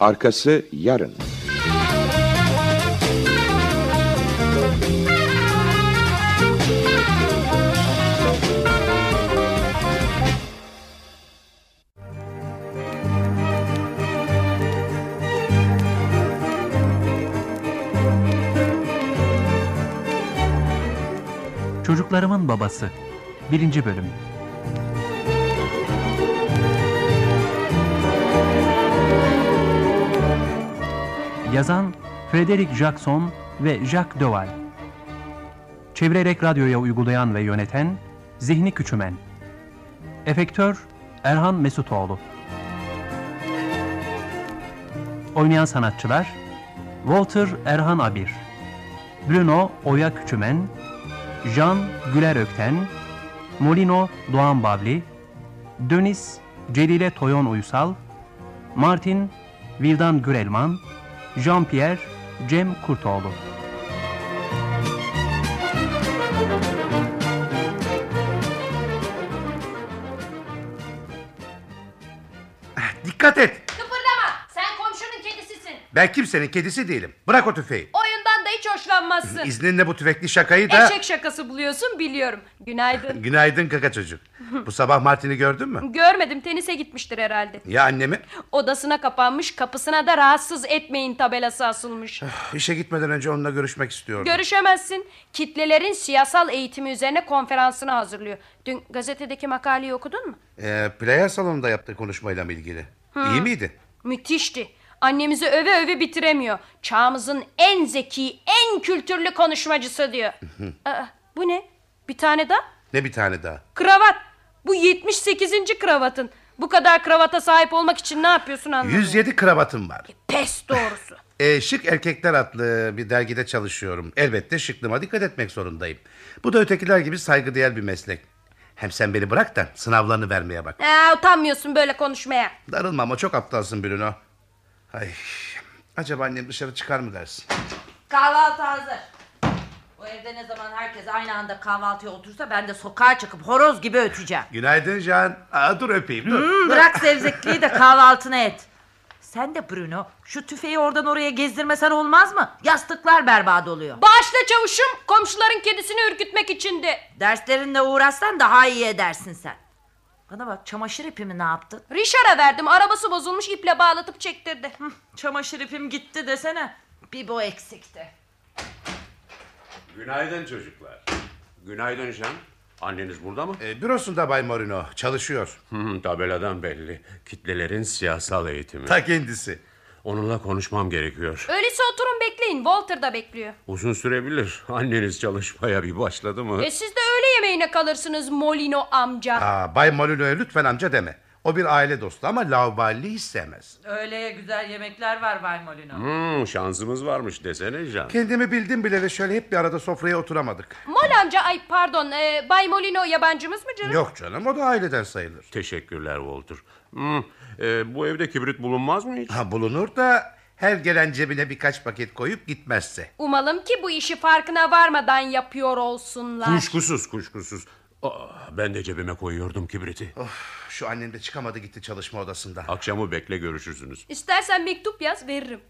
Arkası yarın. Çocuklarımın Babası 1. Bölüm Yazan Frederick Jackson ve Jacques Döval Çevirerek radyoya uygulayan ve yöneten Zihni Küçümen. Efektör Erhan Mesutoğlu. Oynayan sanatçılar Walter Erhan Abir Bruno Oya Küçümen Jean Güler Ökten, Molino Doğan Bavli, Dönis Celile Toyon Uysal, Martin Vildan Gürelman, Jean-Pierre Cem Kurtoğlu. Dikkat et. Kıpırdama. Sen komşunun kedisisin. Ben kimsenin kedisi değilim. Bırak o tüfeği. Da hiç hoşlanmazsın. İzninle bu tüfekli şakayı da... Eşek şakası buluyorsun biliyorum. Günaydın. Günaydın kaka çocuk. Bu sabah Martin'i gördün mü? Görmedim tenise gitmiştir herhalde. Ya annemi? Odasına kapanmış kapısına da rahatsız etmeyin tabelası asılmış. İşe gitmeden önce onunla görüşmek istiyorum. Görüşemezsin. Kitlelerin siyasal eğitimi üzerine konferansını hazırlıyor. Dün gazetedeki makaleyi okudun mu? ee, player salonunda yaptığı konuşmayla ilgili? İyi miydi? Müthişti. Annemizi öve öve bitiremiyor. Çağımızın en zeki, en kültürlü konuşmacısı diyor. Aa, bu ne? Bir tane daha? Ne bir tane daha? Kravat. Bu 78. kravatın. Bu kadar kravata sahip olmak için ne yapıyorsun anlamıyorum. 107 kravatım var. Pes doğrusu. Ee, Şık Erkekler adlı bir dergide çalışıyorum. Elbette şıklığıma dikkat etmek zorundayım. Bu da ötekiler gibi saygıdeğer bir meslek. Hem sen beni bırak da sınavlarını vermeye bak. Aa, utanmıyorsun böyle konuşmaya. Darılma ama çok aptalsın Bruno. Ay, acaba annem dışarı çıkar mı dersin? Kahvaltı hazır. Bu evde ne zaman herkes aynı anda kahvaltıya otursa ben de sokağa çıkıp horoz gibi öteceğim. Günaydın Can. Aa, dur öpeyim dur. Hmm, bırak sevzekliği de kahvaltını et. Sen de Bruno şu tüfeği oradan oraya gezdirmesen olmaz mı? Yastıklar berbat oluyor. Bağışla çavuşum komşuların kedisini ürkütmek içindi. Derslerinle uğraşsan daha iyi edersin sen. Bana bak çamaşır ipimi ne yaptın? Richard'a verdim arabası bozulmuş iple bağlatıp çektirdi. Hı, çamaşır ipim gitti desene. Bir bu eksikti. Günaydın çocuklar. Günaydın Jean. Anneniz burada mı? Ee, bürosunda Bay Morino çalışıyor. Hı, tabeladan belli. Kitlelerin siyasal eğitimi. Ta kendisi. Onunla konuşmam gerekiyor. Öyleyse oturun bekleyin Walter da bekliyor. Uzun sürebilir. Anneniz çalışmaya bir başladı mı? E siz de öğle yemeğine kalırsınız Molino amca. Aa, Bay Morino'ya lütfen amca deme. O bir aile dostu ama lauballiği hiç sevmez. Öğleye güzel yemekler var Bay Molino. Hmm, şansımız varmış desene Jean. Kendimi bildim bile de şöyle hep bir arada sofraya oturamadık. Mol amca ay pardon e, Bay Molino yabancımız mı canım? Yok canım o da aileden sayılır. Teşekkürler Walter. Hmm, e, bu evde kibrit bulunmaz mı hiç? Ha, bulunur da her gelen cebine birkaç paket koyup gitmezse. Umalım ki bu işi farkına varmadan yapıyor olsunlar. Kuşkusuz kuşkusuz. Aa, ben de cebime koyuyordum kibriti. Of, şu annem de çıkamadı gitti çalışma odasından. Akşamı bekle görüşürsünüz. İstersen mektup yaz veririm.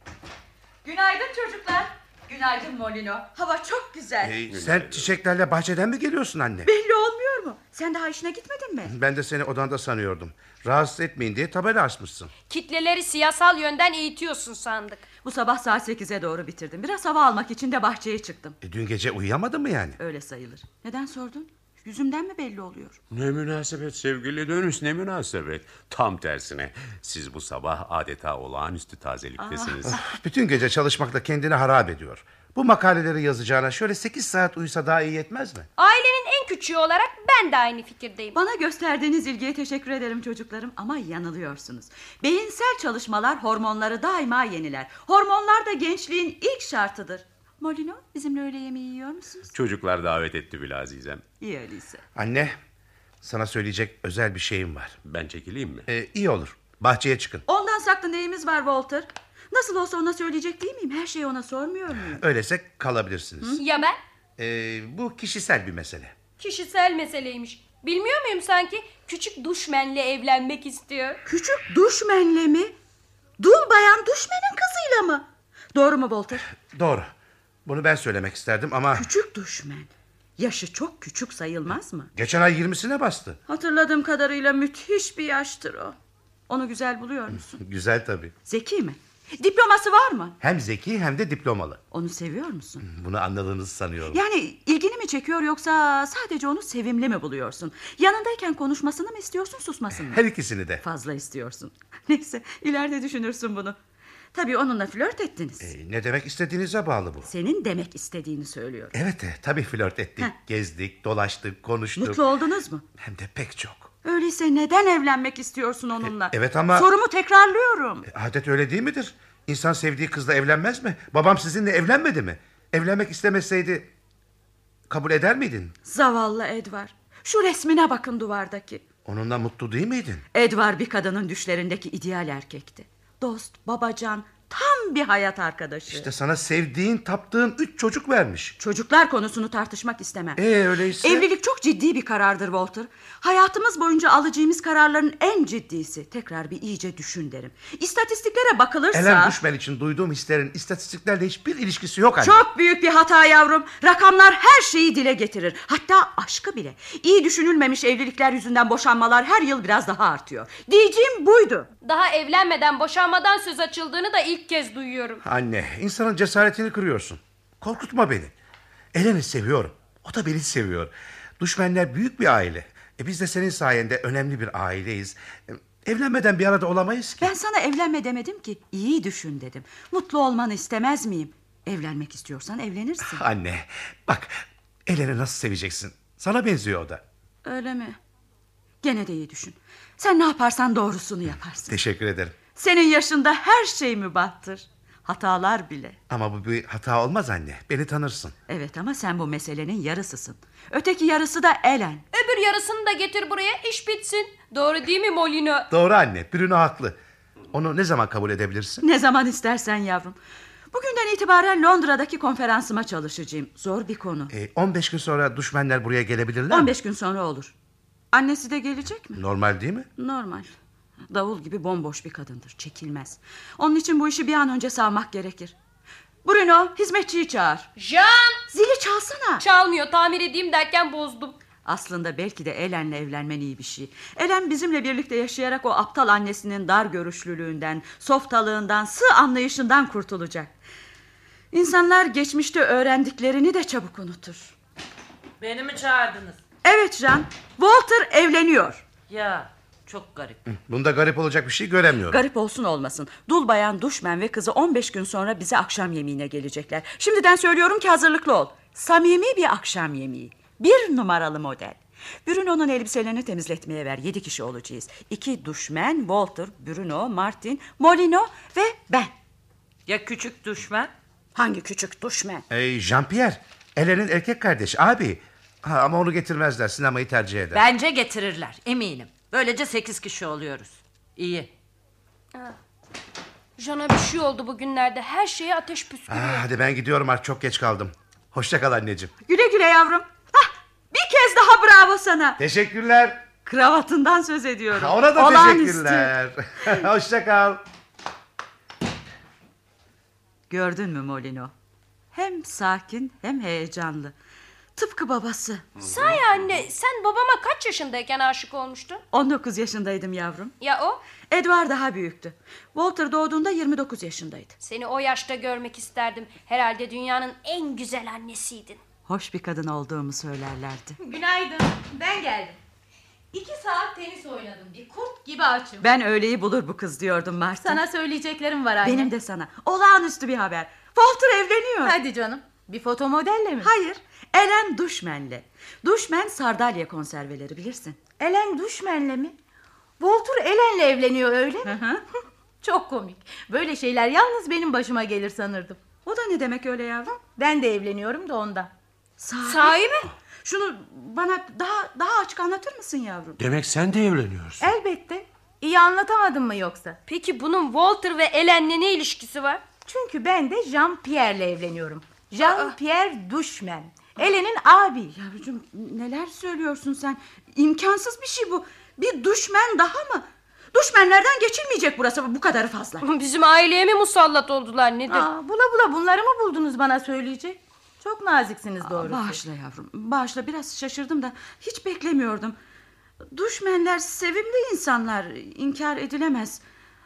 Günaydın çocuklar. Günaydın Molino. Hava çok güzel. Ee, sen çiçeklerle bahçeden mi geliyorsun anne? Belli olmuyor mu? Sen daha işine gitmedin mi? Ben de seni odanda sanıyordum. Rahatsız etmeyin diye tabela asmışsın. Kitleleri siyasal yönden eğitiyorsun sandık. Bu sabah saat 8'e doğru bitirdim. Biraz hava almak için de bahçeye çıktım. E, dün gece uyuyamadın mı yani? Öyle sayılır. Neden sordun? Yüzümden mi belli oluyor? Ne münasebet sevgili dönüş ne münasebet. Tam tersine siz bu sabah adeta olağanüstü tazeliktesiniz. Bütün gece çalışmakla kendini harap ediyor. Bu makaleleri yazacağına şöyle 8 saat uyusa daha iyi yetmez mi? Ailenin en küçüğü olarak ben de aynı fikirdeyim. Bana gösterdiğiniz ilgiye teşekkür ederim çocuklarım ama yanılıyorsunuz. Beyinsel çalışmalar hormonları daima yeniler. Hormonlar da gençliğin ilk şartıdır. Molino bizimle öğle yemeği yiyor musunuz? Çocuklar davet etti bile Azizem. İyi öyleyse. Anne sana söyleyecek özel bir şeyim var. Ben çekileyim mi? Ee, iyi olur. Bahçeye çıkın. Ondan saklı neyimiz var Walter? Nasıl olsa ona söyleyecek değil miyim? Her şeyi ona sormuyor muyum? Öyleyse kalabilirsiniz. Ya ben? Ee, bu kişisel bir mesele. Kişisel meseleymiş. Bilmiyor muyum sanki? Küçük duşmenle evlenmek istiyor. Küçük duşmenle mi? Dul bayan düşmenin kızıyla mı? Doğru mu Walter? Doğru. Bunu ben söylemek isterdim ama Küçük düşmen. Yaşı çok küçük sayılmaz mı? geçen ay 20'sine bastı. Hatırladığım kadarıyla müthiş bir yaştır o. Onu güzel buluyor musun? Güzel tabii. Zeki mi? Diploması var mı? Hem zeki hem de diplomalı. Onu seviyor musun? Bunu anladığınızı sanıyorum. Yani ilgini mi çekiyor yoksa sadece onu sevimli mi buluyorsun? Yanındayken konuşmasını mı istiyorsun susmasını mı? Her ikisini de. Fazla istiyorsun. Neyse ileride düşünürsün bunu. Tabii onunla flört ettiniz. E, ne demek istediğinize bağlı bu. Senin demek istediğini söylüyor. Evet e, tabii flört ettik. Heh. Gezdik, dolaştık, konuştuk. Mutlu oldunuz mu? Hem de pek çok. Öyleyse neden evlenmek istiyorsun onunla? E, evet ama- Sorumu tekrarlıyorum. E, Adet öyle değil midir? İnsan sevdiği kızla evlenmez mi? Babam sizinle evlenmedi mi? Evlenmek istemeseydi kabul eder miydin? Zavallı Edvar. Şu resmine bakın duvardaki. Onunla mutlu değil miydin? Edvar bir kadının düşlerindeki ideal erkekti. Dost, babacan, tam bir hayat arkadaşı. İşte sana sevdiğin, taptığın üç çocuk vermiş. Çocuklar konusunu tartışmak istemem. E öyleyse... Evlilik çok ciddi bir karardır Walter. Hayatımız boyunca alacağımız kararların en ciddisi. Tekrar bir iyice düşün derim. İstatistiklere bakılırsa... Elen düşmen için duyduğum hislerin istatistiklerle hiçbir ilişkisi yok anne. Çok büyük bir hata yavrum. Rakamlar her şeyi dile getirir. Hatta aşkı bile. İyi düşünülmemiş evlilikler yüzünden boşanmalar her yıl biraz daha artıyor. Diyeceğim buydu. Daha evlenmeden boşanmadan söz açıldığını da ilk kez duyuyorum. Anne, insanın cesaretini kırıyorsun. Korkutma beni. Elen'i seviyorum. O da beni seviyor. Düşmenler büyük bir aile. E biz de senin sayende önemli bir aileyiz. E, Evlenmeden bir arada olamayız ki. Ben sana evlenme demedim ki. İyi düşün dedim. Mutlu olmanı istemez miyim? Evlenmek istiyorsan evlenirsin. Anne, bak Elen'i nasıl seveceksin? Sana benziyor o da. Öyle mi? Gene de iyi düşün. Sen ne yaparsan doğrusunu yaparsın. Teşekkür ederim. Senin yaşında her şey mübahtır. Hatalar bile. Ama bu bir hata olmaz anne. Beni tanırsın. Evet ama sen bu meselenin yarısısın. Öteki yarısı da Elen. Öbür yarısını da getir buraya iş bitsin. Doğru değil mi Molino? Doğru anne. Bruno haklı. Onu ne zaman kabul edebilirsin? Ne zaman istersen yavrum. Bugünden itibaren Londra'daki konferansıma çalışacağım. Zor bir konu. E, 15 gün sonra düşmenler buraya gelebilirler mi? 15 gün sonra olur. Annesi de gelecek mi? Normal değil mi? Normal. Davul gibi bomboş bir kadındır. Çekilmez. Onun için bu işi bir an önce savmak gerekir. Bruno hizmetçiyi çağır. Jean! Zili çalsana. Çalmıyor tamir edeyim derken bozdum. Aslında belki de Elen'le evlenmen iyi bir şey. Elen bizimle birlikte yaşayarak o aptal annesinin dar görüşlülüğünden, softalığından, sığ anlayışından kurtulacak. İnsanlar geçmişte öğrendiklerini de çabuk unutur. Beni mi çağırdınız? Evet Jean, Walter evleniyor. Ya çok garip. Bunda garip olacak bir şey göremiyorum. Garip olsun olmasın. Dul bayan Duşmen ve kızı 15 gün sonra bize akşam yemeğine gelecekler. Şimdiden söylüyorum ki hazırlıklı ol. Samimi bir akşam yemeği. Bir numaralı model. Bruno'nun elbiselerini temizletmeye ver. Yedi kişi olacağız. İki duşmen, Walter, Bruno, Martin, Molino ve ben. Ya küçük düşman? Hangi küçük duşmen? Ey Jean-Pierre, Elen'in erkek kardeşi abi. Ha, ama onu getirmezler, sinemayı tercih eder. Bence getirirler eminim. Böylece sekiz kişi oluyoruz. İyi. Jean'a bir şey oldu bugünlerde. Her şeye ateş püskürüyor. Ah, hadi ben gidiyorum artık çok geç kaldım. Hoşça kal anneciğim. Güle güle yavrum. Hah, bir kez daha bravo sana. Teşekkürler. Kravatından söz ediyorum. Ha, Ona da Olağanüstü. teşekkürler. Hoşça kal. Gördün mü Molino? Hem sakin hem heyecanlı. Tıpkı babası. Sahi anne sen babama kaç yaşındayken aşık olmuştun? 19 yaşındaydım yavrum. Ya o? Edward daha büyüktü. Walter doğduğunda 29 yaşındaydı. Seni o yaşta görmek isterdim. Herhalde dünyanın en güzel annesiydin. Hoş bir kadın olduğumu söylerlerdi. Günaydın. Ben geldim. İki saat tenis oynadım. Bir kurt gibi açım. Ben öğleyi bulur bu kız diyordum Martin. Sana söyleyeceklerim var anne. Benim de sana. Olağanüstü bir haber. Walter evleniyor. Hadi canım. Bir foto modelle mi? Hayır. Ellen Duşmen'le. Duşmen sardalya konserveleri bilirsin. Elen Düşmen'le mi? Walter Elen'le evleniyor öyle mi? Çok komik. Böyle şeyler yalnız benim başıma gelir sanırdım. O da ne demek öyle yavrum? Ben de evleniyorum da ondan. Sahi. Sahi mi? Şunu bana daha daha açık anlatır mısın yavrum? Demek sen de evleniyorsun. Elbette. İyi anlatamadım mı yoksa? Peki bunun Walter ve Ellen'le ne ilişkisi var? Çünkü ben de Jean-Pierre'le evleniyorum. Jean-Pierre Düşmen. Elen'in abi. Yavrucuğum neler söylüyorsun sen? İmkansız bir şey bu. Bir düşmen daha mı? Düşmenlerden geçilmeyecek burası bu kadarı fazla. Bizim aileye mi musallat oldular nedir? Aa, bula bula bunları mı buldunuz bana söyleyecek? Çok naziksiniz doğrusu. Bağışla yavrum bağışla biraz şaşırdım da hiç beklemiyordum. Düşmenler sevimli insanlar inkar edilemez.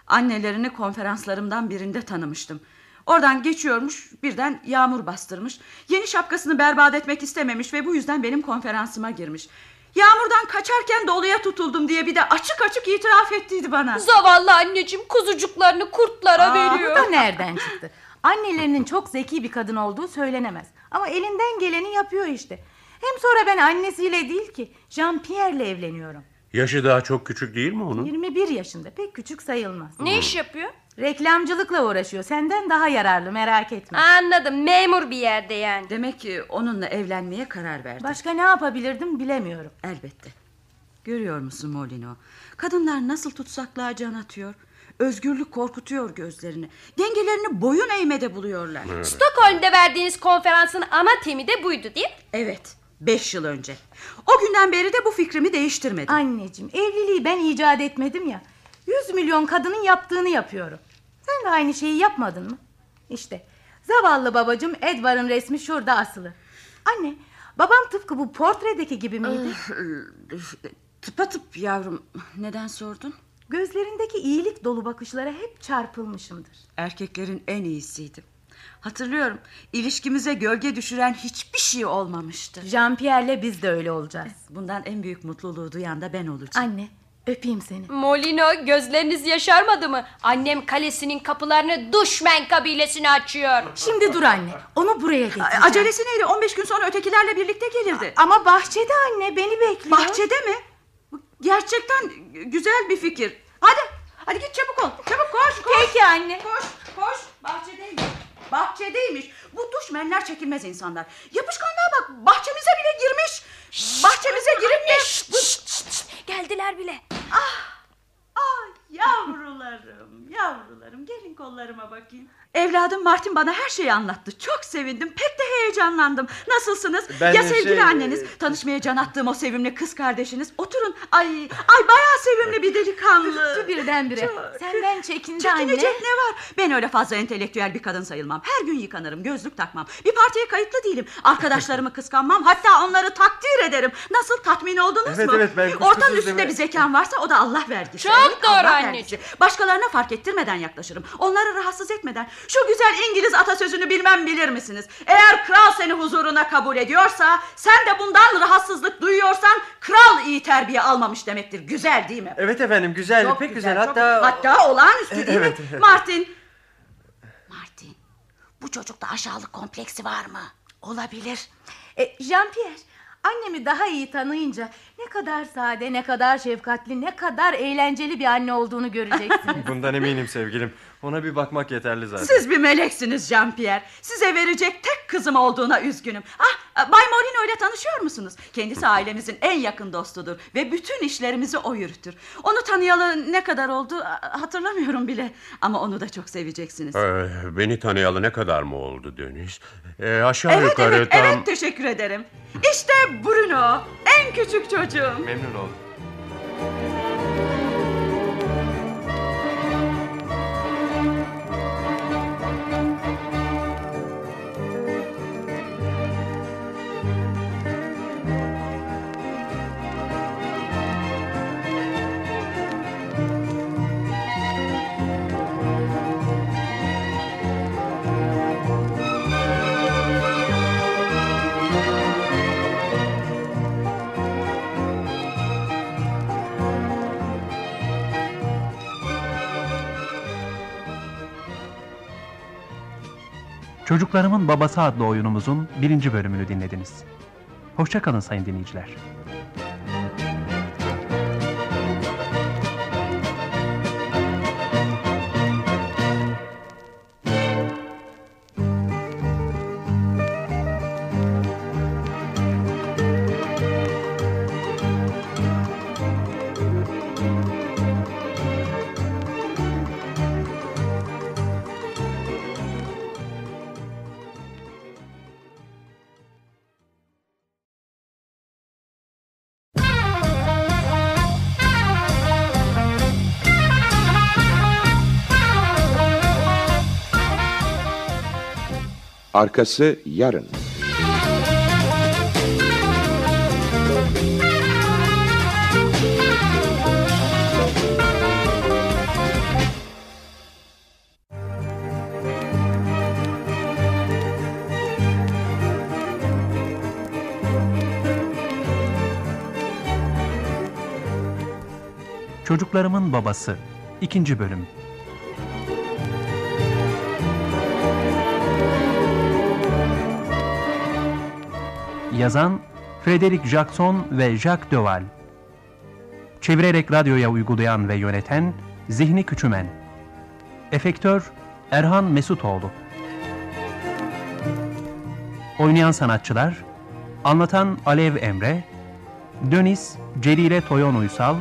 Annelerini konferanslarımdan birinde tanımıştım. Oradan geçiyormuş birden yağmur bastırmış. Yeni şapkasını berbat etmek istememiş ve bu yüzden benim konferansıma girmiş. Yağmurdan kaçarken doluya tutuldum diye bir de açık açık itiraf ettiydi bana. Zavallı anneciğim kuzucuklarını kurtlara Aa, veriyor. bu da nereden çıktı? Annelerinin çok zeki bir kadın olduğu söylenemez. Ama elinden geleni yapıyor işte. Hem sonra ben annesiyle değil ki Jean Pierre'le evleniyorum. Yaşı daha çok küçük değil mi onun? 21 yaşında pek küçük sayılmaz. Ne iş yapıyor? Reklamcılıkla uğraşıyor. Senden daha yararlı merak etme. Anladım memur bir yerde yani. Demek ki onunla evlenmeye karar verdi. Başka ne yapabilirdim bilemiyorum. Elbette. Görüyor musun Molino? Kadınlar nasıl tutsaklığa can atıyor. Özgürlük korkutuyor gözlerini. Dengelerini boyun eğmede buluyorlar. Stockholm'de verdiğiniz konferansın ana temi de buydu değil mi? Evet. Beş yıl önce. O günden beri de bu fikrimi değiştirmedim. Anneciğim evliliği ben icat etmedim ya. 100 milyon kadının yaptığını yapıyorum. Sen de aynı şeyi yapmadın mı? İşte zavallı babacığım Edward'ın resmi şurada asılı. Anne babam tıpkı bu portredeki gibi miydi? Tıpatıp yavrum. Neden sordun? Gözlerindeki iyilik dolu bakışlara hep çarpılmışımdır. Erkeklerin en iyisiydim. Hatırlıyorum. İlişkimize gölge düşüren hiçbir şey olmamıştı. Jean Pierre'le biz de öyle olacağız. Bundan en büyük mutluluğu duyan da ben olacağım. Anne öpeyim seni. Molino gözleriniz yaşarmadı mı? Annem kalesinin kapılarını düşmen kabilesine açıyor. Şimdi dur anne onu buraya getireceğim. Acelesi neydi? 15 gün sonra ötekilerle birlikte gelirdi. Ama bahçede anne beni bekliyor. Bahçede mi? Gerçekten güzel bir fikir. Hadi, hadi git çabuk ol. Çabuk koş, koş. Peki anne. Koş, koş. Bahçedeymiş. Bahçedeymiş. Bu duşmenler çekilmez insanlar. Yapışkanlığa bak. Bahçemize bile girmiş. Bahçemize girip de... Bu- Geldiler bile. Ah yavrularım, yavrularım. Gelin kollarıma bakayım. Evladım Martin bana her şeyi anlattı. Çok sevindim. Pek de heyecanlandım. Nasılsınız? Ben ya sevgili şey- anneniz, tanışmaya can attığım o sevimli kız kardeşiniz. Oturun. Ay, ay bayağı sevimli bir delikanlı. Ürktü birdenbire. Çok- Senden çekindi anne. Çekinecek ne var? Ben öyle fazla entelektüel bir kadın sayılmam. Her gün yıkanırım, gözlük takmam. Bir partiye kayıtlı değilim. Arkadaşlarımı kıskanmam. Hatta onları takdir ederim. Nasıl tatmin oldunuz Evet, mu? evet, ben Ortanın üstünde bir zekam varsa o da Allah vergisi. Çok Evet, doğru Allah anneciğim. Başkalarına fark ettirmeden yaklaşırım. Onları rahatsız etmeden. Şu güzel İngiliz atasözünü bilmem bilir misiniz? Eğer kral seni huzuruna kabul ediyorsa... ...sen de bundan rahatsızlık duyuyorsan... ...kral iyi terbiye almamış demektir. Güzel değil mi? Evet efendim güzel Çok pek güzel, çok- hatta hatta olağanüstü değil Evet, mi? evet. Martin. Martin. Bu çocukta aşağılık kompleksi var mı? Olabilir. E, Jean Pierre annemi daha iyi tanıyınca ne kadar sade, ne kadar şefkatli, ne kadar eğlenceli bir anne olduğunu göreceksiniz. bundan eminim sevgilim. Ona bir bakmak yeterli zaten. Siz bir meleksiniz Jean-Pierre. Size verecek tek kızım olduğuna üzgünüm. Ah, Bay Molino ile tanışıyor musunuz? Kendisi ailemizin en yakın dostudur ve bütün işlerimizi o yürütür. Onu tanıyalı ne kadar oldu ah, hatırlamıyorum bile. Ama onu da çok seveceksiniz. Ee, beni tanıyalı ne kadar mı oldu Deniz? Ee, aşağı Evet yukarı evet tam... evet teşekkür ederim. İşte Bruno en küçük çocuğum. Memnun oldum. Çocuklarımın Babası adlı oyunumuzun birinci bölümünü dinlediniz. Hoşçakalın sayın dinleyiciler. Arkası yarın. Çocuklarımın Babası 2. Bölüm Yazan Frederick Jackson ve Jacques Döval Çevirerek radyoya uygulayan ve yöneten Zihni Küçümen. Efektör Erhan Mesutoğlu. Oynayan sanatçılar Anlatan Alev Emre Dönis Celile Toyon Uysal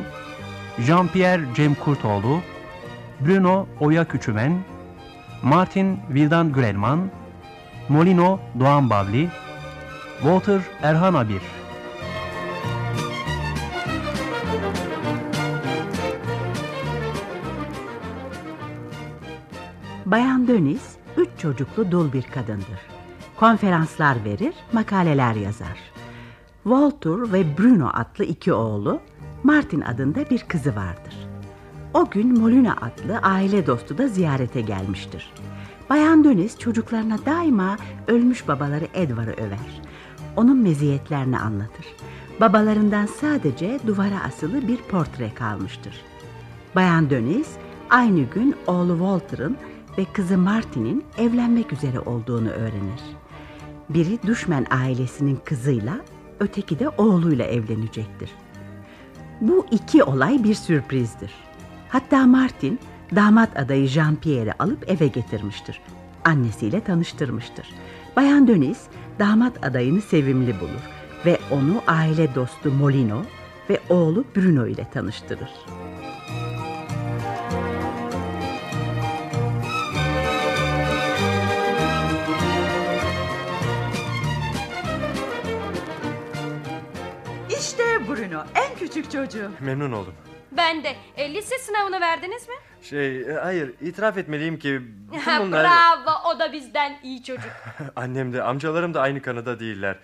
Jean-Pierre Cem Kurtoğlu, Bruno Oya Küçümen, Martin Vildan Gürelman, Molino Doğan Bavli, Walter Erhan Abir. Bayan Dönis, üç çocuklu dul bir kadındır. Konferanslar verir, makaleler yazar. Walter ve Bruno adlı iki oğlu, Martin adında bir kızı vardır. O gün Molina adlı aile dostu da ziyarete gelmiştir. Bayan Dönis çocuklarına daima ölmüş babaları Edvar'ı över. Onun meziyetlerini anlatır. Babalarından sadece duvara asılı bir portre kalmıştır. Bayan Dönis aynı gün oğlu Walter'ın ve kızı Martin'in evlenmek üzere olduğunu öğrenir. Biri düşmen ailesinin kızıyla, öteki de oğluyla evlenecektir. Bu iki olay bir sürprizdir. Hatta Martin damat adayı Jean-Pierre'i alıp eve getirmiştir. Annesiyle tanıştırmıştır. Bayan Dönis damat adayını sevimli bulur ve onu aile dostu Molino ve oğlu Bruno ile tanıştırır. İşte Bruno en küçük çocuğu. Memnun oldum. Ben de. E, lise sınavını verdiniz mi? Şey, e, hayır itiraf etmeliyim ki bütün bunlar... Bravo o da bizden iyi çocuk. Annem de amcalarım da aynı kanıda değiller.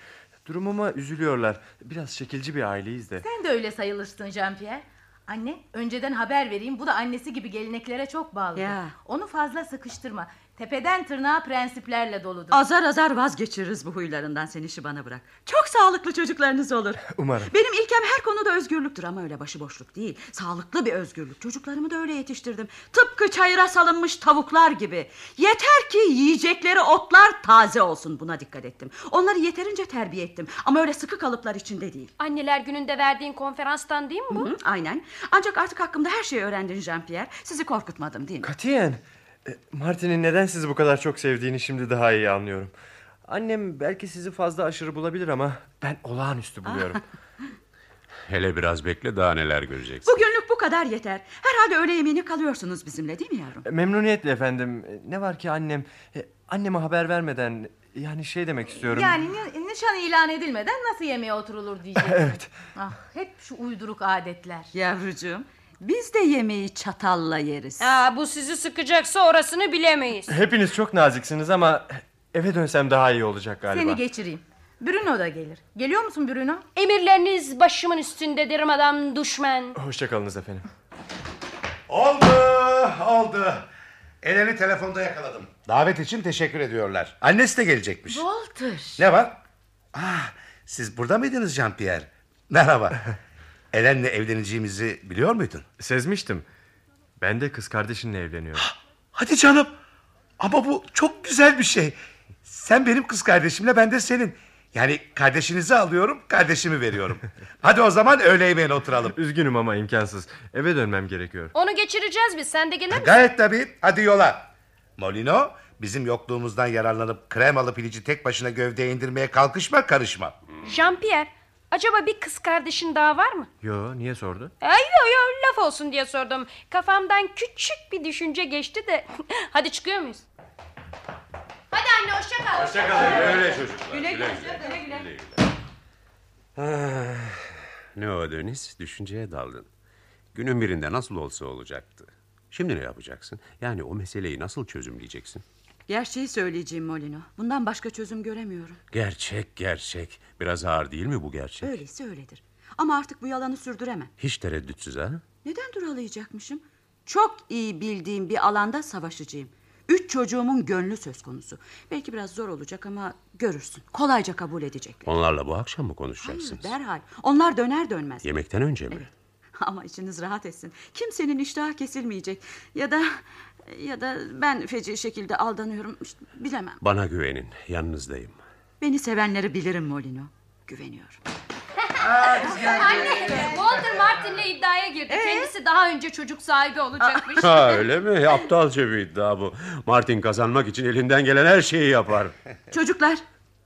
Durumuma üzülüyorlar. Biraz şekilci bir aileyiz de. Sen de öyle sayılırsın Jean-Pierre. Anne önceden haber vereyim bu da annesi gibi geleneklere çok bağlı. Ya. Onu fazla sıkıştırma. Tepeden tırnağa prensiplerle doludur. Azar azar vazgeçiririz bu huylarından sen işi bana bırak. Çok sağlıklı çocuklarınız olur. Umarım. Benim ilkem her konuda özgürlüktür ama öyle başıboşluk değil. Sağlıklı bir özgürlük. Çocuklarımı da öyle yetiştirdim. Tıpkı çayıra salınmış tavuklar gibi. Yeter ki yiyecekleri otlar taze olsun. Buna dikkat ettim. Onları yeterince terbiye ettim. Ama öyle sıkı kalıplar içinde değil. Anneler gününde verdiğin konferanstan değil mi bu? Hı, aynen. Ancak artık hakkımda her şeyi öğrendin Jean-Pierre. Sizi korkutmadım değil mi? Katiyen. E, Martin'in neden sizi bu kadar çok sevdiğini şimdi daha iyi anlıyorum. Annem belki sizi fazla aşırı bulabilir ama ben olağanüstü buluyorum. Hele biraz bekle daha neler göreceksin. Bugünlük bu kadar yeter. Herhalde öğle yemeğini kalıyorsunuz bizimle değil mi yavrum? E, Memnuniyetle efendim. E, Ne var ki annem anneme haber vermeden yani şey demek istiyorum. Yani ni- nişan ilan edilmeden nasıl yemeğe oturulur diyecektim. Evet. Ah, hep şu uyduruk adetler. Yavrucuğum biz de yemeği çatalla yeriz. Aa, bu sizi sıkacaksa orasını bilemeyiz. Hepiniz çok naziksiniz ama eve dönsem daha iyi olacak galiba. Seni geçireyim. Bruno da gelir. Geliyor musun Bruno? Emirleriniz başımın üstündedir madam düşman. Hoşçakalınız efendim. Oldu, oldu. Eleni telefonda yakaladım. Davet için teşekkür ediyorlar. Annesi de gelecekmiş. Walter. Ne var? Ah, siz burada mıydınız Jean-Pierre? Merhaba. Elen'le evleneceğimizi biliyor muydun? Sezmiştim. Ben de kız kardeşinle evleniyorum. Hadi canım. Ama bu çok güzel bir şey. Sen benim kız kardeşimle ben de senin. Yani kardeşinizi alıyorum, kardeşimi veriyorum. Hadi o zaman öğle yemeğine oturalım. Üzgünüm ama imkansız. Eve dönmem gerekiyor. Onu geçireceğiz biz. Sen de gelir misin? Gayet tabii. Hadi yola. Molino, bizim yokluğumuzdan yararlanıp kremalı pilici tek başına gövdeye indirmeye kalkışma, karışma. Jean-Pierre, acaba bir kız kardeşin daha var mı? Yo niye sordu? Ay yo yo laf olsun diye sordum. Kafamdan küçük bir düşünce geçti de. Hadi çıkıyor muyuz? Hadi anne hoşça kal. Hoşçakalın öyle çocuklar. Güle güle, güle güle. Ah, ne o Deniz? Düşünceye daldın. Günün birinde nasıl olsa olacaktı. Şimdi ne yapacaksın? Yani o meseleyi nasıl çözümleyeceksin? Gerçeği söyleyeceğim Molino. Bundan başka çözüm göremiyorum. Gerçek gerçek. Biraz ağır değil mi bu gerçek? Öyleyse öyledir. Ama artık bu yalanı sürdüremem. Hiç tereddütsüz ha? Neden duralayacakmışım? Çok iyi bildiğim bir alanda savaşacağım. Üç çocuğumun gönlü söz konusu. Belki biraz zor olacak ama görürsün. Kolayca kabul edecekler. Onlarla bu akşam mı Hayır, konuşacaksınız? derhal. Onlar döner dönmez. Yemekten önce mi? Evet. Ama içiniz rahat etsin. Kimsenin iştahı kesilmeyecek. Ya da ya da ben feci şekilde aldanıyorum. İşte bilemem. Bana güvenin. Yanınızdayım. Beni sevenleri bilirim Molino. Güveniyorum. Anne, Walter Martin'le iddiaya girdi. Kendisi daha önce çocuk sahibi olacakmış. Ha öyle mi? Aptalca bir iddia bu. Martin kazanmak için elinden gelen her şeyi yapar. Çocuklar,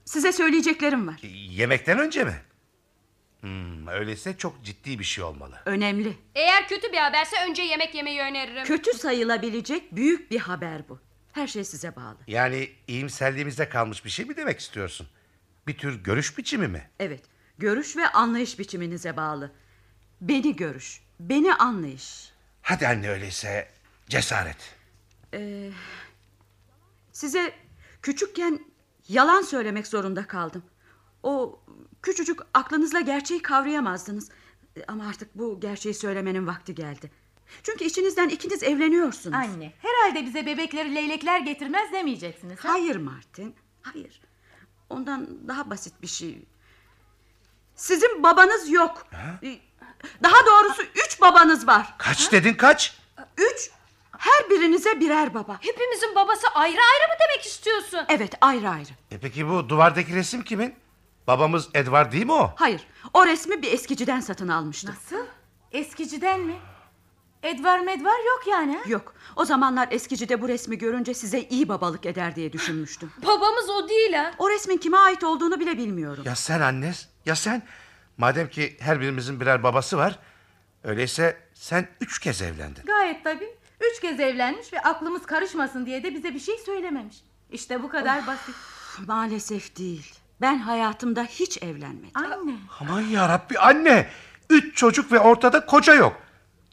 size söyleyeceklerim var. Yemekten önce mi? Hmm, öyleyse çok ciddi bir şey olmalı. Önemli. Eğer kötü bir haberse önce yemek yemeyi öneririm. Kötü sayılabilecek büyük bir haber bu. Her şey size bağlı. Yani iyimserliğimizde kalmış bir şey mi demek istiyorsun? Bir tür görüş biçimi mi? Evet, görüş ve anlayış biçiminize bağlı. Beni görüş, beni anlayış. Hadi anne öyleyse cesaret. Ee, size küçükken yalan söylemek zorunda kaldım. O küçücük aklınızla gerçeği kavrayamazdınız. Ama artık bu gerçeği söylemenin vakti geldi. Çünkü içinizden ikiniz evleniyorsunuz. Anne herhalde bize bebekleri leylekler getirmez demeyeceksiniz. ha? Hayır Martin, hayır. Ondan daha basit bir şey. Sizin babanız yok. Ee, Daha doğrusu üç babanız var. Kaç dedin kaç? Üç, her birinize birer baba. Hepimizin babası ayrı ayrı mı demek istiyorsun? Evet, ayrı ayrı. E peki bu duvardaki resim kimin? Babamız Edward değil mi o? Hayır, o resmi bir eskiciden satın almıştı. Nasıl? Eskiciden mi? Edvar medvar yok yani. ha? Yok, o zamanlar eskicide bu resmi görünce size iyi babalık eder diye düşünmüştüm. Babamız o değil ha. O resmin kime ait olduğunu bile bilmiyorum. Ya sen anne, ya sen? Madem ki her birimizin birer babası var... ...öyleyse sen üç kez evlendin. Gayet tabii. Üç kez evlenmiş ve aklımız karışmasın diye de bize bir şey söylememiş. İşte bu kadar basit. Maalesef değil. Ben hayatımda hiç evlenmedim. Anne. Aman yarabbi anne! Üç çocuk ve ortada koca yok.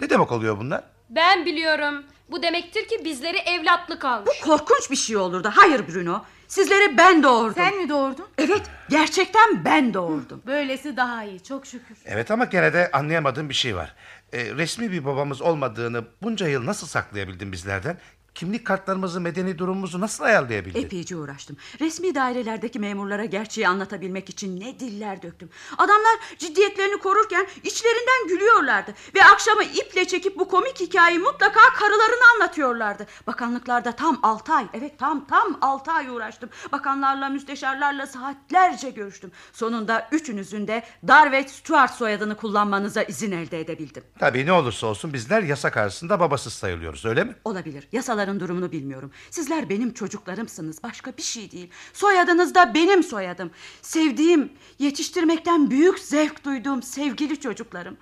Ne demek oluyor bunlar? Ben biliyorum. Bu demektir ki bizleri evlatlık almış. Korkunç bir şey olurdu. Hayır Bruno. Sizleri ben doğurdum. Sen mi doğurdun? Evet, gerçekten ben doğurdum. Böylesi daha iyi çok şükür. Evet ama gene de anlayamadığım bir şey var. E, resmi bir babamız olmadığını bunca yıl nasıl saklayabildin bizlerden? Kimlik kartlarımızı, medeni durumumuzu nasıl ayarlayabildin? Epeyce uğraştım. Resmi dairelerdeki memurlara gerçeği anlatabilmek için ne diller döktüm. Adamlar ciddiyetlerini korurken içlerinden gülüyorlardı. Ve akşamı iple çekip bu komik hikayeyi mutlaka karılarına anlatıyorlardı. Bakanlıklarda tam altı ay, evet tam tam altı ay uğraştım. Bakanlarla, müsteşarlarla saatlerce görüştüm. Sonunda üçünüzün de Dar ve Stuart soyadını kullanmanıza izin elde edebildim. Tabii ne olursa olsun bizler yasa karşısında babasız sayılıyoruz öyle mi? Olabilir. Yasaların durumunu bilmiyorum. Sizler benim çocuklarımsınız. Başka bir şey değil. Soyadınız da benim soyadım. Sevdiğim, yetiştirmekten büyük zevk duyduğum sevgili çocuklarım.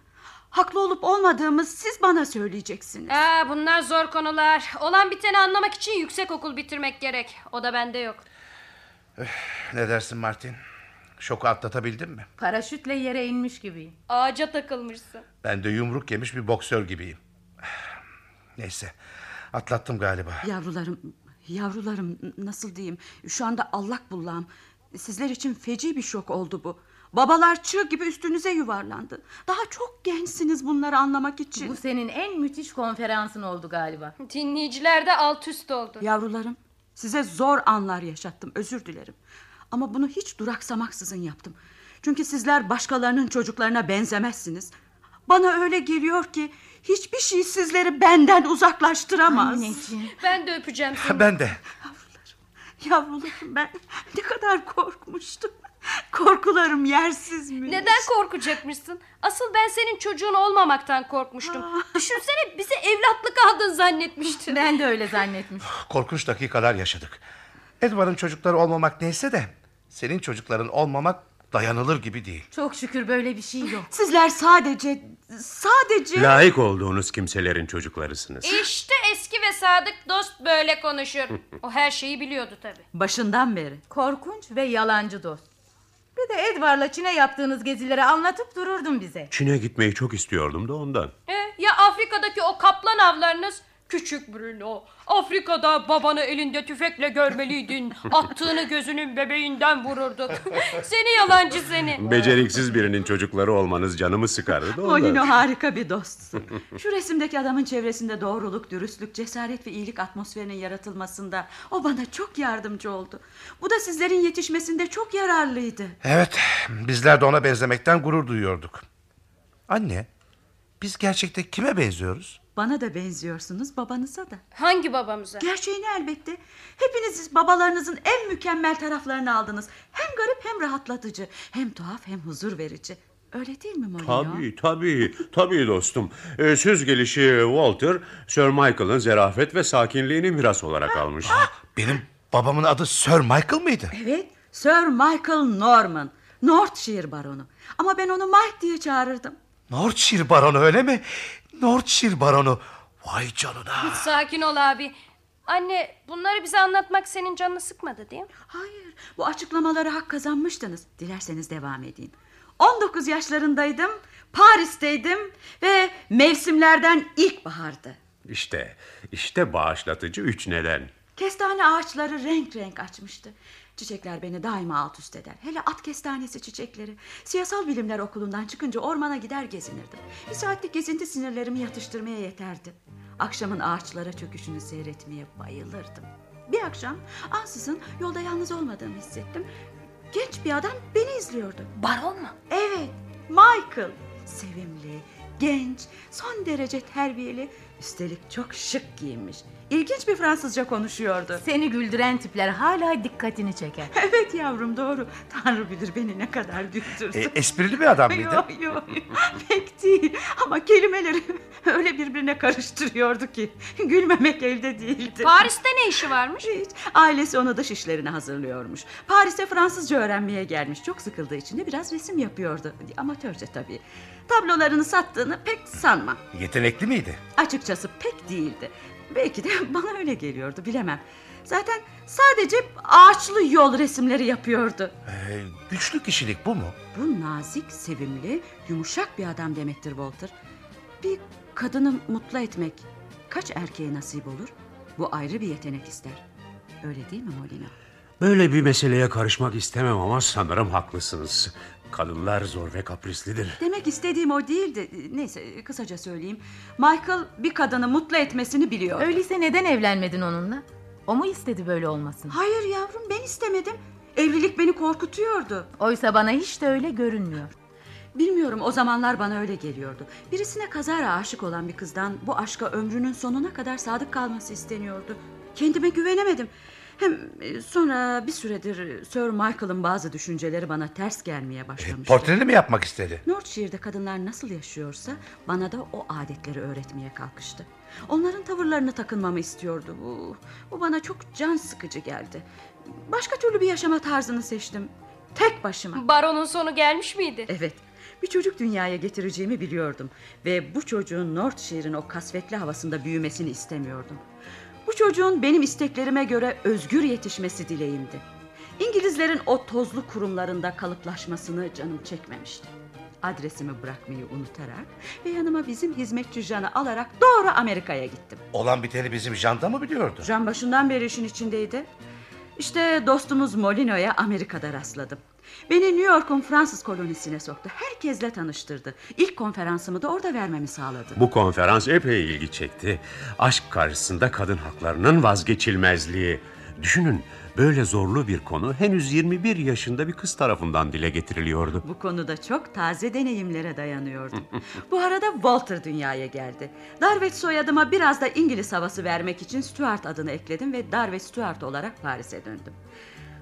Haklı olup olmadığımı siz bana söyleyeceksiniz. Aa, bunlar zor konular. Olan biteni anlamak için yüksek okul bitirmek gerek. O da bende yok. Ne dersin Martin? Şoku atlatabildin mi? Paraşütle yere inmiş gibiyim. Ağaca takılmışsın. Ben de yumruk yemiş bir boksör gibiyim. Neyse atlattım galiba. Yavrularım, yavrularım nasıl diyeyim? Şu anda allak bullağım. Sizler için feci bir şok oldu bu. Babalar çığ gibi üstünüze yuvarlandı. Daha çok gençsiniz bunları anlamak için. Bu senin en müthiş konferansın oldu galiba. Dinleyiciler de alt üst oldu. Yavrularım, size zor anlar yaşattım. Özür dilerim. Ama bunu hiç duraksamaksızın yaptım. Çünkü sizler başkalarının çocuklarına benzemezsiniz. Bana öyle geliyor ki hiçbir şey sizleri benden uzaklaştıramaz. Anneciğim. Ben de öpeceğim seni. Ben de. Yavrularım ben ne kadar korkmuştum. Korkularım yersiz mi? Neden korkacakmışsın? Asıl ben senin çocuğun olmamaktan korkmuştum. Düşünsene bize evlatlık aldın zannetmiştin. Ben de öyle zannetmiş. Korkunç dakikalar yaşadık. Edward'ın çocukları olmamak neyse de... ...senin çocukların olmamak dayanılır gibi değil. Çok şükür böyle bir şey yok. Sizler sadece sadece Layık olduğunuz kimselerin çocuklarısınız. İşte eski ve sadık dost böyle konuşur. O her şeyi biliyordu tabii. başından beri. Korkunç ve yalancı dost. Bir de Edvar'la Çin'e yaptığınız gezileri anlatıp dururdun bize. Çin'e gitmeyi çok istiyordum da ondan. E, ya Afrika'daki o kaplan avlarınız? Küçük Bruno, Afrika'da babanı elinde tüfekle görmeliydin. Attığını gözünün bebeğinden vururduk. seni yalancı seni. Beceriksiz birinin çocukları olmanız canımı sıkardı da. Molino harika bir dostsun. Şu resimdeki adamın çevresinde doğruluk, dürüstlük, cesaret ve iyilik atmosferinin yaratılmasında o bana çok yardımcı oldu. Bu da sizlerin yetişmesinde çok yararlıydı. Evet bizler de ona benzemekten gurur duyuyorduk. Anne biz gerçekte kime benziyoruz? Bana da benziyorsunuz babanıza da. Hangi babamıza? Gerçeğini elbette. Hepiniz babalarınızın en mükemmel taraflarını aldınız. Hem garip hem rahatlatıcı. Hem tuhaf hem huzur verici. Öyle değil mi Molino? Tabii tabii tabii dostum. Ee, söz gelişi Walter Sir Michael'ın zerafet ve sakinliğini miras olarak almış. Benim babamın adı Sir Michael mıydı? Evet Sir Michael Norman. Northshire baronu. Ama ben onu Mike diye çağırırdım. Northshire baronu öyle mi? Northshire baronu. Vay canına. Sakin ol abi. Anne bunları bize anlatmak senin canını sıkmadı değil mi? Hayır bu açıklamaları hak kazanmıştınız. Dilerseniz devam edeyim. 19 yaşlarındaydım. Paris'teydim ve mevsimlerden ilkbahardı. İşte işte bağışlatıcı üç neden. Kestane ağaçları renk renk açmıştı. Çiçekler beni daima alt üst eder. Hele at kestanesi çiçekleri. Siyasal bilimler okulundan çıkınca ormana gider gezinirdim. Bir saatlik gezinti sinirlerimi yatıştırmaya yeterdi. Akşamın ağaçlara çöküşünü seyretmeye bayılırdım. Bir akşam ansızın yolda yalnız olmadığımı hissettim. Genç bir adam beni izliyordu. Baron mu? Evet, Michael. Sevimli, genç, son derece terbiyeli, üstelik çok şık giyinmiş. İlginç bir Fransızca konuşuyordu. Seni güldüren tipler hala dikkatini çeker. Evet yavrum doğru. Tanrı bilir beni ne kadar E, güldürdü. esprili bir adam mıydı? Yok yok pek değil ama kelimeleri öyle birbirine karıştırıyordu ki gülmemek elde değildi. Paris'te ne işi varmış? Hiç. Ailesi onu dış işlerine hazırlıyormuş. Paris'e Fransızca öğrenmeye gelmiş. Çok sıkıldığı için de biraz resim yapıyordu. Amatörce tabii. Tablolarını sattığını pek sanmam. Yetenekli miydi? Açıkçası pek değildi. Belki de bana öyle geliyordu bilemem. Zaten sadece ağaçlı yol resimleri yapıyordu. Ee, güçlü kişilik bu mu? Bu nazik, sevimli, yumuşak bir adam demektir Walter. Bir kadını mutlu etmek kaç erkeğe nasip olur? Bu ayrı bir yetenek ister. Öyle değil mi Molina? Böyle bir meseleye karışmak istemem ama sanırım haklısınız. Kadınlar zor ve kaprislidir. Demek istediğim o değildi. Neyse kısaca söyleyeyim. Michael bir kadını mutlu etmesini biliyor. Öyleyse neden evlenmedin onunla? O mu istedi böyle olmasını? Hayır yavrum ben istemedim. Evlilik beni korkutuyordu. Oysa bana hiç de öyle görünmüyor. Bilmiyorum o zamanlar bana öyle geliyordu. Birisine kazara aşık olan bir kızdan bu aşka ömrünün sonuna kadar sadık kalması isteniyordu. Kendime güvenemedim. Hem e, sonra bir süredir Sir Michael'ın bazı düşünceleri bana ters gelmeye başlamıştı. Portreni mi yapmak istedi? Northshire'de kadınlar nasıl yaşıyorsa bana da o adetleri öğretmeye kalkıştı. Onların tavırlarını takınmamı istiyordu. Bu, bu bana çok can sıkıcı geldi. Başka türlü bir yaşama tarzını seçtim. Tek başıma. Baronun sonu gelmiş miydi? Evet. Bir çocuk dünyaya getireceğimi biliyordum. Ve bu çocuğun Northshire'in o kasvetli havasında büyümesini istemiyordum. Bu çocuğun benim isteklerime göre özgür yetişmesi dileğimdi. İngilizlerin o tozlu kurumlarında kalıplaşmasını canım çekmemişti. Adresimi bırakmayı unutarak ve yanıma bizim hizmetçi Jan'ı alarak doğru Amerika'ya gittim. Olan biteni bizim Janda mı biliyordu? Can başından beri işin içindeydi. İşte dostumuz Molino'ya Amerika'da rastladım. Beni New York'un Fransız kolonisine soktu. Herkesle tanıştırdı. İlk konferansımı da orada vermemi sağladı. Bu konferans epey ilgi çekti. Aşk karşısında kadın haklarının vazgeçilmezliği. Düşünün böyle zorlu bir konu henüz 21 yaşında bir kız tarafından dile getiriliyordu. Bu konuda çok taze deneyimlere dayanıyordu. Bu arada Walter dünyaya geldi. Darvet soyadıma biraz da İngiliz havası vermek için Stuart adını ekledim ve Darvet Stuart olarak Paris'e döndüm.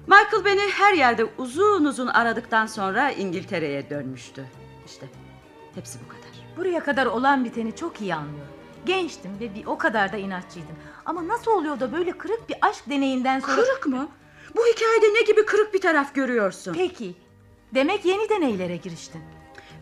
Michael beni her yerde uzun uzun aradıktan sonra İngiltere'ye dönmüştü. İşte hepsi bu kadar. Buraya kadar olan biteni çok iyi anlıyorum. Gençtim ve bir o kadar da inatçıydım. Ama nasıl oluyor da böyle kırık bir aşk deneyinden sonra... Kırık mı? Bu hikayede ne gibi kırık bir taraf görüyorsun? Peki. Demek yeni deneylere giriştin.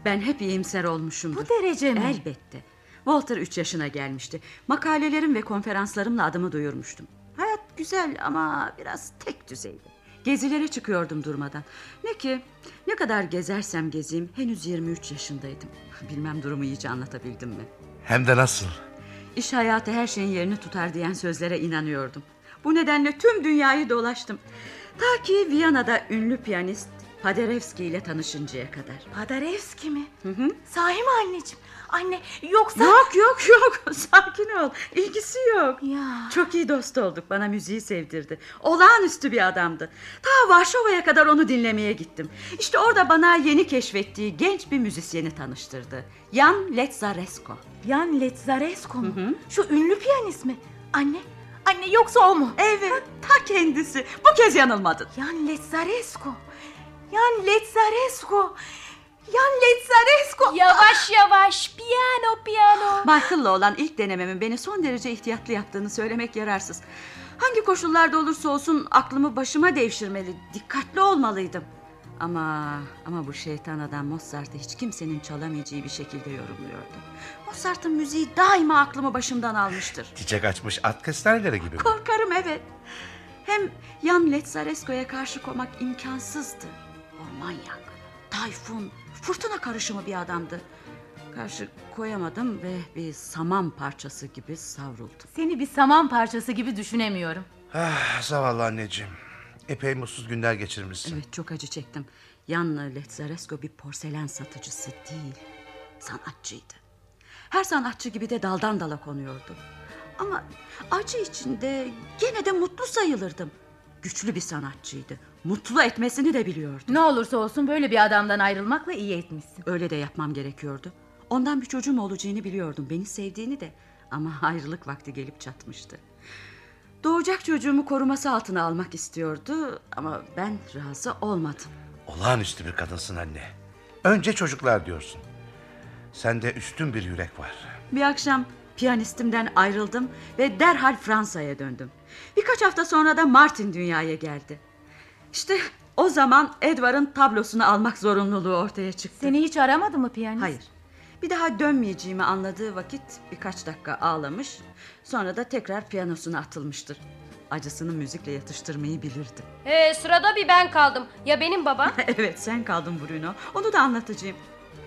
Ben hep iyimser olmuşumdur. Bu derece mi? Elbette. Walter 3 yaşına gelmişti. Makalelerim ve konferanslarımla adımı duyurmuştum. Hayat güzel ama biraz tek düzeydi. Gezilere çıkıyordum durmadan. Ne ki ne kadar gezersem gezeyim henüz 23 yaşındaydım. Bilmem durumu iyice anlatabildim mi? Hem de nasıl? İş hayatı her şeyin yerini tutar diyen sözlere inanıyordum. Bu nedenle tüm dünyayı dolaştım. Ta ki Viyana'da ünlü piyanist Paderewski ile tanışıncaya kadar. Paderewski mi? Hı hı. Sahi mi anneciğim? Anne yoksa... Yok yok yok sakin ol ilgisi yok. Ya. Çok iyi dost olduk bana müziği sevdirdi. Olağanüstü bir adamdı. Ta Varşova'ya kadar onu dinlemeye gittim. İşte orada bana yeni keşfettiği genç bir müzisyeni tanıştırdı. Jan Letzaresko. Jan Letzaresko mu? Şu ünlü piyanist mi? Anne, anne yoksa o mu? Evet ta kendisi bu kez yanılmadın. Jan Letzaresko. Jan Letzaresko. Jan Letzaresko. Yavaş yavaş piyano piyano. Michael'la olan ilk denememin beni son derece ihtiyatlı yaptığını söylemek yararsız. Hangi koşullarda olursa olsun aklımı başıma devşirmeli, dikkatli olmalıydım. Ama ama bu şeytan adam Mozart'ı hiç kimsenin çalamayacağı bir şekilde yorumluyordu. Mozart'ın müziği daima aklımı başımdan almıştır. Çiçek açmış at kestaneleri gibi. mi? Korkarım evet. Hem Jan Letzaresko'ya karşı koymak imkansızdı. Orman yangını, tayfun, fırtına karışımı bir adamdı. Karşı koyamadım ve bir saman parçası gibi savruldum. Seni bir saman parçası gibi düşünemiyorum. Ah, zavallı anneciğim. Epey mutsuz günler geçirmişsin. Evet çok acı çektim. Jan Letzaresko bir porselen satıcısı değil, sanatçıydı. Her sanatçı gibi de daldan dala konuyordu. Ama acı içinde gene de mutlu sayılırdım. Güçlü bir sanatçıydı. Mutlu etmesini de biliyordu. Ne olursa olsun böyle bir adamdan ayrılmakla iyi etmişsin. Öyle de yapmam gerekiyordu. Ondan bir çocuğum olacağını biliyordum. Beni sevdiğini de. Ama ayrılık vakti gelip çatmıştı. Doğacak çocuğumu koruması altına almak istiyordu. Ama ben razı olmadım. Olağanüstü bir kadınsın anne. Önce çocuklar diyorsun. Sende üstün bir yürek var. Bir akşam piyanistimden ayrıldım ve derhal Fransa'ya döndüm. Birkaç hafta sonra da Martin dünyaya geldi. İşte o zaman Edward'ın tablosunu almak zorunluluğu ortaya çıktı. Seni hiç aramadı mı piyanist? Hayır. Bir daha dönmeyeceğimi anladığı vakit birkaç dakika ağlamış. Sonra da tekrar piyanosuna atılmıştır. Acısını müzikle yatıştırmayı bilirdi. Ee, sırada bir ben kaldım. Ya benim babam? evet sen kaldın Bruno. Onu da anlatacağım.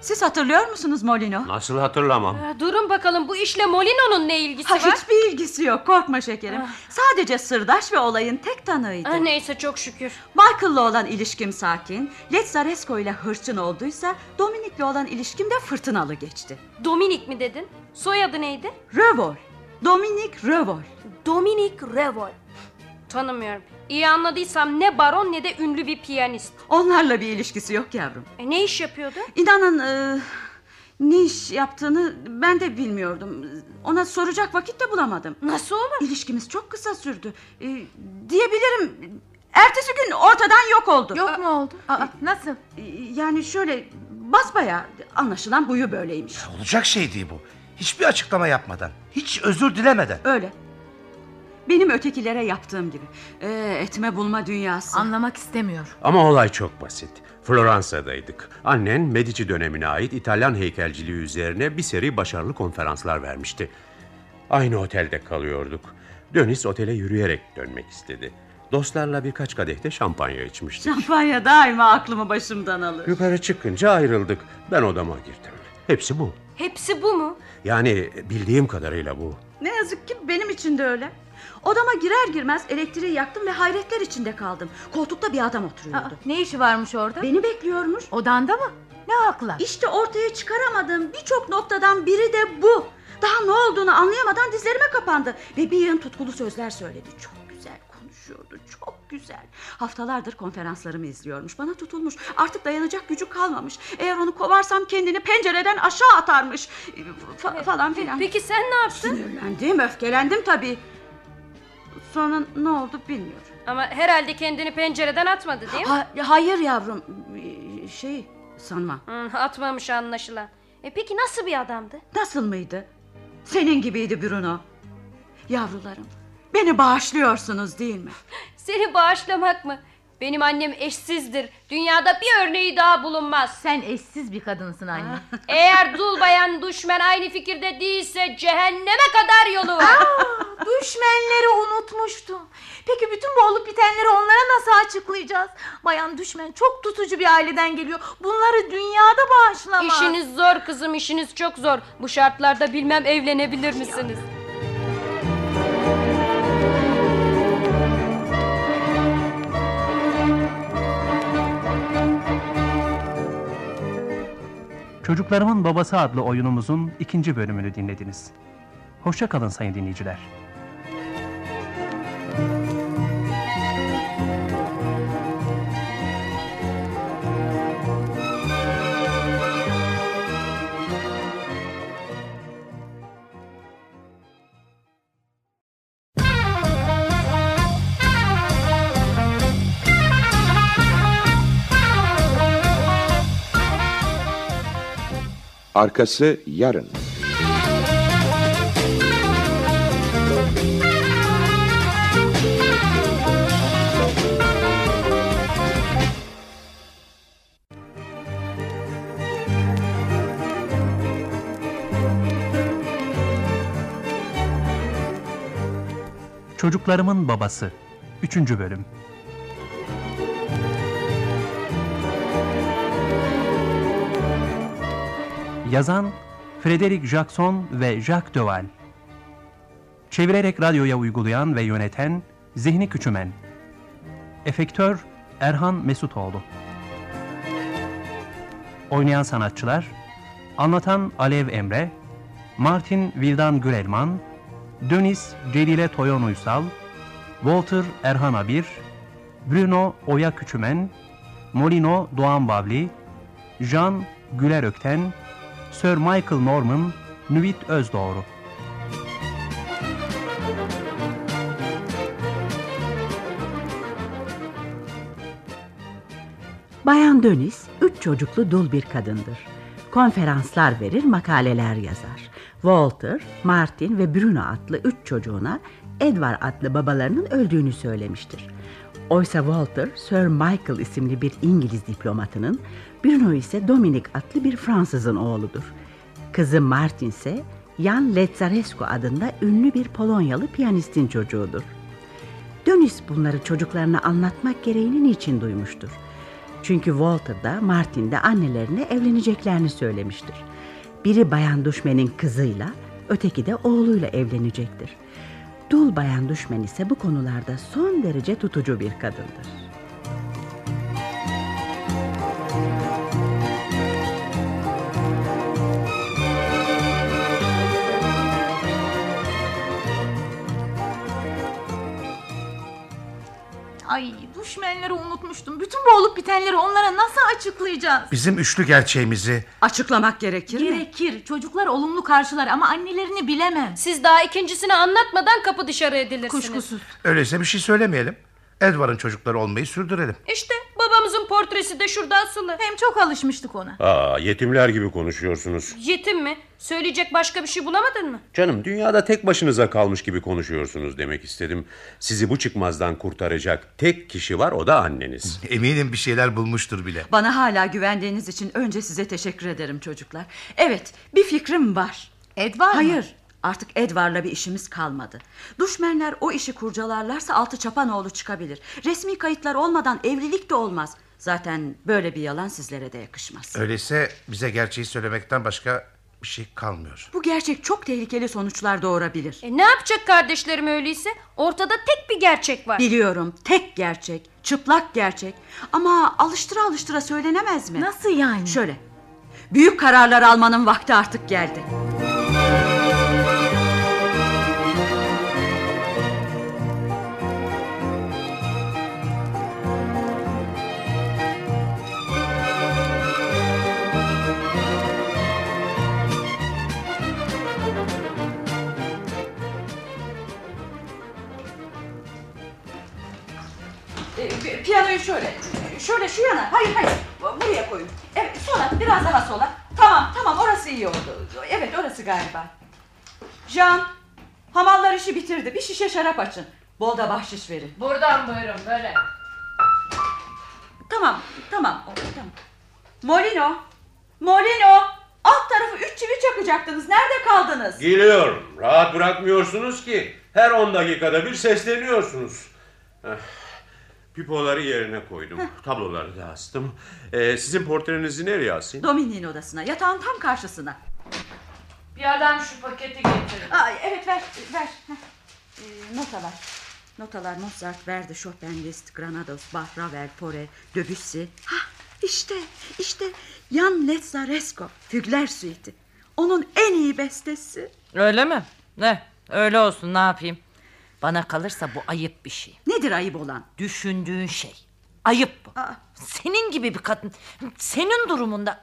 Siz hatırlıyor musunuz Molino? Nasıl hatırlamam? Ee, Durun bakalım bu işle Molino'nun ne ilgisi Ha, var? hiçbir ilgisi yok korkma şekerim. Sadece sırdaş ve olayın tek tanığıydı. Ah, neyse çok şükür. Michael'la olan ilişkim sakin, Letzaresko ile hırçın olduysa Dominik'le olan ilişkim de fırtınalı geçti. Dominik mi dedin? Soyadı neydi? Revol, Dominik Revol. Dominik Revol. Tanımıyorum. İyi anladıysam ne baron ne de ünlü bir piyanist. Onlarla bir ilişkisi yok yavrum. E, ne iş yapıyordu? İnanın e, ne iş yaptığını ben de bilmiyordum. Ona soracak vakit de bulamadım. Nasıl olur? İlişkimiz çok kısa sürdü. E, diyebilirim ertesi gün ortadan yok oldu. Yok mu oldu? Aa, nasıl? E, Yani şöyle basbaya anlaşılan huyu böyleymiş. Olacak şey değil bu. Hiçbir açıklama yapmadan, hiç özür dilemeden. Öyle. Benim ötekilere yaptığım gibi. Ee, etme bulma dünyası. Anlamak istemiyor. Ama olay çok basit. Floransa'daydık. Annen Medici dönemine ait İtalyan heykelciliği üzerine bir seri başarılı konferanslar vermişti. Aynı otelde kalıyorduk. Dönis otele yürüyerek dönmek istedi. Dostlarla birkaç kadehte şampanya içmiştik. Şampanya daima aklımı başımdan alır. Yukarı çıkınca ayrıldık. Ben odama girdim. Hepsi bu. Hepsi bu mu? Yani bildiğim kadarıyla bu. Ne yazık ki benim için de öyle. Odama girer girmez elektriği yaktım ve hayretler içinde kaldım. Koltukta bir adam Aa, oturuyordu. ne işi varmış orada? Beni bekliyormuş. Odanda mı? Ne hakla? İşte ortaya çıkaramadığım birçok noktadan biri de bu. Daha ne olduğunu anlayamadan dizlerime kapandı. Ve bir yığın tutkulu sözler söyledi. Çok güzel konuşuyordu. Çok güzel. Haftalardır konferanslarımı izliyormuş. Bana tutulmuş. Artık dayanacak gücü kalmamış. Eğer onu kovarsam kendini pencereden aşağı atarmış. Fa- falan filan. Peki sen ne yaptın? Sinirlendim, öfkelendim tabii. Sonra ne oldu bilmiyorum. Ama herhalde kendini pencereden atmadı değil mi? Ha- hayır yavrum. Ee, Şey sanma. Hı, atmamış anlaşılan. E peki nasıl bir adamdı? Nasıl mıydı? Senin gibiydi Bruno. Yavrularım, beni bağışlıyorsunuz değil mi? Seni bağışlamak mı? Benim annem eşsizdir. Dünyada bir örneği daha bulunmaz. Sen eşsiz bir kadınsın anne. Eğer dul bayan düşmen aynı fikirde değilse cehenneme kadar yolu var. Düşmenleri unutmuştum. Peki bütün bu olup bitenleri onlara nasıl açıklayacağız? Bayan düşmen çok tutucu bir aileden geliyor. Bunları dünyada bağışlamaz. İşiniz zor kızım işiniz çok zor. Bu şartlarda bilmem evlenebilir misiniz? Çocuklarımın Babası adlı oyunumuzun ikinci bölümünü dinlediniz. Hoşça kalın sayın dinleyiciler. Arkası yarın. Çocuklarımın Babası 3. Bölüm Yazan Frederick Jackson ve Jacques Döval Çevirerek radyoya uygulayan ve yöneten Zihni Küçümen. Efektör Erhan Mesutoğlu. Oynayan sanatçılar Anlatan Alev Emre Martin Vildan Gürelman Dönis Celile Toyon Uysal, Walter Erhan Abir, Bruno Oya Küçümen, Molino Doğan Bavli, Jean Güler Ökten, Sir Michael Norman, Nüvit Özdoğru. Bayan Dönis üç çocuklu dul bir kadındır. Konferanslar verir, makaleler yazar. Walter, Martin ve Bruno adlı üç çocuğuna Edward adlı babalarının öldüğünü söylemiştir. Oysa Walter, Sir Michael isimli bir İngiliz diplomatının, Bruno ise Dominic adlı bir Fransızın oğludur. Kızı Martin ise Jan Letzarescu adında ünlü bir Polonyalı piyanistin çocuğudur. Dönis bunları çocuklarına anlatmak gereğini niçin duymuştur? Çünkü Walter da Martin de annelerine evleneceklerini söylemiştir. Biri Bayan Düşmen'in kızıyla, öteki de oğluyla evlenecektir. Dul Bayan Düşmen ise bu konularda son derece tutucu bir kadındır. Ay düşmenleri unutmuştum. Bütün bu olup bitenleri onlara nasıl açıklayacağız? Bizim üçlü gerçeğimizi Açıklamak gerekir mi? Gerekir. Çocuklar olumlu karşılar ama annelerini bilemem. Siz daha ikincisini anlatmadan kapı dışarı edilirsiniz. Kuşkusuz. öyleyse bir şey söylemeyelim. Edward'ın çocukları olmayı sürdürelim. İşte babamızın portresi de şurada asılı. Hem çok alışmıştık ona. Aa, yetimler gibi konuşuyorsunuz. Yetim mi? Söyleyecek başka bir şey bulamadın mı? Canım dünyada tek başınıza kalmış gibi konuşuyorsunuz demek istedim. Sizi bu çıkmazdan kurtaracak tek kişi var o da anneniz. Eminim bir şeyler bulmuştur bile. Bana hala güvendiğiniz için önce size teşekkür ederim çocuklar. Evet bir fikrim var. Edward mı? Hayır artık Edward'la bir işimiz kalmadı. Düşmenler o işi kurcalarlarsa altı çapanoğlu çıkabilir. Resmi kayıtlar olmadan evlilik de olmaz. Zaten böyle bir yalan sizlere de yakışmaz. Öyleyse bize gerçeği söylemekten başka bir şey kalmıyor. Bu gerçek çok tehlikeli sonuçlar doğurabilir. E ne yapacak kardeşlerim öyleyse? Ortada tek bir gerçek var. Biliyorum tek gerçek, çıplak gerçek. Ama alıştıra alıştıra söylenemez mi? Nasıl yani? Şöyle. Büyük kararlar almanın vakti artık geldi. Ee, piyanoyu şöyle, şöyle şu yana. Hayır hayır, buraya koyun. Evet, sola, biraz daha sola. Tamam, tamam, orası iyi oldu. Evet, orası galiba. Jean, hamallar işi bitirdi. Bir şişe şarap açın. Bol da bahşiş verin. Buradan buyurun böyle. Tamam, tamam, tamam. Molino, Molino. Alt tarafı üç çivi çakacaktınız. Nerede kaldınız? Geliyorum. Rahat bırakmıyorsunuz ki. Her 10 dakikada bir sesleniyorsunuz. Eh, Pipoları yerine koydum. Tabloları da astım. Ee, sizin portrenizi nereye asayım? Dominik'in odasına, yatağın tam karşısına. Bir adam şu paketi getirin. Aa, evet ver, ver. Heh. Ee, notalar. Notalar Mozart, Verdi, Chopin, Liszt, Granados, Bach, Ravel, Pore, Debussy. Hah, İşte, işte Jan Netzaresko, Fügler Suite'i. Onun en iyi bestesi. Öyle mi? Ne? Öyle olsun ne yapayım? Bana kalırsa bu ayıp bir şey. Nedir ayıp olan? Düşündüğün şey. Ayıp bu. Aa. Senin gibi bir kadın, senin durumunda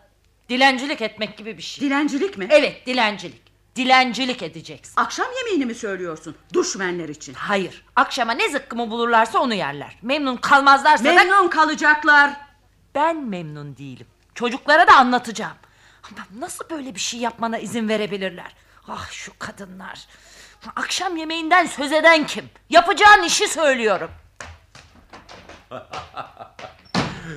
dilencilik etmek gibi bir şey. Dilencilik mi? Evet dilencilik. Dilencilik edeceksin. Akşam yemeğini mi söylüyorsun? Duşmenler için. Hayır. Akşama ne zıkkımı bulurlarsa onu yerler. Memnun kalmazlarsa da Memnun kalacaklar. ben memnun değilim. Çocuklara da anlatacağım. Ama nasıl böyle bir şey yapmana izin verebilirler? Ah şu kadınlar. Akşam yemeğinden söz eden kim? Yapacağın işi söylüyorum.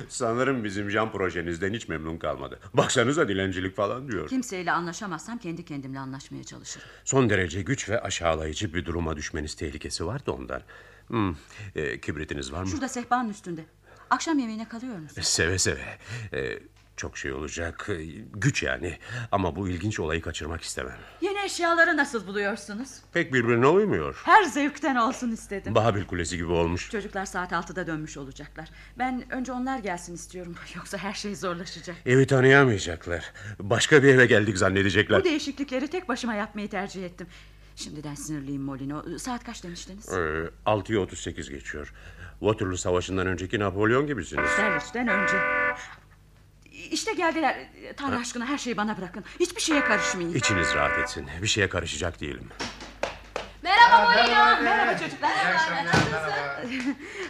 Sanırım bizim Can projenizden hiç memnun kalmadı. Baksanıza dilencilik falan diyor. Kimseyle anlaşamazsam kendi kendimle anlaşmaya çalışırım. Son derece güç ve aşağılayıcı bir duruma düşmeniz tehlikesi var da ondan. Hmm, e, kibritiniz var mı? Şurada sehpanın üstünde. Akşam yemeğine kalıyor musun? Seve seve. E, çok şey olacak. E, Güç yani. Ama bu ilginç olayı kaçırmak istemem. Yeni eşyaları nasıl buluyorsunuz? Pek birbirine uymuyor. Her zevkten olsun istedim. Babil Kulesi gibi olmuş. Çocuklar saat 6'da dönmüş olacaklar. Ben önce onlar gelsin istiyorum. Yoksa her şey zorlaşacak. Evi tanıyamayacaklar. Başka bir eve geldik zannedecekler. Bu değişiklikleri tek başıma yapmayı tercih ettim. Şimdiden sinirliyim Molino. Saat kaç demiştiniz? Ee, 6'ya 38 geçiyor. Waterloo Savaşı'ndan önceki Napolyon gibisiniz. Servisten önce. İşte geldiler. Tanrı aşkına her şeyi bana bırakın. Hiçbir şeye karışmayın. İçiniz rahat etsin. Bir şeye karışacak değilim. Merhaba Molino. Merhaba çocuklar.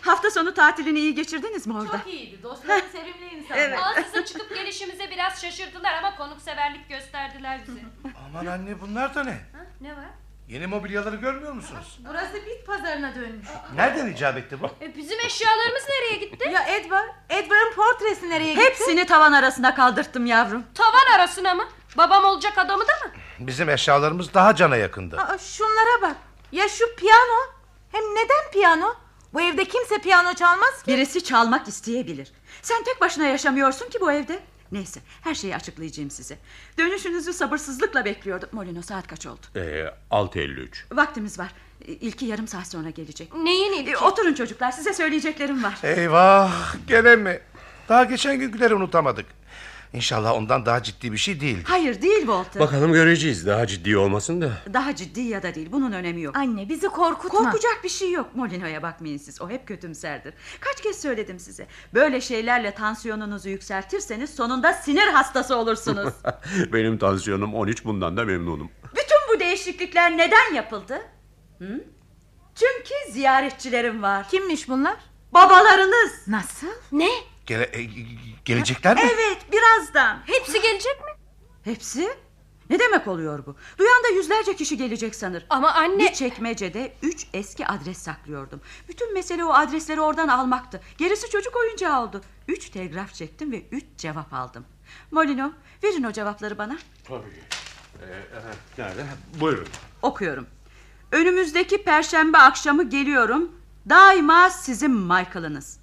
Hafta sonu tatilini iyi geçirdiniz mi orada? Çok iyiydi. Dostlarım sevimli insanlar. Ansızın çıkıp gelişimize biraz şaşırdılar ama konukseverlik gösterdiler bize. Aman anne bunlar da ne? Ha, ne var? Yeni mobilyaları görmüyor musunuz? Burası bit pazarına dönmüş. Nereden icap etti bu? E, bizim eşyalarımız nereye gitti? Ya Edward, Edward'ın portresi nereye gitti? Hepsini tavan arasına kaldırttım yavrum. Tavan arasına mı? Babam olacak adamı da mı? Bizim eşyalarımız daha cana yakındı. Aa, şunlara bak. Ya şu piyano? Hem neden piyano? Bu evde kimse piyano çalmaz ki. Birisi çalmak isteyebilir. Sen tek başına yaşamıyorsun ki bu evde. Neyse her şeyi açıklayacağım size. Dönüşünüzü sabırsızlıkla bekliyordum. Molino saat kaç oldu? Ee, 6.53. Vaktimiz var. İlki yarım saat sonra gelecek. Neyin ilki? E, Oturun çocuklar size söyleyeceklerim var. Eyvah gene mi? Daha geçen günküleri unutamadık. İnşallah ondan daha ciddi bir şey değildi. Hayır değil Walter. Bakalım göreceğiz. Daha ciddi olmasın da. Daha ciddi ya da değil bunun önemi yok. Anne bizi korkutma. Korkacak bir şey yok. Molino'ya bakmayın siz. O hep kötümserdir. Kaç kez söyledim size. Böyle şeylerle tansiyonunuzu yükseltirseniz sonunda sinir hastası olursunuz. Benim tansiyonum 13 bundan da memnunum. Bütün bu değişiklikler neden yapıldı? Hı? Çünkü ziyaretçilerim var. Kimmiş bunlar? Babalarınız. Nasıl? Ne? Gele- e, gelecekler mi? Evet birazdan. Hepsi gelecek mi? Hepsi? Ne demek oluyor bu? Duyan da yüzlerce kişi gelecek sanır. Ama anne... Bir çekmecede üç eski adres saklıyordum. Bütün mesele o adresleri oradan almaktı. Gerisi çocuk oyuncağı oldu. Üç telgraf çektim ve üç cevap aldım. Molino verin o cevapları bana. Tabii. nerede? Buyurun. Okuyorum. Önümüzdeki perşembe akşamı geliyorum. Daima sizin Michael'ınız.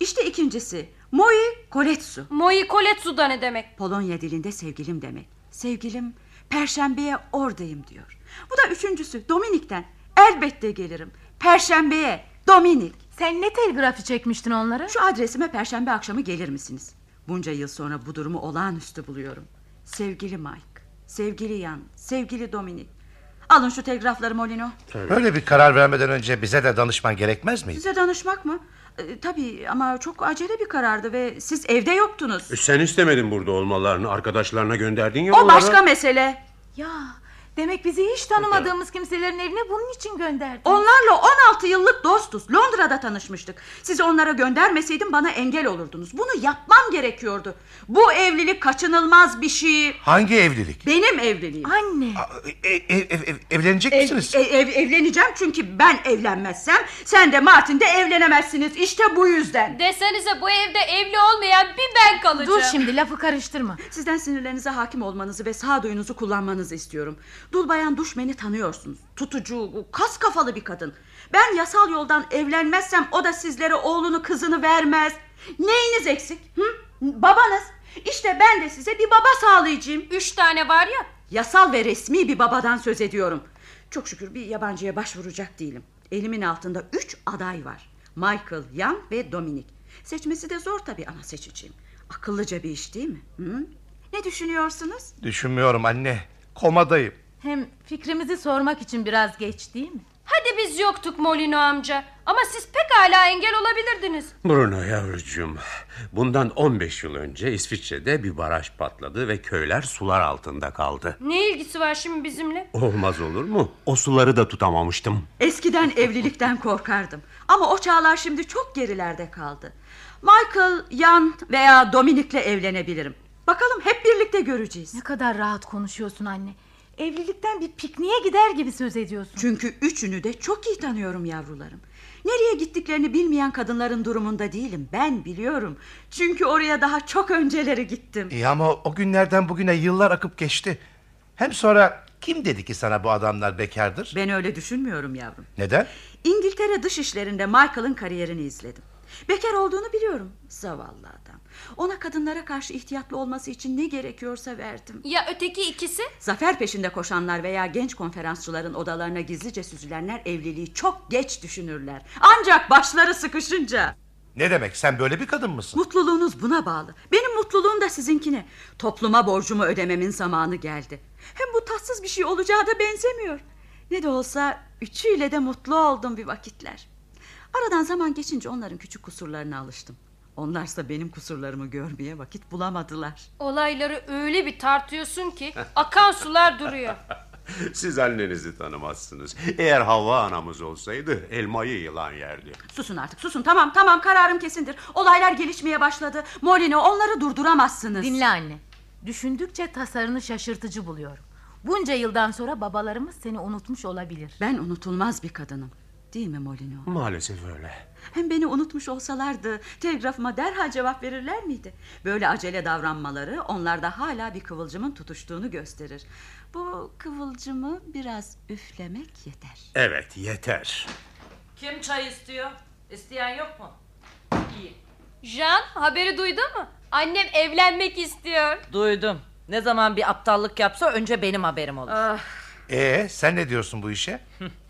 İşte ikincisi. Moi Koletsu. Moi Koletsu da ne demek? Polonya dilinde sevgilim demek. Sevgilim perşembeye oradayım diyor. Bu da üçüncüsü Dominik'ten. Elbette gelirim. Perşembeye Dominik. Sen ne telgrafı çekmiştin onlara? Şu adresime perşembe akşamı gelir misiniz? Bunca yıl sonra bu durumu olağanüstü buluyorum. Sevgili Mike, sevgili Yan, sevgili Dominik. Alın şu telgrafları Molino. Böyle bir karar vermeden önce bize de danışman gerekmez miydi? Size danışmak mı? Ee, tabii ama çok acele bir karardı ve siz evde yoktunuz. E, Sen istemedin burada olmalarını. Arkadaşlarına gönderdin ya O onları. başka mesele. Ya demek bizi hiç tanımadığımız kimselerin evine bunun için gönderdin. Onlarla 16 yıllık dostuz. Londra'da tanışmıştık. Sizi onlara göndermeseydim bana engel olurdunuz. Bunu yapmam gerekiyordu. Bu evlilik kaçınılmaz bir şey. Hangi evlilik? Benim evliliğim. Anne. E- e- ev- ev- evlenecek Ev- misiniz? e- ev- evleneceğim çünkü ben evlenmezsem sen de Martin de evlenemezsiniz. İşte bu yüzden. Desenize bu evde evli olmayan bir ben kalacağım. Dur şimdi lafı karıştırma. Sizden sinirlerinize hakim olmanızı ve sağduyunuzu kullanmanızı istiyorum. Dul bayan Duşmen'i tanıyorsunuz. Tutucu, kas kafalı bir kadın. Ben yasal yoldan evlenmezsem o da sizlere oğlunu kızını vermez. Neyiniz eksik? Hı? Babanız. İşte ben de size bir baba sağlayacağım. Üç tane var ya. Yasal ve resmi bir babadan söz ediyorum. Çok şükür bir yabancıya başvuracak değilim. Elimin altında üç aday var. Michael, Jan ve Dominic. Seçmesi de zor tabii ama seçeceğim. Akıllıca bir iş değil mi? Hı? Ne düşünüyorsunuz? Düşünmüyorum anne. Komadayım. Hem fikrimizi sormak için biraz geç değil mi? Hadi biz yoktuk Molino amca. Ama siz pekala engel olabilirdiniz. Bruno yavrucuğum, bundan 15 yıl önce İsviçre'de bir baraj patladı ve köyler sular altında kaldı. Ne ilgisi var şimdi bizimle? Olmaz olur mu? O suları da tutamamıştım. Eskiden evlilikten korkardım. Ama o çağlar şimdi çok gerilerde kaldı. Michael, Jan veya Dominik'le evlenebilirim. Bakalım hep birlikte göreceğiz. Ne kadar rahat konuşuyorsun anne. Evlilikten bir pikniğe gider gibi söz ediyorsun. Çünkü üçünü de çok iyi tanıyorum yavrularım. Nereye gittiklerini bilmeyen kadınların durumunda değilim. Ben biliyorum. Çünkü oraya daha çok önceleri gittim. İyi ama o günlerden bugüne yıllar akıp geçti. Hem sonra kim dedi ki sana bu adamlar bekardır? Ben öyle düşünmüyorum yavrum. Neden? İngiltere dış işlerinde Michael'ın kariyerini izledim. Bekar olduğunu biliyorum. Zavallı adam. Ona kadınlara karşı ihtiyatlı olması için ne gerekiyorsa verdim. Ya öteki ikisi? Zafer peşinde koşanlar veya genç konferansçıların odalarına gizlice süzülenler evliliği çok geç düşünürler. Ancak başları sıkışınca. Ne demek sen böyle bir kadın mısın? Mutluluğunuz buna bağlı. Benim mutluluğum da sizinkine. Topluma borcumu ödememin zamanı geldi. Hem bu tatsız bir şey olacağı da benzemiyor. Ne de olsa üçüyle de mutlu oldum bir vakitler. Aradan zaman geçince onların küçük kusurlarına alıştım. Onlarsa benim kusurlarımı görmeye vakit bulamadılar. Olayları öyle bir tartıyorsun ki akan sular duruyor. Siz annenizi tanımazsınız. Eğer Havva anamız olsaydı elmayı yılan yerdi. Susun artık susun tamam tamam kararım kesindir. Olaylar gelişmeye başladı. Molino onları durduramazsınız. Dinle anne. Düşündükçe tasarını şaşırtıcı buluyorum. Bunca yıldan sonra babalarımız seni unutmuş olabilir. Ben unutulmaz bir kadınım. Değil mi Molino? Maalesef öyle. Hem beni unutmuş olsalardı telgrafıma derhal cevap verirler miydi? Böyle acele davranmaları onlarda hala bir kıvılcımın tutuştuğunu gösterir. Bu kıvılcımı biraz üflemek yeter. Evet yeter. Kim çay istiyor? İsteyen yok mu? İyi. Jean haberi duydun mu? Annem evlenmek istiyor. Duydum. Ne zaman bir aptallık yapsa önce benim haberim olur. Ee sen ne diyorsun bu işe?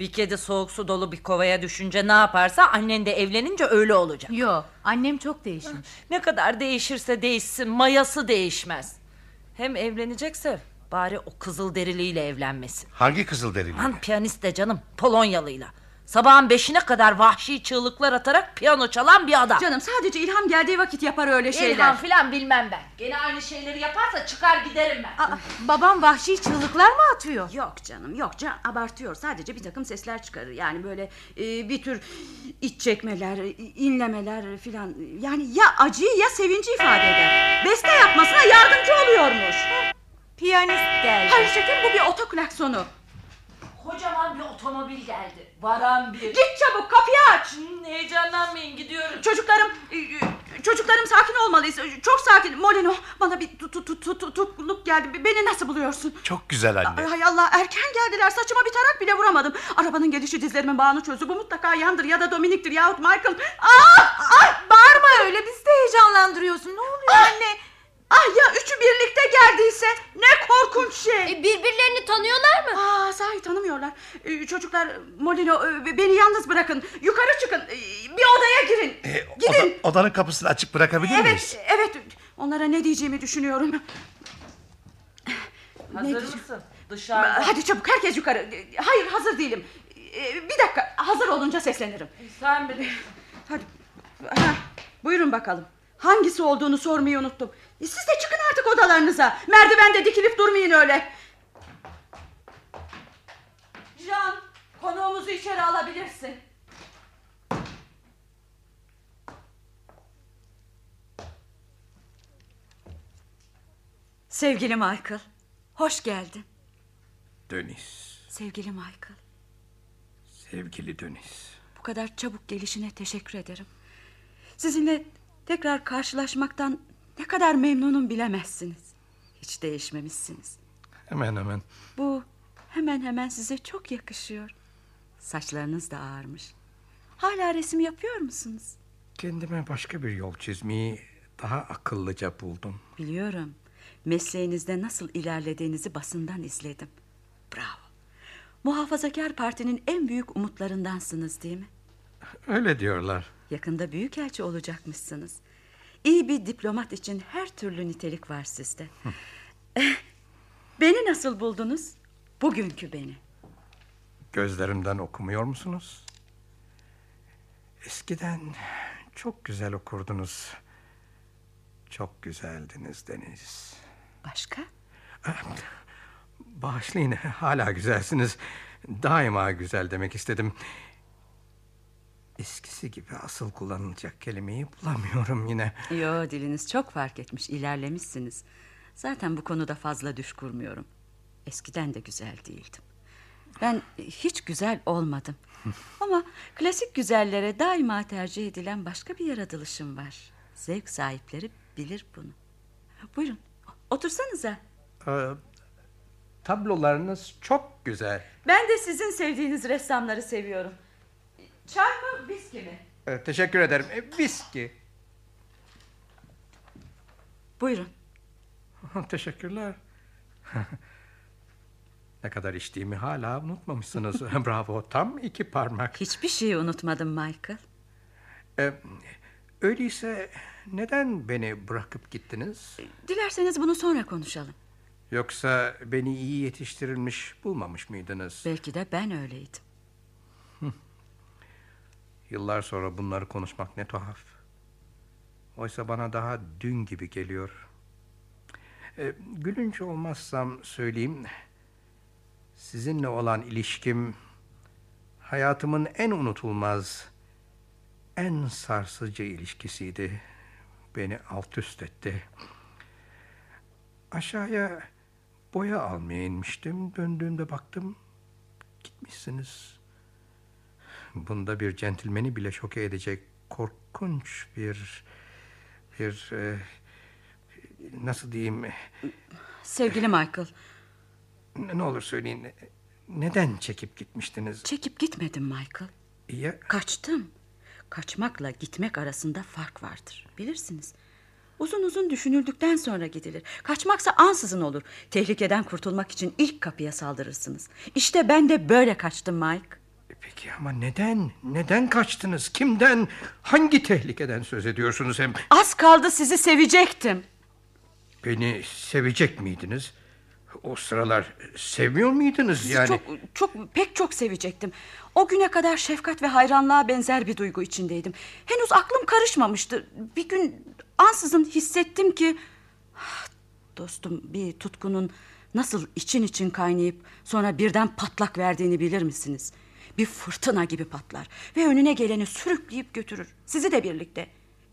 Bir kedi soğuk su dolu bir kovaya düşünce ne yaparsa annen de evlenince öyle olacak. Yo annem çok değişmiş. Ne kadar değişirse değişsin mayası değişmez. Hem evlenecekse bari o kızıl deriliyle evlenmesin. Hangi kızıl derili? Lan piyanist de canım Polonyalıyla. Sabahın beşine kadar vahşi çığlıklar atarak piyano çalan bir adam. Canım sadece ilham geldiği vakit yapar öyle şeyler. İlhan filan bilmem ben. Gene aynı şeyleri yaparsa çıkar giderim ben. Aa, babam vahşi çığlıklar mı atıyor? Yok canım yok can abartıyor sadece bir takım sesler çıkarır yani böyle e, bir tür iç çekmeler inlemeler filan yani ya acıyı ya sevinci ifade eder beste yapmasına yardımcı oluyormuş Piyanist geldi. hayır şeker bu bir otoklaksonu Kocaman bir otomobil geldi. Varan bir. git çabuk kapıyı aç Hmm, heyecanlanmayın gidiyorum. çocuklarım e, e, çocuklarım sakin olmalıyız çok sakin Molino bana bir tut, tut, tut, tut, tutukluk geldi beni nasıl buluyorsun Çok güzel anne. Hay Allah erken geldiler saçıma bir tarak bile vuramadım Arabanın gelişi dizlerimin bağını çözdü Bu mutlaka Yandır ya da Dominik'tir yahut Michael Ah, ah, Bağırma öyle bizi de heyecanlandırıyorsun. Ne oluyor anne? Ah ya üçü birlikte geldiyse Ne korkunç şey E, birbirlerini tanıyorlar mı? Aa, sahi tanımıyorlar Ee, Çocuklar Molino e, beni yalnız bırakın Yukarı çıkın Ee, Bir odaya girin Ee, Gidin oda- odanın kapısını açık bırakabilir miyiz? Evet evet Onlara ne diyeceğimi düşünüyorum Hazır mısın? Dışarıda. Hadi çabuk herkes yukarı Hayır hazır değilim Ee, Bir dakika hazır olunca seslenirim Sen bilirsin. Hadi. Ha, buyurun bakalım. Hangisi olduğunu sormayı unuttum. E, Siz de çıkın artık odalarınıza. Merdivende dikilip durmayın öyle. Jean, konuğumuzu içeri alabilirsin. Sevgili Michael, hoş geldin. Dönis, Sevgili Michael, sevgili Dönis. bu kadar çabuk gelişine teşekkür ederim. Sizinle tekrar karşılaşmaktan ne kadar memnunum bilemezsiniz. Hiç değişmemişsiniz. Hemen hemen. Bu hemen hemen size çok yakışıyor. Saçlarınız da ağarmış. Hala resim yapıyor musunuz? Kendime başka bir yol çizmeyi daha akıllıca buldum. Biliyorum. Mesleğinizde nasıl ilerlediğinizi basından izledim. Bravo. Muhafazakar Parti'nin en büyük umutlarındansınız değil mi? Öyle diyorlar. Yakında büyükelçi olacakmışsınız. İyi bir diplomat için her türlü nitelik var sizde. Eh, beni nasıl buldunuz? Bugünkü beni. Gözlerimden okumuyor musunuz? Eskiden çok güzel okurdunuz. Çok güzeldiniz Deniz. Başka? Bağışlayın hala güzelsiniz. Daima güzel demek istedim. Eskisi gibi asıl kullanılacak kelimeyi bulamıyorum yine. Yo diliniz çok fark etmiş, ilerlemişsiniz. Zaten bu konuda fazla düş kurmuyorum. Eskiden de güzel değildim. Ben hiç güzel olmadım. Ama klasik güzellere daima tercih edilen başka bir yaratılışım var. Zevk sahipleri bilir bunu. Buyurun, otursanıza. Ee, tablolarınız çok güzel. Ben de sizin sevdiğiniz ressamları seviyorum. Çay mı, viski mi? Ee, teşekkür ederim. Ee, viski. Buyurun. Teşekkürler. ne kadar içtiğimi hala unutmamışsınız. Bravo, tam iki parmak. Hiçbir şeyi unutmadım Michael. Ee, öyleyse neden beni bırakıp gittiniz? Dilerseniz bunu sonra konuşalım. Yoksa beni iyi yetiştirilmiş bulmamış mıydınız? Belki de ben öyleydim. Yıllar sonra bunları konuşmak ne tuhaf. Oysa bana daha dün gibi geliyor. Ee, gülünç olmazsam söyleyeyim. Sizinle olan ilişkim hayatımın en unutulmaz, en sarsıcı ilişkisiydi. Beni alt üst etti. Aşağıya boya almaya inmiştim. Döndüğümde baktım gitmişsiniz. Bunda bir centilmeni bile şoke edecek korkunç bir bir e, nasıl diyeyim Sevgili Michael, ne olur söyleyin neden çekip gitmiştiniz? çekip gitmedim Michael. Ya Kaçtım. Kaçmakla gitmek arasında fark vardır. Bilirsiniz. Uzun uzun düşünüldükten sonra gidilir. Kaçmaksa ansızın olur. Tehlikeden kurtulmak için ilk kapıya saldırırsınız. İşte ben de böyle kaçtım Mike. Peki ama neden? Neden kaçtınız? Kimden? Hangi tehlikeden söz ediyorsunuz hem? Az kaldı sizi sevecektim. Beni sevecek miydiniz? O sıralar sevmiyor muydunuz Sizi yani? çok çok pek çok sevecektim. O güne kadar şefkat ve hayranlığa benzer bir duygu içindeydim. Henüz aklım karışmamıştı. Bir gün ansızın hissettim ki Ah, dostum bir tutkunun nasıl için için kaynayıp sonra birden patlak verdiğini bilir misiniz? Bir fırtına gibi patlar ve önüne geleni sürükleyip götürür. Sizi de birlikte.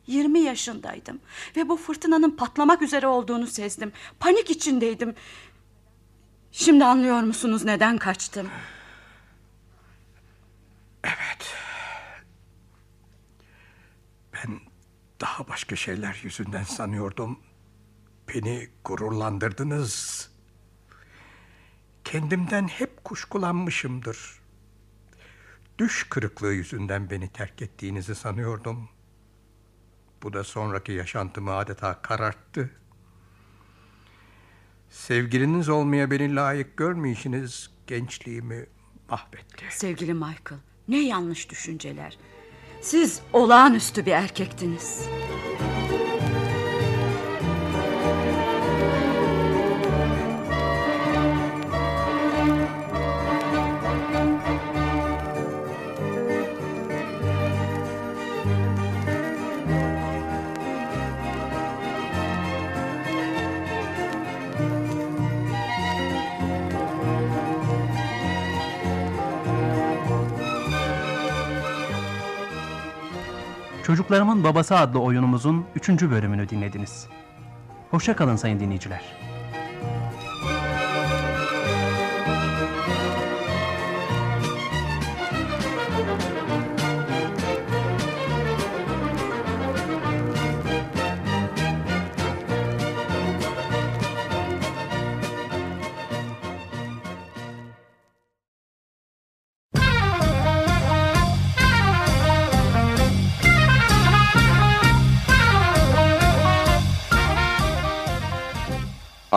20 yaşındaydım ve bu fırtınanın patlamak üzere olduğunu sezdim. Panik içindeydim. Şimdi anlıyor musunuz neden kaçtım? Ben daha başka şeyler yüzünden sanıyordum. Beni gururlandırdınız. Kendimden hep kuşkulanmışımdır. Düş kırıklığı yüzünden beni terk ettiğinizi sanıyordum. Bu da sonraki yaşantımı adeta kararttı. Sevgiliniz olmaya beni layık görmeyişiniz gençliğimi mahvetti. Sevgili Michael, ne yanlış düşünceler. Siz olağanüstü bir erkektiniz. Çocuklarımın Babası adlı oyunumuzun 3. bölümünü dinlediniz. Hoşça kalın sayın dinleyiciler.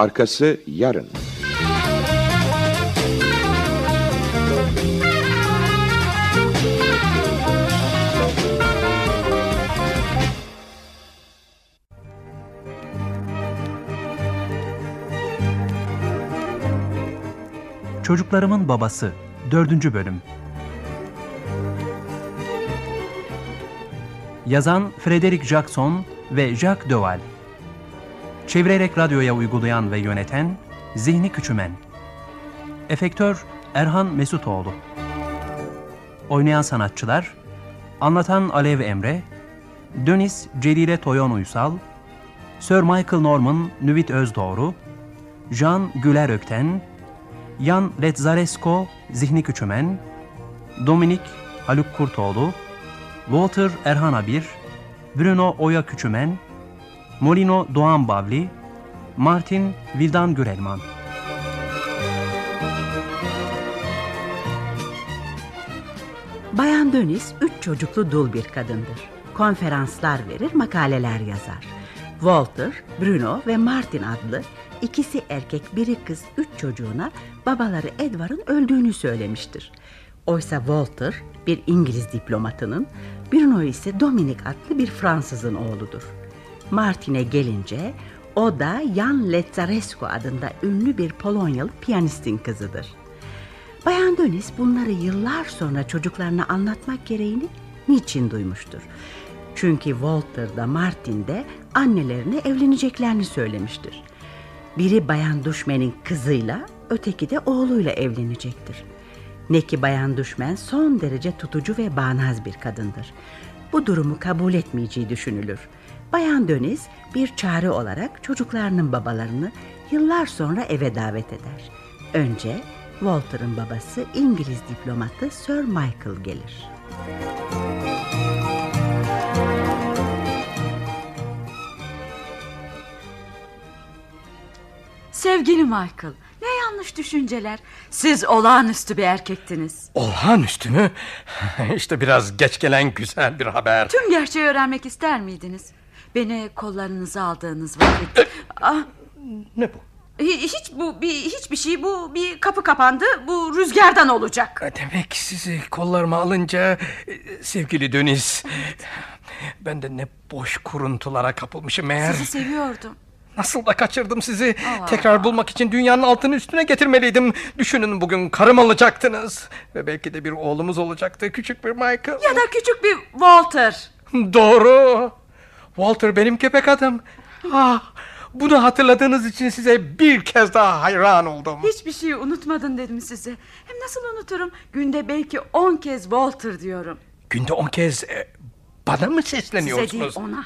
Arkası yarın. Çocuklarımın Babası 4. Bölüm Yazan Frederick Jackson ve Jacques Deval Çevirerek radyoya uygulayan ve yöneten Zihni Küçümen. Efektör Erhan Mesutoğlu. Oynayan sanatçılar Anlatan Alev Emre Dönis Celile Toyon Uysal Sir Michael Norman Nüvit Özdoğru Jean Güler Ökten Yan Letzaresko Zihni Küçümen Dominik Haluk Kurtoğlu Walter Erhan Abir Bruno Oya Küçümen Molino Doğan Bavli Martin Vildan Gürelman Bayan Dönis üç çocuklu dul bir kadındır. Konferanslar verir, makaleler yazar. Walter, Bruno ve Martin adlı ikisi erkek biri kız üç çocuğuna babaları Edward'ın öldüğünü söylemiştir. Oysa Walter bir İngiliz diplomatının, Bruno ise Dominic adlı bir Fransızın oğludur. Martin'e gelince o da Jan Letzarescu adında ünlü bir Polonyalı piyanistin kızıdır. Bayan Dönis bunları yıllar sonra çocuklarına anlatmak gereğini niçin duymuştur? Çünkü Walter da Martin de annelerine evleneceklerini söylemiştir. Biri Bayan Duşmen'in kızıyla, öteki de oğluyla evlenecektir. Ne ki Bayan Duşmen son derece tutucu ve bağnaz bir kadındır. Bu durumu kabul etmeyeceği düşünülür. Bayan Dönis bir çare olarak çocuklarının babalarını yıllar sonra eve davet eder. Önce Walter'ın babası İngiliz diplomatı Sir Michael gelir. Sevgili Michael, ne yanlış düşünceler. Siz olağanüstü bir erkektiniz. Olağanüstü mü? işte biraz geç gelen güzel bir haber. Tüm gerçeği öğrenmek ister miydiniz? Beni kollarınıza aldığınız vakit. ah, Ne bu? hi- hiç bu bir hiçbir şey bu bir kapı kapandı. Bu rüzgardan olacak. Demek sizi kollarıma alınca e, sevgili Döniz. Ben de ne boş kuruntulara kapılmışım meğer. Sizi seviyordum. Nasıl da kaçırdım sizi. Tekrar bulmak için dünyanın altını üstüne getirmeliydim. Düşünün bugün karım olacaktınız. Ve belki de bir oğlumuz olacaktı. Küçük bir Michael. Ya da küçük bir Walter. Doğru. Walter benim köpek adım. Ah, bunu hatırladığınız için size bir kez daha hayran oldum. Hiçbir şeyi unutmadın dedim size. Hem nasıl unuturum? Günde belki on kez Walter diyorum. Günde on kez e, bana mı Size sesleniyorsunuz? değil ona.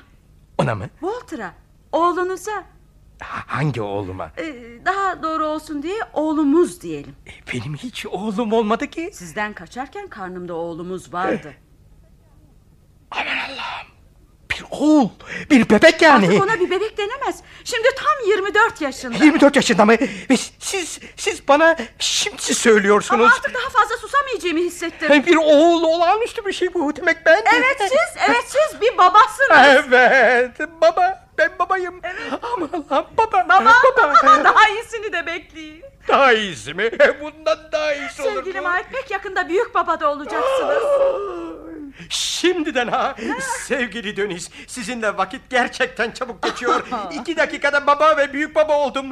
Ona mı? Walter'a. Oğlunuza. Ha- Hangi oğluma? Ee, daha doğru olsun diye oğlumuz diyelim. E, Benim hiç oğlum olmadı ki. Sizden kaçarken karnımda oğlumuz vardı. Aman Allah'ım. Bir oğul. Bir bebek yani. Artık ona bir bebek denemez. Şimdi tam 24 yaşında. 24 yaşında mı? Ve siz, siz bana şimdi söylüyorsunuz. Ama artık daha fazla susamayacağımı hissettim. Bir oğul olağanüstü bir şey bu demek ben. Evet siz, evet siz bir babasınız. Evet baba ben babayım. Aman Allah'ım baba. Baba, baba. daha iyisini de bekleyin. Daha iyisi mi? Bundan daha iyisi olur Sevgili mu? Mike pek yakında büyük baba da olacaksınız. Şimdiden ha sevgili Döniz sizinle vakit gerçekten çabuk geçiyor. İki dakikada baba ve büyük baba oldum.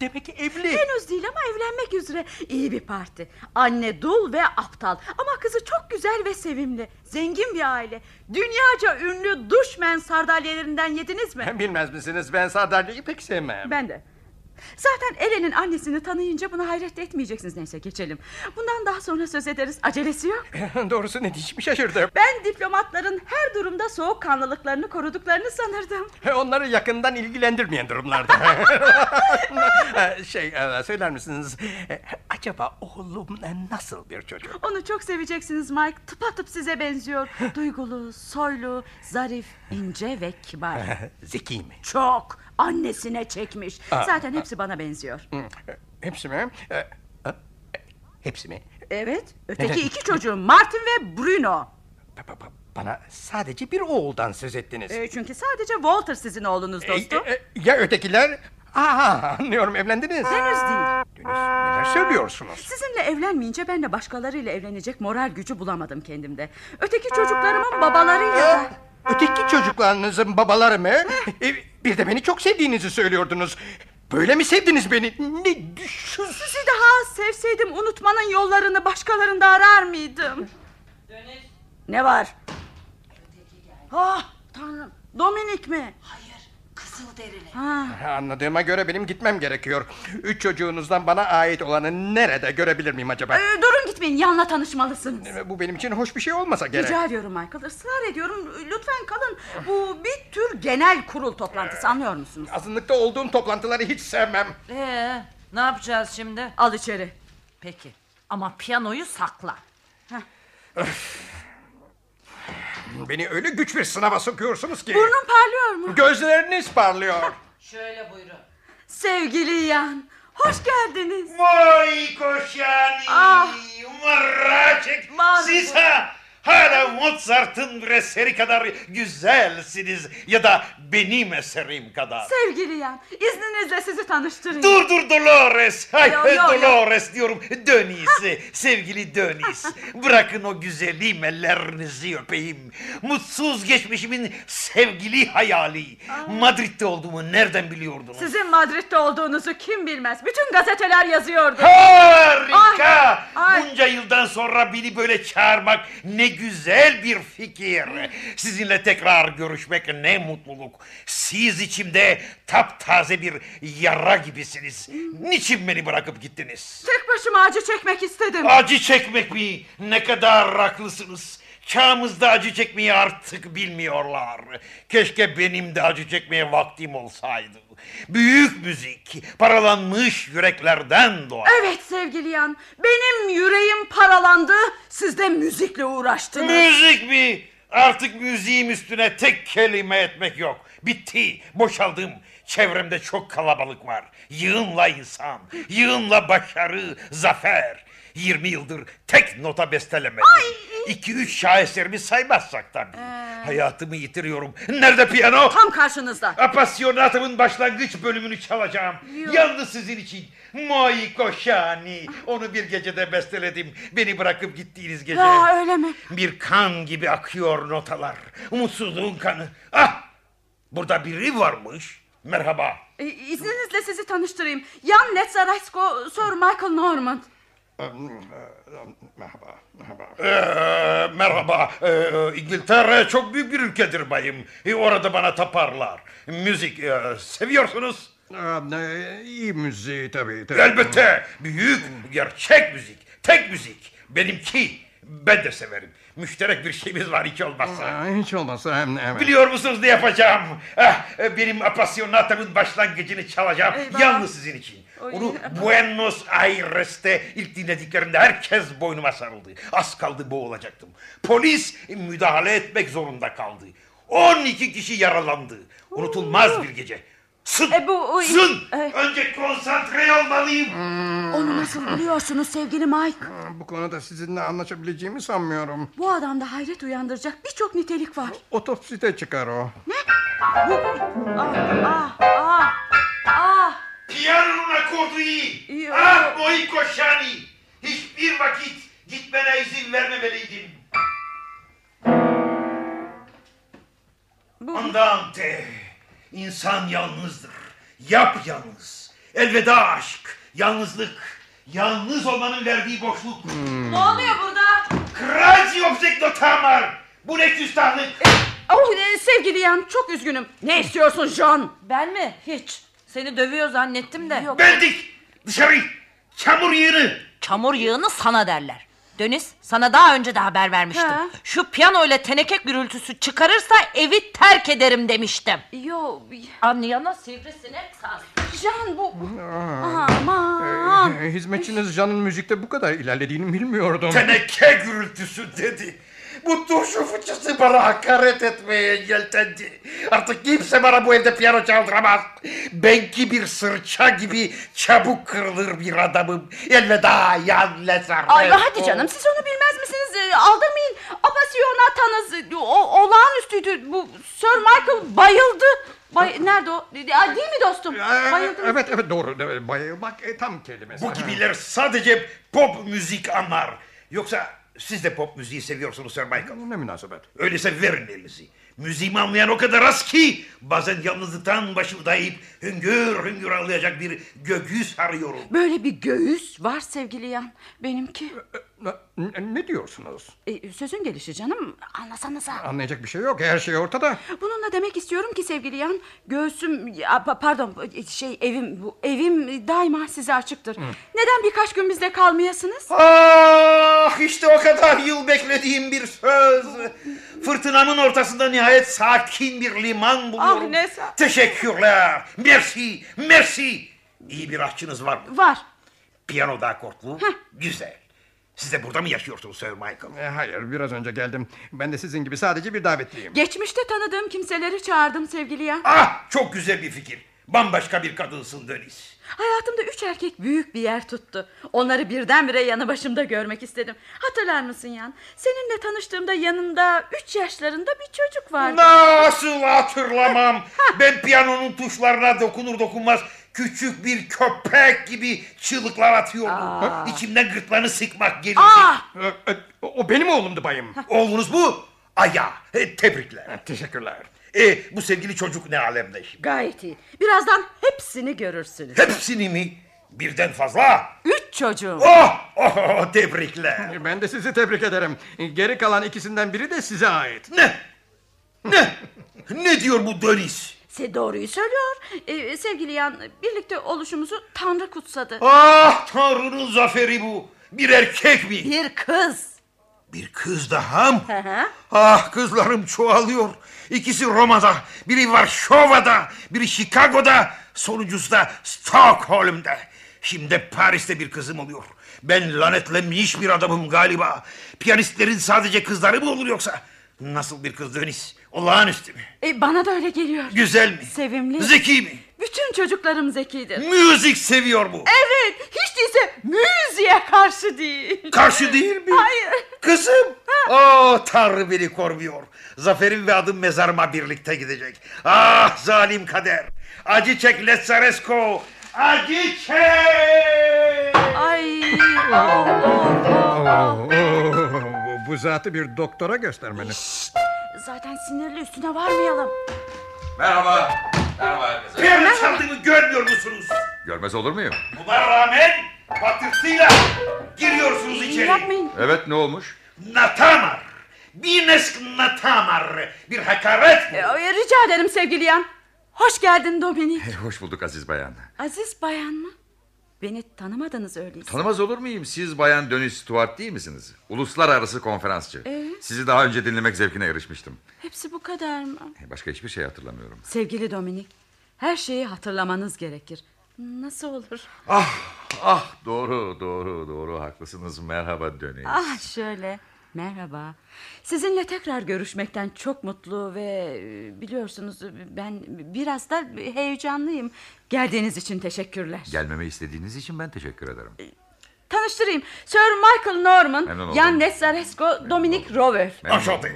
Demek ki evli. Henüz değil ama evlenmek üzere. İyi bir parti. Anne dul ve aptal. Ama kızı çok güzel ve sevimli. Zengin bir aile. Dünyaca ünlü duşmen sardalyelerinden yediniz mi? Bilmez misiniz ben sardalyeyi pek sevmem. Ben de. Zaten Ellen'in annesini tanıyınca buna hayret etmeyeceksiniz. Neyse geçelim. Bundan daha sonra söz ederiz. Acelesi yok. Doğrusu ne diyeceğimi şaşırdım. Ben diplomatların her durumda soğukkanlılıklarını koruduklarını sanırdım. Onları yakından ilgilendirmeyen durumlarda. şey e, söyler misiniz? e, Acaba oğlum e, nasıl bir çocuk? Onu çok seveceksiniz Mike. Tıpatıp size benziyor. Duygulu, soylu, zarif, ince ve kibar. Zeki mi? Çok. Annesine çekmiş. Zaten hepsi bana benziyor. Hepsi mi? E, e, Hepsi mi? Evet. Öteki iki çocuğum Martin ve Bruno. Ba- ba- ba- Bana sadece bir oğuldan söz ettiniz. Ee, çünkü sadece Walter sizin oğlunuz dostum. E, e, ya ötekiler? Aha anlıyorum evlendiniz. Henüz değil. Deniz, neler söylüyorsunuz? Sizinle evlenmeyince ben de başkalarıyla evlenecek moral gücü bulamadım kendimde. Öteki çocuklarımın babalarıyla da... Öteki çocuklarınızın babaları mı? Bir de beni çok sevdiğinizi söylüyordunuz. Böyle mi sevdiniz beni? Ne düşün... Sizi daha sevseydim unutmanın yollarını başkalarında arar mıydım? Ne var? Ah tanrım. Dominik mi? Hayır kızıl derili. Ha. Anladığıma göre benim gitmem gerekiyor. Üç çocuğunuzdan bana ait olanı nerede görebilir miyim acaba? Ee, durun gitmeyin yanla tanışmalısınız. Bu benim için hoş bir şey olmasa gerek. Rica ediyorum Michael ısrar ediyorum lütfen kalın. Bu bir tür genel kurul toplantısı anlıyor musunuz? Azınlıkta olduğum toplantıları hiç sevmem. Ee, ne yapacağız şimdi? Al içeri. Peki ama piyanoyu sakla. Beni öyle güç bir sınava sokuyorsunuz ki. Burnun parlıyor mu? Gözleriniz parlıyor. Şöyle buyurun. Sevgili Yan hoş geldiniz. Vay koşani. Ah. Maracek. Mar- Siz ha hala Mozart'ın eseri kadar güzelsiniz. Ya da benim eserim kadar. Sevgili Yan izninizle sizi tanıştırayım. Dur dur Dolores. Hay Yo, yo, yo. Dolores diyorum. Dönis. sevgili Dönis. Bırakın o güzelim ellerinizi öpeyim. Mutsuz geçmişimin sevgili hayali. Madrid'de olduğumu nereden biliyordunuz? Sizin Madrid'de olduğunuzu kim bilmez. Bütün gazeteler yazıyordu. Harika! Ay, ay. Bunca yıldan sonra beni böyle çağırmak ne güzel bir fikir. Sizinle tekrar görüşmek ne mutluluk. Siz içimde taptaze bir yara gibisiniz. Niçin beni bırakıp gittiniz? Tek başıma acı çekmek istedim. Acı çekmek mi? Ne kadar haklısınız. Çağımızda acı çekmeyi artık bilmiyorlar. Keşke benim de acı çekmeye vaktim olsaydı. Büyük müzik paralanmış yüreklerden doğar. Evet sevgili Yan benim yüreğim paralandı. Siz de müzikle uğraştınız. Müzik mi? Artık müziğim üstüne tek kelime etmek yok. Bitti, boşaldım. Çevremde çok kalabalık var. Yığınla insan, yığınla başarı, zafer. 20 yıldır tek nota bestelemedim. İki üç şaheserimi saymazsak tabii. Hayatımı yitiriyorum. Nerede piyano? Tam karşınızda. Apasionatımın başlangıç bölümünü çalacağım. Yalnız sizin için. Moi Koşani. Onu bir gecede besteledim. Beni bırakıp gittiğiniz gece. Ya öyle mi? Bir kan gibi akıyor notalar. Umutsuzluğun kanı. Ah! Burada biri varmış. Merhaba. E, izninizle sizi tanıştırayım. Yan Netzarasko, Sir Michael Norman. Merhaba, merhaba. Ee, merhaba. Ee, İngiltere çok büyük bir ülkedir bayım. Ee, orada bana taparlar. Müzik e, seviyorsunuz. iyi müziği tabii. tabii. Elbette. Büyük, gerçek müzik. Tek müzik. Benimki. Ben de severim. Müşterek bir şeyimiz var hiç olmazsa. Aa, Hiç olmazsa hem evet. Biliyor musunuz ne yapacağım? Ah, benim apasionatımın başlangıcını çalacağım. Eyvah. Yalnız sizin için. Oy. Onu Buenos Aires'te ilk dinlediklerimde herkes boynuma sarıldı. Az kaldı boğulacaktım. Polis müdahale etmek zorunda kaldı. 12 kişi yaralandı. Unutulmaz bir gece. Sın! E, bu- o- Sın! e- Önce konsantre olmalıyım. Onu nasıl buluyorsunuz sevgili Mike? Bu konuda sizinle anlaşabileceğimi sanmıyorum. Bu adamda hayret uyandıracak birçok nitelik var. Otopside çıkar o. Ah, ah, ah, ah. Piyanonun akordu iyi. Yo. Ah Moi Koşani. Hiçbir vakit gitmene izin vermemeliydim. Andante. İnsan yalnızdır. Yap yalnız. Elveda aşk. Yalnızlık. Yalnız olmanın verdiği boşluk. Ne oluyor burada? Krazi obsek notamar. Bu ne küstahlık. Oh, e, sevgili Yan çok üzgünüm. Ne istiyorsun John? Ben mi? Hiç. Seni dövüyor zannettim de. Bendik. Dışarı. Çamur yığını. Çamur yığını sana derler. Dönis sana daha önce de haber vermiştim. Ha. Şu piyano ile teneke gürültüsü çıkarırsa evi terk ederim demiştim. Yo, Anlayana sivrisinek saz. John bu... Aman. Ee, hizmetçiniz Jan'ın müzikte bu kadar ilerlediğini bilmiyordum. Teneke gürültüsü dedi. Bu turşu fıçısı bana hakaret etmeye yeltendi. Artık kimse bana bu evde piyano çaldıramaz. Ben ki bir sırça gibi çabuk kırılır bir adamım. Elveda yan lezar. Ay hadi canım siz onu bilmez misiniz? Ee, aldırmayın. Apasionatanız o, olağanüstüydü. Bu Sir Michael bayıldı. Bay, nerede o? Değil mi dostum? Ee, Bayıldı. mı? evet evet doğru. Evet, bayılmak e, tam kelimesi. Bu gibiler sadece pop müzik anlar. Yoksa siz de pop müziği seviyorsunuz Sir Michael. Ne münasebet. Öyleyse verin elinizi. Müziğimi anlayan o kadar az ki bazen yalnızlıktan başımı dayayıp hüngür hüngür ağlayacak bir gökyüz arıyorum. Böyle bir göğüs var sevgili Yan. Benimki. Ne, ne diyorsunuz? E, sözün gelişi canım. Anlasanıza. Anlayacak bir şey yok. Her şey ortada. Bununla demek istiyorum ki sevgili Yan göğsüm pardon şey evim bu evim daima size açıktır. Neden birkaç gün bizde kalmayasınız? Ah işte o kadar yıl beklediğim bir söz. Fırtınamın ortasında nihayet sakin bir liman buluyorum. Ah, ne sa- Teşekkürler. Merci, merci. İyi bir aşçınız var mı? Var. Piyanoda akortlu. Güzel. Siz de burada mı yaşıyorsunuz Sir Michael? E, hayır biraz önce geldim. Ben de sizin gibi sadece bir davetliyim. Geçmişte tanıdığım kimseleri çağırdım sevgili Yan. Ah çok güzel bir fikir. Bambaşka bir kadınsın Deniz. Hayatımda üç erkek büyük bir yer tuttu. Onları birdenbire yanı başımda görmek istedim. Hatırlar mısın Yan? Seninle tanıştığımda yanında üç yaşlarında bir çocuk vardı. Nasıl hatırlamam? ben piyanonun tuşlarına dokunur dokunmaz küçük bir köpek gibi çığlıklar atıyordum. İçimden gırtlağını sıkmak gelirdi. E, o benim oğlumdu bayım. Oğlunuz bu? Aya. E, tebrikler. Teşekkürler. E, bu sevgili çocuk ne alemde şimdi? Gayet iyi. Birazdan hepsini görürsünüz. Hepsini mi? Birden fazla? Üç çocuğum. Oh, oh tebrikler. Ben de sizi tebrik ederim. Geri kalan ikisinden biri de size ait. Ne? Ne? ne diyor bu Deniz? Se doğruyu söylüyor. Ee, sevgili Yan birlikte oluşumuzu Tanrı kutsadı. Ah Tanrı'nın zaferi bu. Bir erkek mi? Bir kız. Bir kız daha mı? Hı hı. Ah kızlarım çoğalıyor. İkisi Roma'da, biri Varşova'da, biri Chicago'da, sonuncusu da Stockholm'da. Şimdi Paris'te bir kızım oluyor. Ben lanetlenmiş bir adamım galiba. Piyanistlerin sadece kızları mı olur yoksa? Nasıl bir kız Deniz? Olağanüstü mü? Ee, bana da öyle geliyor. Güzel mi? Sevimli. Zeki mi? Bütün çocuklarım zekidir. Müzik seviyor bu. Evet, hiç değilse müziğe karşı değil. Karşı değil mi? Hayır. Kızım. Oh Tanrı beni korumuyor. Zaferim ve adım mezarıma birlikte gidecek. Ah zalim kader. Acı çek Letsaresko. Acı çek. Ay. Oo, oo, bu, bu zatı bir doktora göstermeniz. Zaten sinirli üstüne varmayalım. Merhaba. Merhaba herkese. Piyano çaldığımı görmüyor musunuz? Görmez olur muyum? Buna rağmen patırtıyla giriyorsunuz içeri. Yapmayın. Evet ne olmuş? Natamar. Binesk natamar. Bir hakaret bu. Ee, rica ederim sevgili Yan. Hoş geldin Dominik. Hoş bulduk Aziz Bayan. Aziz bayan mı? Beni tanımadınız öyleyse. Tanımaz olur muyum? Siz Bayan Dönüş Stuart değil misiniz? Uluslararası konferansçı. Evet. Sizi daha önce dinlemek zevkine erişmiştim. Hepsi bu kadar mı? Başka hiçbir şey hatırlamıyorum. Sevgili Dominik, her şeyi hatırlamanız gerekir. Nasıl olur? Ah, ah doğru, doğru, doğru haklısınız. Merhaba Dönüş. Ah şöyle. Merhaba. Sizinle tekrar görüşmekten çok mutlu ve e, biliyorsunuz ben biraz da heyecanlıyım. Geldiğiniz için teşekkürler. Gelmemi istediğiniz için ben teşekkür ederim. Tanıştırayım. Sir Michael Norman. Yan Nesaresco, Dominic Rover. Enchanté.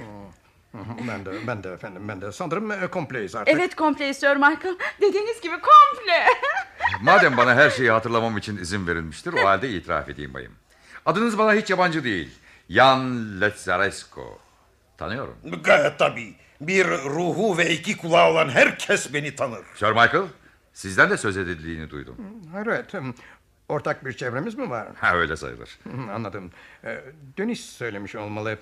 Ben de, ben de efendim, ben de. Sanırım e, kompleyiz artık. Evet komple Sir Michael. Dediğiniz gibi komple. Madem bana her şeyi hatırlamam için izin verilmiştir, o halde itiraf edeyim bayım. Adınız bana hiç yabancı değil. Jan Letzaresko. Tanıyorum. Gayet tabii. Bir ruhu ve iki kulağı olan herkes beni tanır. Sir Michael, sizden de söz edildiğini duydum. Evet. hmm, Ortak bir çevremiz mi var? Ha öyle sayılır. Hmm, Anladım. Ee, Deniz söylemiş olmalı.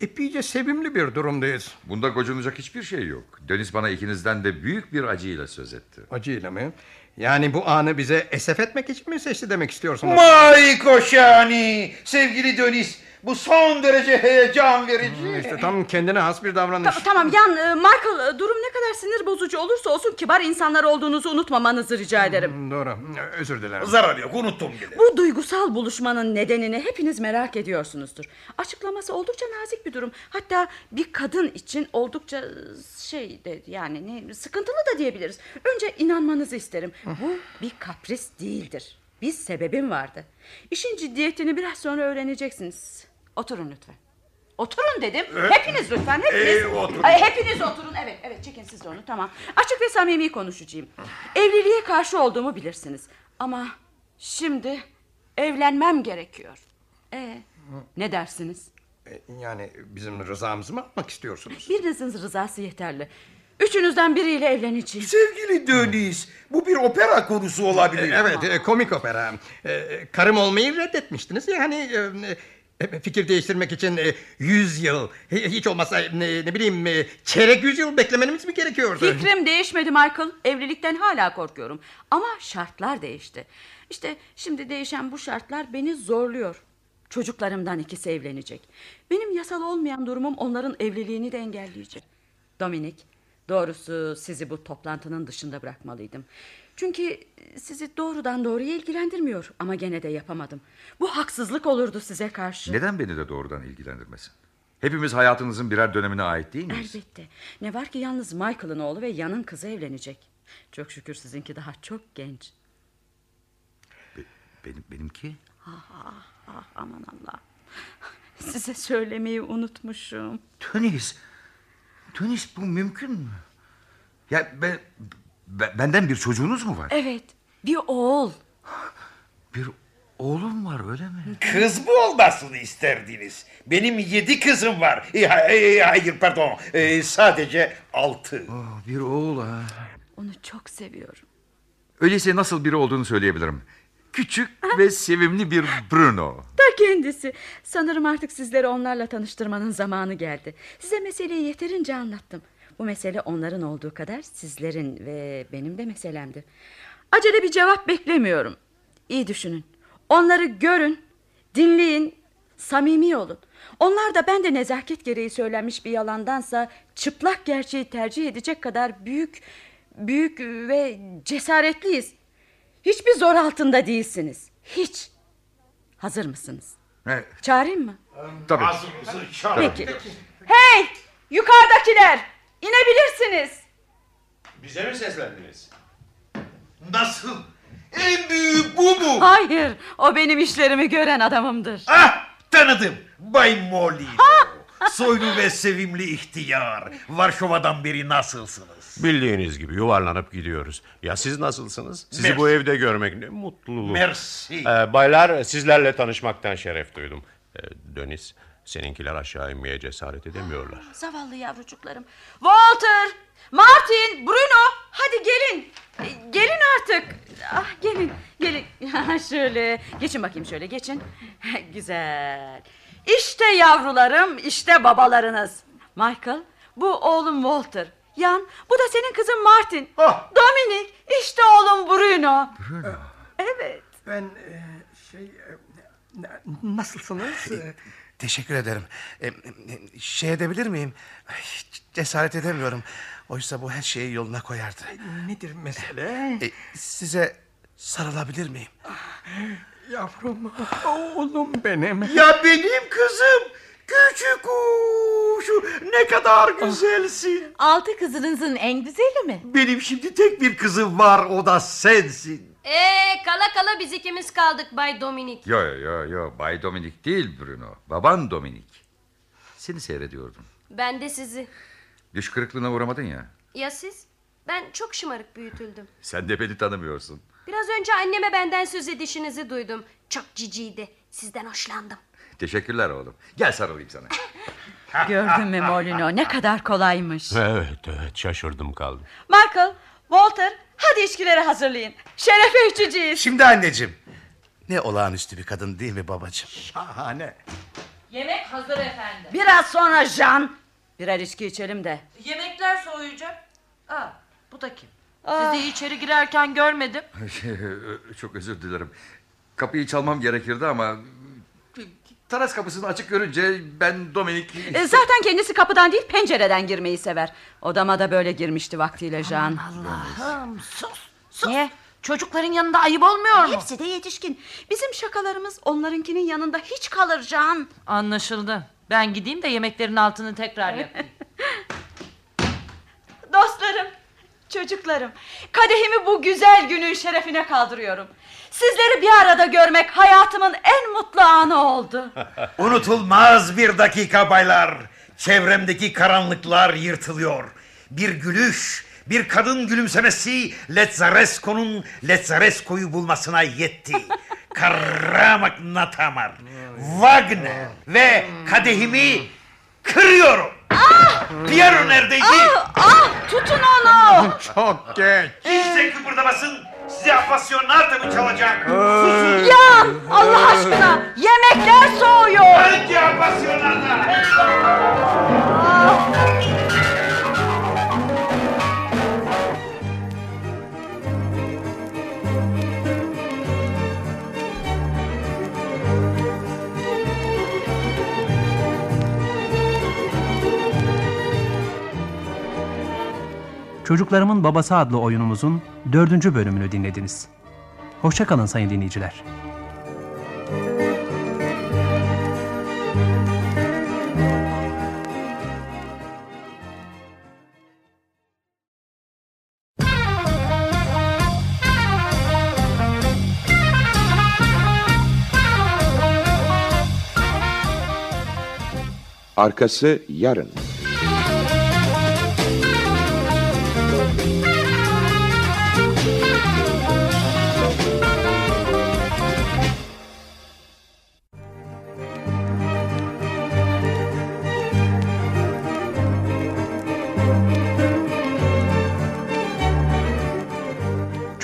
Epeyce sevimli bir durumdayız. Bunda gocunacak hiçbir şey yok. Deniz bana ikinizden de büyük bir acıyla söz etti. Acıyla mı? Yani bu anı bize esef etmek için mi seçti demek istiyorsunuz? May koşani. Sevgili Dönis. Bu son derece heyecan verici. İşte tam kendine has bir davranış. Ta- tamam Yan, e, Michael e, durum ne kadar sinir bozucu olursa olsun kibar insanlar olduğunuzu unutmamanızı rica ederim. Hmm, Doğru. Özür dilerim. Zarar yok unuttum bile. Bu duygusal buluşmanın nedenini hepiniz merak ediyorsunuzdur. Açıklaması oldukça nazik bir durum. Hatta bir kadın için oldukça e, şey de yani ne sıkıntılı da diyebiliriz. Önce inanmanızı isterim. Bu bir kapris değildir. Bir sebebim vardı. İşin ciddiyetini biraz sonra öğreneceksiniz. Oturun lütfen. Oturun dedim. Hepiniz lütfen. Hepiniz. Ee, oturun. Ay, hepiniz oturun. Evet, evet çekin siz de onu. Tamam. Açık ve samimi konuşacağım. Evliliğe karşı olduğumu bilirsiniz. Ama şimdi evlenmem gerekiyor. Ee, ne dersiniz? E, Yani bizim rızamızı mı almak istiyorsunuz? Birinizin rızası yeterli. Üçünüzden biriyle evleneceğim. Sevgili Döniz, bu bir opera konusu olabilir. Evet, e, komik opera. E, Karım olmayı reddetmiştiniz. Yani e, e, fikir değiştirmek için e, yüz yıl, hi- hiç olmazsa e, ne, ne bileyim e, çeyrek yüzyıl beklemeniz mi gerekiyordu? Fikrim değişmedi Michael. Evlilikten hala korkuyorum. Ama şartlar değişti. İşte şimdi değişen bu şartlar beni zorluyor. Çocuklarımdan ikisi evlenecek. Benim yasal olmayan durumum onların evliliğini de engelleyecek. Dominik, doğrusu sizi bu toplantının dışında bırakmalıydım. Çünkü sizi doğrudan doğruya ilgilendirmiyor ama gene de yapamadım. Bu haksızlık olurdu size karşı. Neden beni de doğrudan ilgilendirmesin? Hepimiz hayatınızın birer dönemine ait değil miyiz? Elbette. Ne var ki yalnız Michael'ın oğlu ve Yan'ın kızı evlenecek. Çok şükür sizinki daha çok genç. Benim, benimki? Ah, ah, aman Allah. Size söylemeyi unutmuşum. Döniz. Döniz bu mümkün mü? Ya ben, ben- benden bir çocuğunuz mu var? Evet, bir oğul. Bir oğlum var öyle mi? Kız mı olmasını isterdiniz? Benim yedi kızım var. E, ha- e, hayır pardon, E, sadece altı. bir oğul ha. Onu çok seviyorum. Öyleyse nasıl biri olduğunu söyleyebilirim. Küçük ve sevimli bir Bruno. Ta kendisi. Sanırım artık sizleri onlarla tanıştırmanın zamanı geldi. Size meseleyi yeterince anlattım. Bu mesele onların olduğu kadar sizlerin ve benim de meselemdir. Acele bir cevap beklemiyorum. İyi düşünün. Onları görün, dinleyin, samimi olun. Onlar da ben de nezaket gereği söylenmiş bir yalandansa çıplak gerçeği tercih edecek kadar büyük, büyük ve cesaretliyiz. Hiçbir zor altında değilsiniz. Hiç. Hazır mısınız? Evet. Çağırayım mı? Tabii. Hazır mısın? Peki. Hey! Yukarıdakiler! İnebilirsiniz. Bize mi seslendiniz? Nasıl? En büyük bu mu? Hayır, o benim işlerimi gören adamımdır. Ah tanıdım. Bay Molly. Soylu ve sevimli ihtiyar. Varşova'dan beri nasılsınız? Bildiğiniz gibi yuvarlanıp gidiyoruz. Ya siz nasılsınız? Sizi Merci. bu evde görmek ne mutluluk. Merci. Ee, baylar sizlerle tanışmaktan şeref duydum. Ee, Döniz seninkiler aşağı inmeye cesaret edemiyorlar. Zavallı yavrucuklarım. Walter, Martin, Bruno, hadi gelin. E, Gelin artık. Ah gelin, gelin. şöyle, geçin bakayım şöyle, geçin. Güzel. İşte yavrularım, işte babalarınız. Michael, bu oğlum Walter. Yan, bu da senin kızın Martin. Ah. Dominik, işte oğlum Bruno. Bruno. Evet. Ben e, şey... e, na- Nasılsınız? Teşekkür ederim. E, e, şey edebilir miyim? Ay, cesaret edemiyorum. Oysa bu her şeyi yoluna koyardı. Nedir mesele? E, size sarılabilir miyim? Yavrum, oğlum benim. Ya benim kızım. Küçük kuşu ne kadar güzelsin. Altı kızınızın en güzeli mi? Benim şimdi tek bir kızım var o da sensin. Ee, kala kala biz ikimiz kaldık Bay Dominik. Yo yo yo Bay Dominik değil Bruno. Baban Dominik. Seni seyrediyordum. Ben de sizi. Düş kırıklığına uğramadın ya. Ya siz? Ben çok şımarık büyütüldüm. Sen de beni tanımıyorsun. Biraz önce anneme benden söz edişinizi duydum. Çok ciciydi. Sizden hoşlandım. Teşekkürler oğlum. Gel sarılayım sana. Gördün mü Molino, ne kadar kolaymış. Evet evet şaşırdım kaldım. Michael, Walter, hadi içkileri hazırlayın. Şerefe içeceğiz. Şimdi anneciğim. Ne olağanüstü bir kadın değil mi babacığım? Şahane. Yemek hazır efendim. Biraz sonra Jean. Birer içki içelim de. Yemekler soğuyacak. Aa, bu da kim? Ah. Sizi içeri girerken görmedim. Çok özür dilerim. Kapıyı çalmam gerekirdi ama... Taras kapısını açık görünce ben Dominik... E, zaten kendisi kapıdan değil pencereden girmeyi sever. Odama da böyle girmişti vaktiyle Jean. Allah'ım sus. Sus. Niye? Çocukların yanında ayıp olmuyor mu? Hepsi de yetişkin. Bizim şakalarımız onlarınkinin yanında hiç kalır Jean. Anlaşıldı. Ben gideyim de yemeklerin altını tekrar yapayım. Dostlarım, çocuklarım, kadehimi bu güzel günün şerefine kaldırıyorum. Sizleri bir arada görmek hayatımın en mutlu anı oldu. Unutulmaz bir dakika baylar. Çevremdeki karanlıklar yırtılıyor. Bir gülüş, bir kadın gülümsemesi Letzaresko'nun Letzaresko'yu bulmasına yetti. Karamak natamar. Wagner ve kadehimi kırıyorum. Piyano neredeydi? Ah tutun onu. Çok geç. Kimse kıpırdamasın. Size apasyonata mı çalacak? Susun. Yan Allah aşkına yemekler soğuyor. Önce apasyonata. Çocuklarımın Babası adlı oyunumuzun dördüncü bölümünü dinlediniz. Hoşçakalın sayın dinleyiciler. Arkası yarın.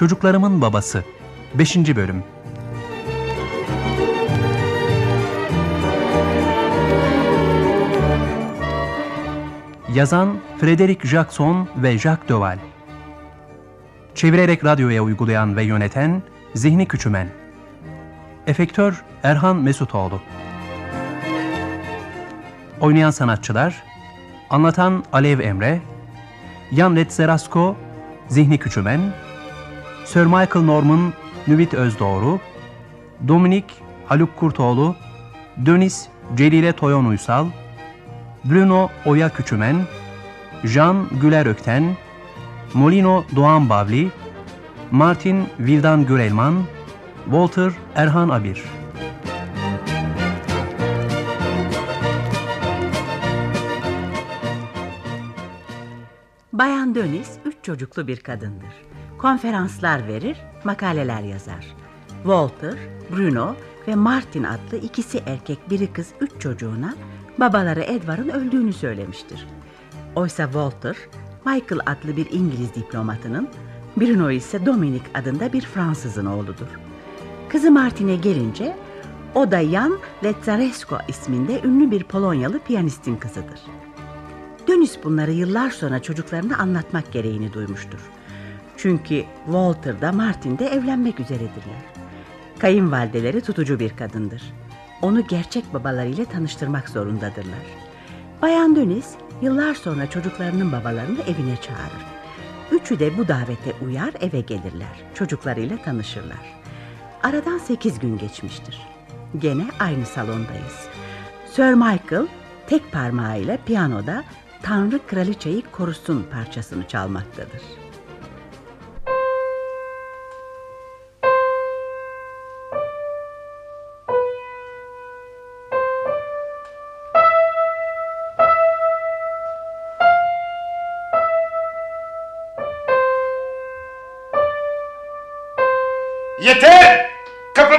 Çocuklarımın Babası 5. Bölüm. Yazan Frederick Jackson ve Jacques Döval Çevirerek radyoya uygulayan ve yöneten Zihni Küçümen. Efektör Erhan Mesutoğlu. Oynayan sanatçılar Anlatan Alev Emre Yan Letzerasko Zihni Küçümen Sir Michael Norman Nüvit Özdoğru Dominik Haluk Kurtoğlu Dönis Celile Toyon Uysal Bruno Oya Küçümen Jean Güler Ökten Molino Doğan Bavli Martin Vildan Gürelman Walter Erhan Abir Bayan Dönis üç çocuklu bir kadındır. Konferanslar verir, makaleler yazar. Walter, Bruno ve Martin adlı ikisi erkek biri kız üç çocuğuna babaları Edward'ın öldüğünü söylemiştir. Oysa Walter, Michael adlı bir İngiliz diplomatının, Bruno ise Dominic adında bir Fransızın oğludur. Kızı Martin'e gelince o da Jan Letzaresko isminde ünlü bir Polonyalı piyanistin kızıdır. Dönüs bunları yıllar sonra çocuklarına anlatmak gereğini duymuştur. Çünkü Walter da Martin de evlenmek üzeredirler. Kayınvalideleri tutucu bir kadındır. Onu gerçek babalarıyla tanıştırmak zorundadırlar. Bayan Dönis yıllar sonra çocuklarının babalarını evine çağırır. Üçü de bu davete uyar eve gelirler. Çocuklarıyla tanışırlar. Aradan sekiz gün geçmiştir. Gene aynı salondayız. Sir Michael tek parmağıyla piyanoda Tanrı Kraliçeyi Korusun parçasını çalmaktadır.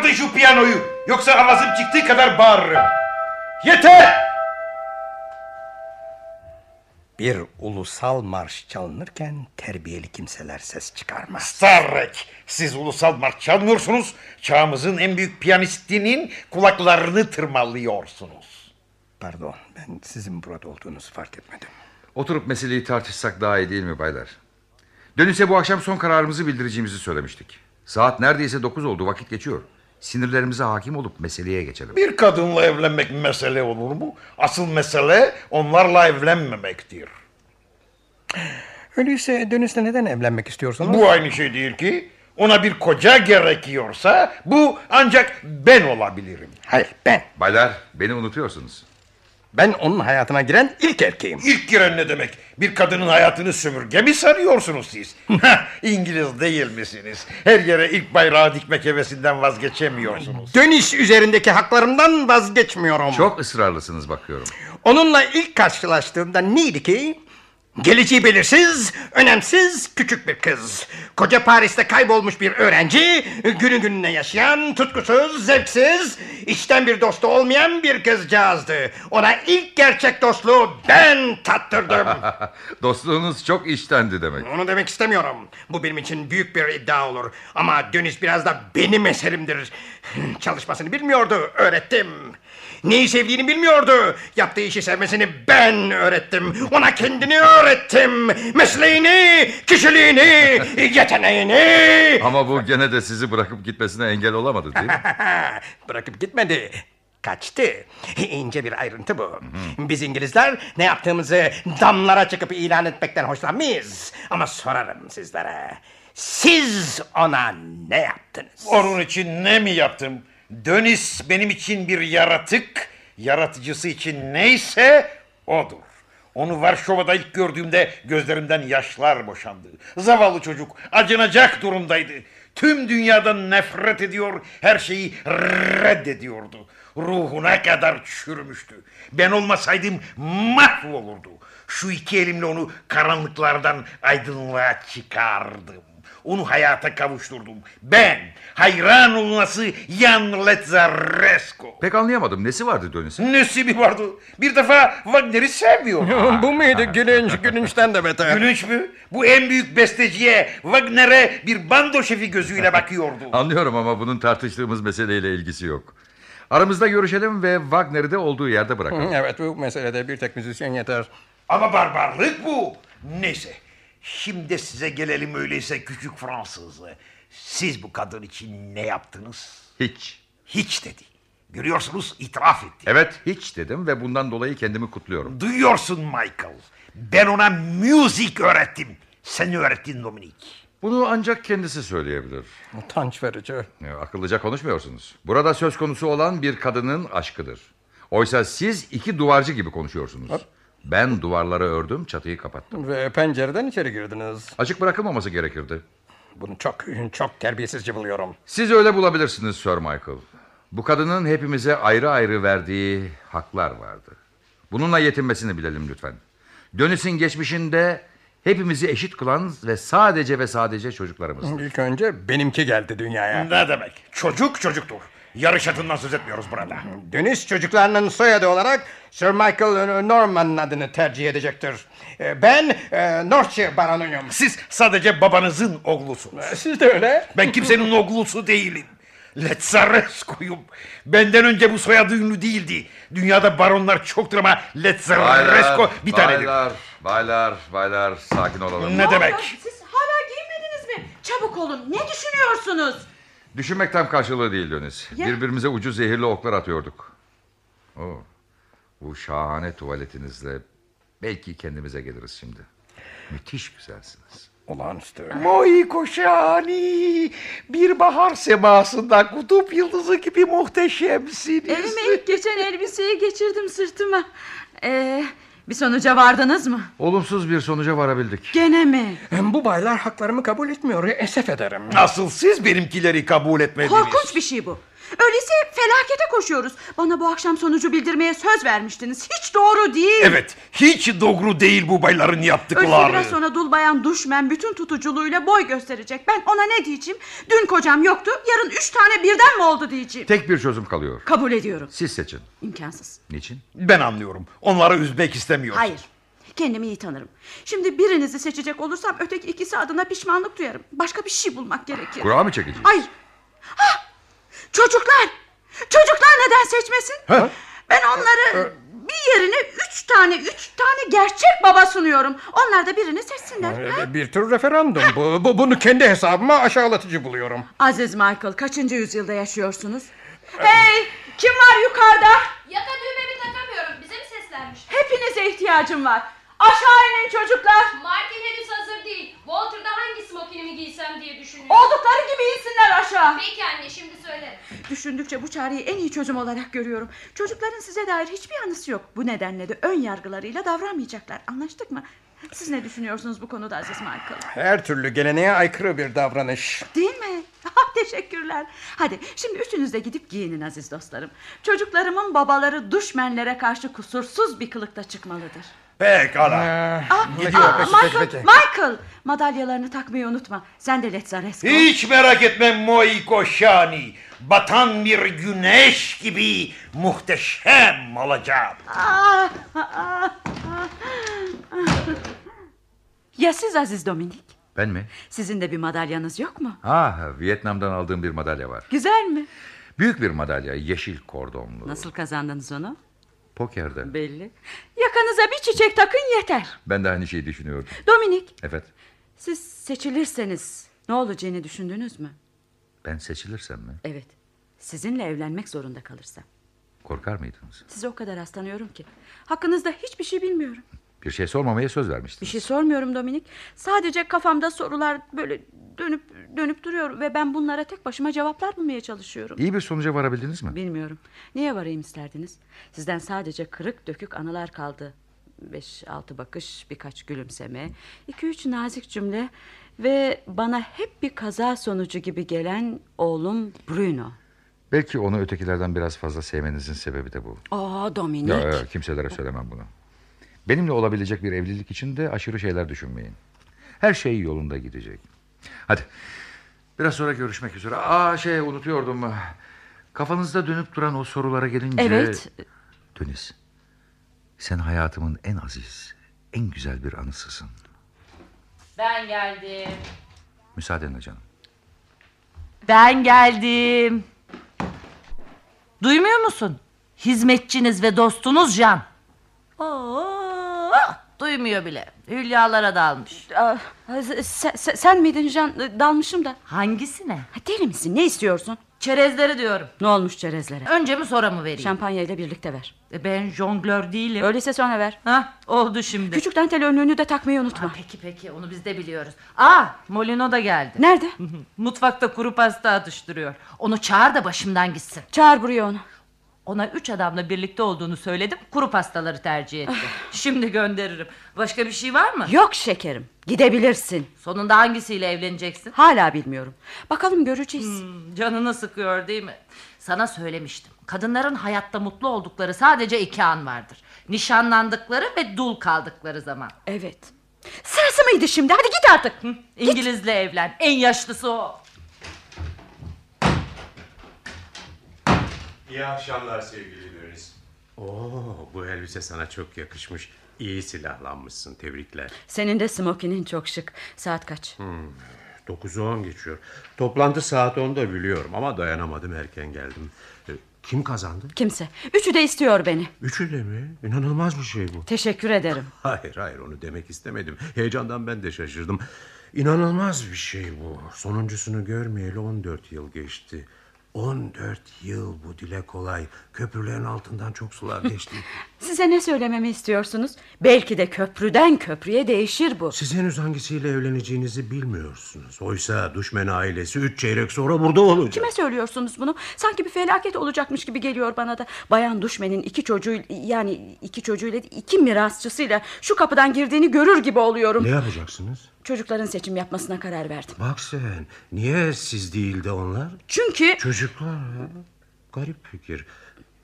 Kapatın şu piyanoyu. Yoksa avazım çıktığı kadar bağırırım. Yeter! Bir ulusal marş çalınırken terbiyeli kimseler ses çıkarmaz. Starrek, siz ulusal marş çalmıyorsunuz. Çağımızın en büyük piyanistinin kulaklarını tırmalıyorsunuz. Pardon, ben sizin burada olduğunuzu fark etmedim. Oturup meseleyi tartışsak daha iyi değil mi baylar? Dönüşe bu akşam son kararımızı bildireceğimizi söylemiştik. Saat neredeyse dokuz oldu vakit geçiyor. Sinirlerimize hakim olup meseleye geçelim. Bir kadınla evlenmek mesele olur mu? Asıl mesele onlarla evlenmemektir. Öyleyse Dönüs'le neden evlenmek istiyorsunuz? Bu aynı şey değil ki. Ona bir koca gerekiyorsa bu ancak ben olabilirim. Hayır ben. Baylar beni unutuyorsunuz. Ben onun hayatına giren ilk erkeğim. İlk giren ne demek? Bir kadının hayatını sömürge mi sarıyorsunuz siz? İngiliz değil misiniz? Her yere ilk bayrağı dikmek hevesinden vazgeçemiyorsunuz. Dönüş üzerindeki haklarımdan vazgeçmiyorum. Çok ısrarlısınız bakıyorum. Onunla ilk karşılaştığımda neydi ki? Geleceği belirsiz, önemsiz küçük bir kız. Koca Paris'te kaybolmuş bir öğrenci, günü gününe yaşayan, tutkusuz, zevksiz, içten bir dostu olmayan bir kızcağızdı. Ona ilk gerçek dostluğu ben tattırdım. Dostluğunuz çok iştendi demek. Onu demek istemiyorum. Bu benim için büyük bir iddia olur. Ama Deniz biraz da benim eserimdir. Çalışmasını bilmiyordu, öğrettim. Neyi sevdiğini bilmiyordu. Yaptığı işi sevmesini ben öğrettim. Ona kendini öğrettim. Mesleğini, kişiliğini, yeteneğini. Ama bu gene de sizi bırakıp gitmesine engel olamadı değil mi? Bırakıp gitmedi. Kaçtı. İnce bir ayrıntı bu. Biz İngilizler ne yaptığımızı damlara çıkıp ilan etmekten hoşlanmayız. Ama sorarım sizlere. Siz ona ne yaptınız? Onun için ne mi yaptım? Dönis benim için bir yaratık, yaratıcısı için neyse odur. Onu Varşova'da ilk gördüğümde gözlerimden yaşlar boşandı. Zavallı çocuk acınacak durumdaydı. Tüm dünyadan nefret ediyor, her şeyi reddediyordu. Ruhuna kadar çürümüştü. Ben olmasaydım mahvolurdu. Şu iki elimle onu karanlıklardan aydınlığa çıkardım. Onu hayata kavuşturdum. Ben hayran olması Jan Letzaresko. Pek anlayamadım. Nesi vardı Dönüs'ün? Nesi mi vardı? Bir defa Wagner'i sevmiyor. Bu muydu gülünç? Gülünçten de beter. Gülünç mü? Bu en büyük besteciye Wagner'e bir bando şefi gözüyle bakıyordu. Anlıyorum ama bunun tartıştığımız meseleyle ilgisi yok. Aramızda görüşelim ve Wagner'i de olduğu yerde bırakalım. Evet bu meselede bir tek müzisyen yeter. Ama barbarlık bu. Neyse. Şimdi size gelelim öyleyse küçük Fransız. Siz bu kadın için ne yaptınız? Hiç. Hiç dedi. Görüyorsunuz itiraf etti. Evet hiç dedim ve bundan dolayı kendimi kutluyorum. Duyuyorsun Michael. Ben ona müzik öğrettim. Sen öğrettin Dominik. Bunu ancak kendisi söyleyebilir. Utanç verici. Ya, akıllıca konuşmuyorsunuz. Burada söz konusu olan bir kadının aşkıdır. Oysa siz iki duvarcı gibi konuşuyorsunuz. Ben duvarları ördüm, çatıyı kapattım. Ve pencereden içeri girdiniz. Açık bırakılmaması gerekirdi. Bunu çok çok terbiyesizce buluyorum. Siz öyle bulabilirsiniz Sir Michael. Bu kadının hepimize ayrı ayrı verdiği haklar vardı. Bununla yetinmesini bilelim lütfen. Dönüs'ün geçmişinde hepimizi eşit kılan ve sadece ve sadece çocuklarımızdır. İlk önce benimki geldi dünyaya. Ne demek? Çocuk çocuktur. Yarış atından söz etmiyoruz burada. Deniz çocuklarının soyadı olarak Sir Michael Norman'ın adını tercih edecektir. Ee, Ben e, Northshire baronuyum. Siz sadece babanızın oğlusunuz. Siz de öyle. Ben kimsenin oğlusu değilim. Letzaresko'yum. Benden önce bu soyadı ünlü değildi. Dünyada baronlar çoktur ama Letzaresko bir tanedir. baylar, baylar, baylar sakin olalım. Ne demek? Siz hala giyinmediniz mi? Çabuk olun. Ne düşünüyorsunuz? Düşünmek tam karşılığı değil Deniz. Ya. Birbirimize ucu zehirli oklar atıyorduk. Oo, bu şahane tuvaletinizle belki kendimize geliriz şimdi. Müthiş güzelsiniz. Olağanüstü. Moi koşani. Bir bahar semasında kutup yıldızı gibi muhteşemsiniz. Elime ilk geçen elbiseyi geçirdim sırtıma. Ee, bir sonuca vardınız mı? Olumsuz bir sonuca varabildik. Gene mi? Bu baylar haklarımı kabul etmiyor. Esef ederim. Nasıl siz benimkileri kabul etmediniz? Korkunç bir şey bu. Öyleyse felakete koşuyoruz. Bana bu akşam sonucu bildirmeye söz vermiştiniz. Hiç doğru değil. Evet, hiç doğru değil bu bayların Öyleyse yaptıkları. biraz sonra dul bayan duşmen bütün tutuculuğuyla boy gösterecek. Ben ona ne diyeceğim? Dün kocam yoktu, yarın üç tane birden mi oldu diyeceğim. Tek bir çözüm kalıyor. Kabul ediyorum. Siz seçin. İmkansız. Niçin? Ben anlıyorum. Onları üzmek istemiyorum. Hayır. Kendimi iyi tanırım. Şimdi birinizi seçecek olursam öteki ikisi adına pişmanlık duyarım. Başka bir şey bulmak gerekir. Kura mı çekeceğiz? Hayır. Hah! Çocuklar. Çocuklar neden seçmesin? Ben onları bir yerine üç tane üç tane gerçek baba sunuyorum. Onlar da birini seçsinler. ha? Ee, Bir tür referandum bu. bu. Bunu kendi hesabıma aşağılatıcı buluyorum. Aziz Michael kaçıncı yüzyılda yaşıyorsunuz? Hey kim var yukarıda? Yaka düğmemi takamıyorum. Bize mi seslenmiş? Hepinize ihtiyacım var. Aşağı inin çocuklar. Martin henüz hazır değil. Walter'da hangi smokinimi giysem diye düşünüyor. Oldukları gibi insinler aşağı. Peki anne şimdi söyle. Düşündükçe bu çareyi en iyi çözüm olarak görüyorum. Çocukların size dair hiçbir anısı yok. Bu nedenle de ön yargılarıyla davranmayacaklar. Anlaştık mı? Siz ne düşünüyorsunuz bu konuda Aziz Michael? Her türlü geleneğe aykırı bir davranış. Değil mi? Ah, Teşekkürler. Hadi şimdi üçünüz de gidip giyinin aziz dostlarım. Çocuklarımın babaları duşmenlere karşı kusursuz bir kılıkta çıkmalıdır. Pekala. Ah, Gidiyor peki, Michael, peki, peki. Michael. Madalyalarını takmayı unutma. Sen de Letzaresko. Hiç merak etme Moiko Şani. Batan bir güneş gibi muhteşem olacağım. Ya siz Aziz Dominik? Ben mi? Sizin de bir madalyanız yok mu? Ah, Vietnam'dan aldığım bir madalya var. Güzel mi? Büyük bir madalya, yeşil kordonlu. Nasıl kazandınız onu? Pokerde. Belli. Yakanıza bir çiçek takın yeter. Ben de aynı şeyi düşünüyordum. Dominik, Evet, siz seçilirseniz ne olacağını düşündünüz mü? ben seçilirsem mi? Evet. Sizinle evlenmek zorunda kalırsam. Korkar mıydınız? Size o kadar az tanıyorum ki. Hakkınızda hiçbir şey bilmiyorum. Bir şey sormamaya söz Bir vermiştiniz. şey sormuyorum Dominik. Sadece kafamda sorular böyle dönüp dönüp duruyor ve ben bunlara tek başıma cevaplar bulmaya çalışıyorum. İyi bir sonuca varabildiniz mi? Bilmiyorum. Niye varayım isterdiniz? Sizden sadece kırık dökük anılar kaldı. Beş altı bakış, birkaç gülümseme, iki üç nazik cümle ve bana hep bir kaza sonucu gibi gelen oğlum Bruno. Belki onu ötekilerden biraz fazla sevmenizin sebebi de bu. Aa Dominik. Ya, ya, kimselere söylemem bunu. Benimle olabilecek bir evlilik için de aşırı şeyler düşünmeyin. Her şey yolunda gidecek. Hadi. Biraz sonra görüşmek üzere. Aa şey unutuyordum. Kafanızda dönüp duran o sorulara gelince... Evet. Deniz. Sen hayatımın en aziz, en güzel bir anısısın. Ben geldim. Müsaadenle canım. Ben geldim. Duymuyor musun? Hizmetçiniz ve dostunuz Can. Oo, duymuyor bile. Hülyalara dalmış. Aa, sen, sen- sen miydin Can? Dalmışım da. Hangisine? Ha, Deli misin? Ne istiyorsun? Çerezleri diyorum. Ne olmuş çerezlere? Önce mi sonra mı vereyim? Şampanya ile birlikte ver. E, Ben jonglör değilim. Öyleyse sonra ver. Ha, oldu şimdi. Küçük dantel önlüğünü de takmayı unutma. Ha, peki peki onu biz de biliyoruz. Aa Molino da geldi. Nerede? Mutfakta kuru pasta atıştırıyor. Onu çağır da başımdan gitsin. Çağır buraya onu. Ona üç adamla birlikte olduğunu söyledim. Kuru pastaları tercih etti. Şimdi gönderirim. Başka bir şey var mı? Yok şekerim. Gidebilirsin. Sonunda hangisiyle evleneceksin? Hala bilmiyorum. Bakalım göreceğiz. Hmm, canını sıkıyor değil mi? Sana söylemiştim. Kadınların hayatta mutlu oldukları sadece iki an vardır. Nişanlandıkları ve dul kaldıkları zaman. Evet. Sırası mıydı şimdi? Hadi git artık. İngilizle evlen. En yaşlısı o. İyi akşamlar sevgili Deniz. Oo, bu elbise sana çok yakışmış. İyi silahlanmışsın. Tebrikler. Senin de smokinin çok şık. Saat kaç? Hmm, 9'u 10 geçiyor. Toplantı saat 10'da biliyorum ama dayanamadım erken geldim. E, Kim kazandı? Kimse. Üçü de istiyor beni. Üçü de mi? İnanılmaz bir şey bu. Teşekkür ederim. Hayır hayır onu demek istemedim. Heyecandan ben de şaşırdım. İnanılmaz bir şey bu. Sonuncusunu görmeyeli 14 yıl geçti. 14 yıl bu dile kolay. Köprülerin altından çok sular geçti. Size ne söylememi istiyorsunuz? Belki de köprüden köprüye değişir bu. Siz henüz hangisiyle evleneceğinizi bilmiyorsunuz. Oysa düşmen ailesi üç çeyrek sonra burada olacak. Kime söylüyorsunuz bunu? Sanki bir felaket olacakmış gibi geliyor bana da. Bayan Düşmen'in iki çocuğu yani iki çocuğuyla iki mirasçısıyla şu kapıdan girdiğini görür gibi oluyorum. Ne yapacaksınız? Çocukların seçim yapmasına karar verdim. Bak sen. Niye siz değil de onlar? Çünkü Çocuklar ha? Garip fikir.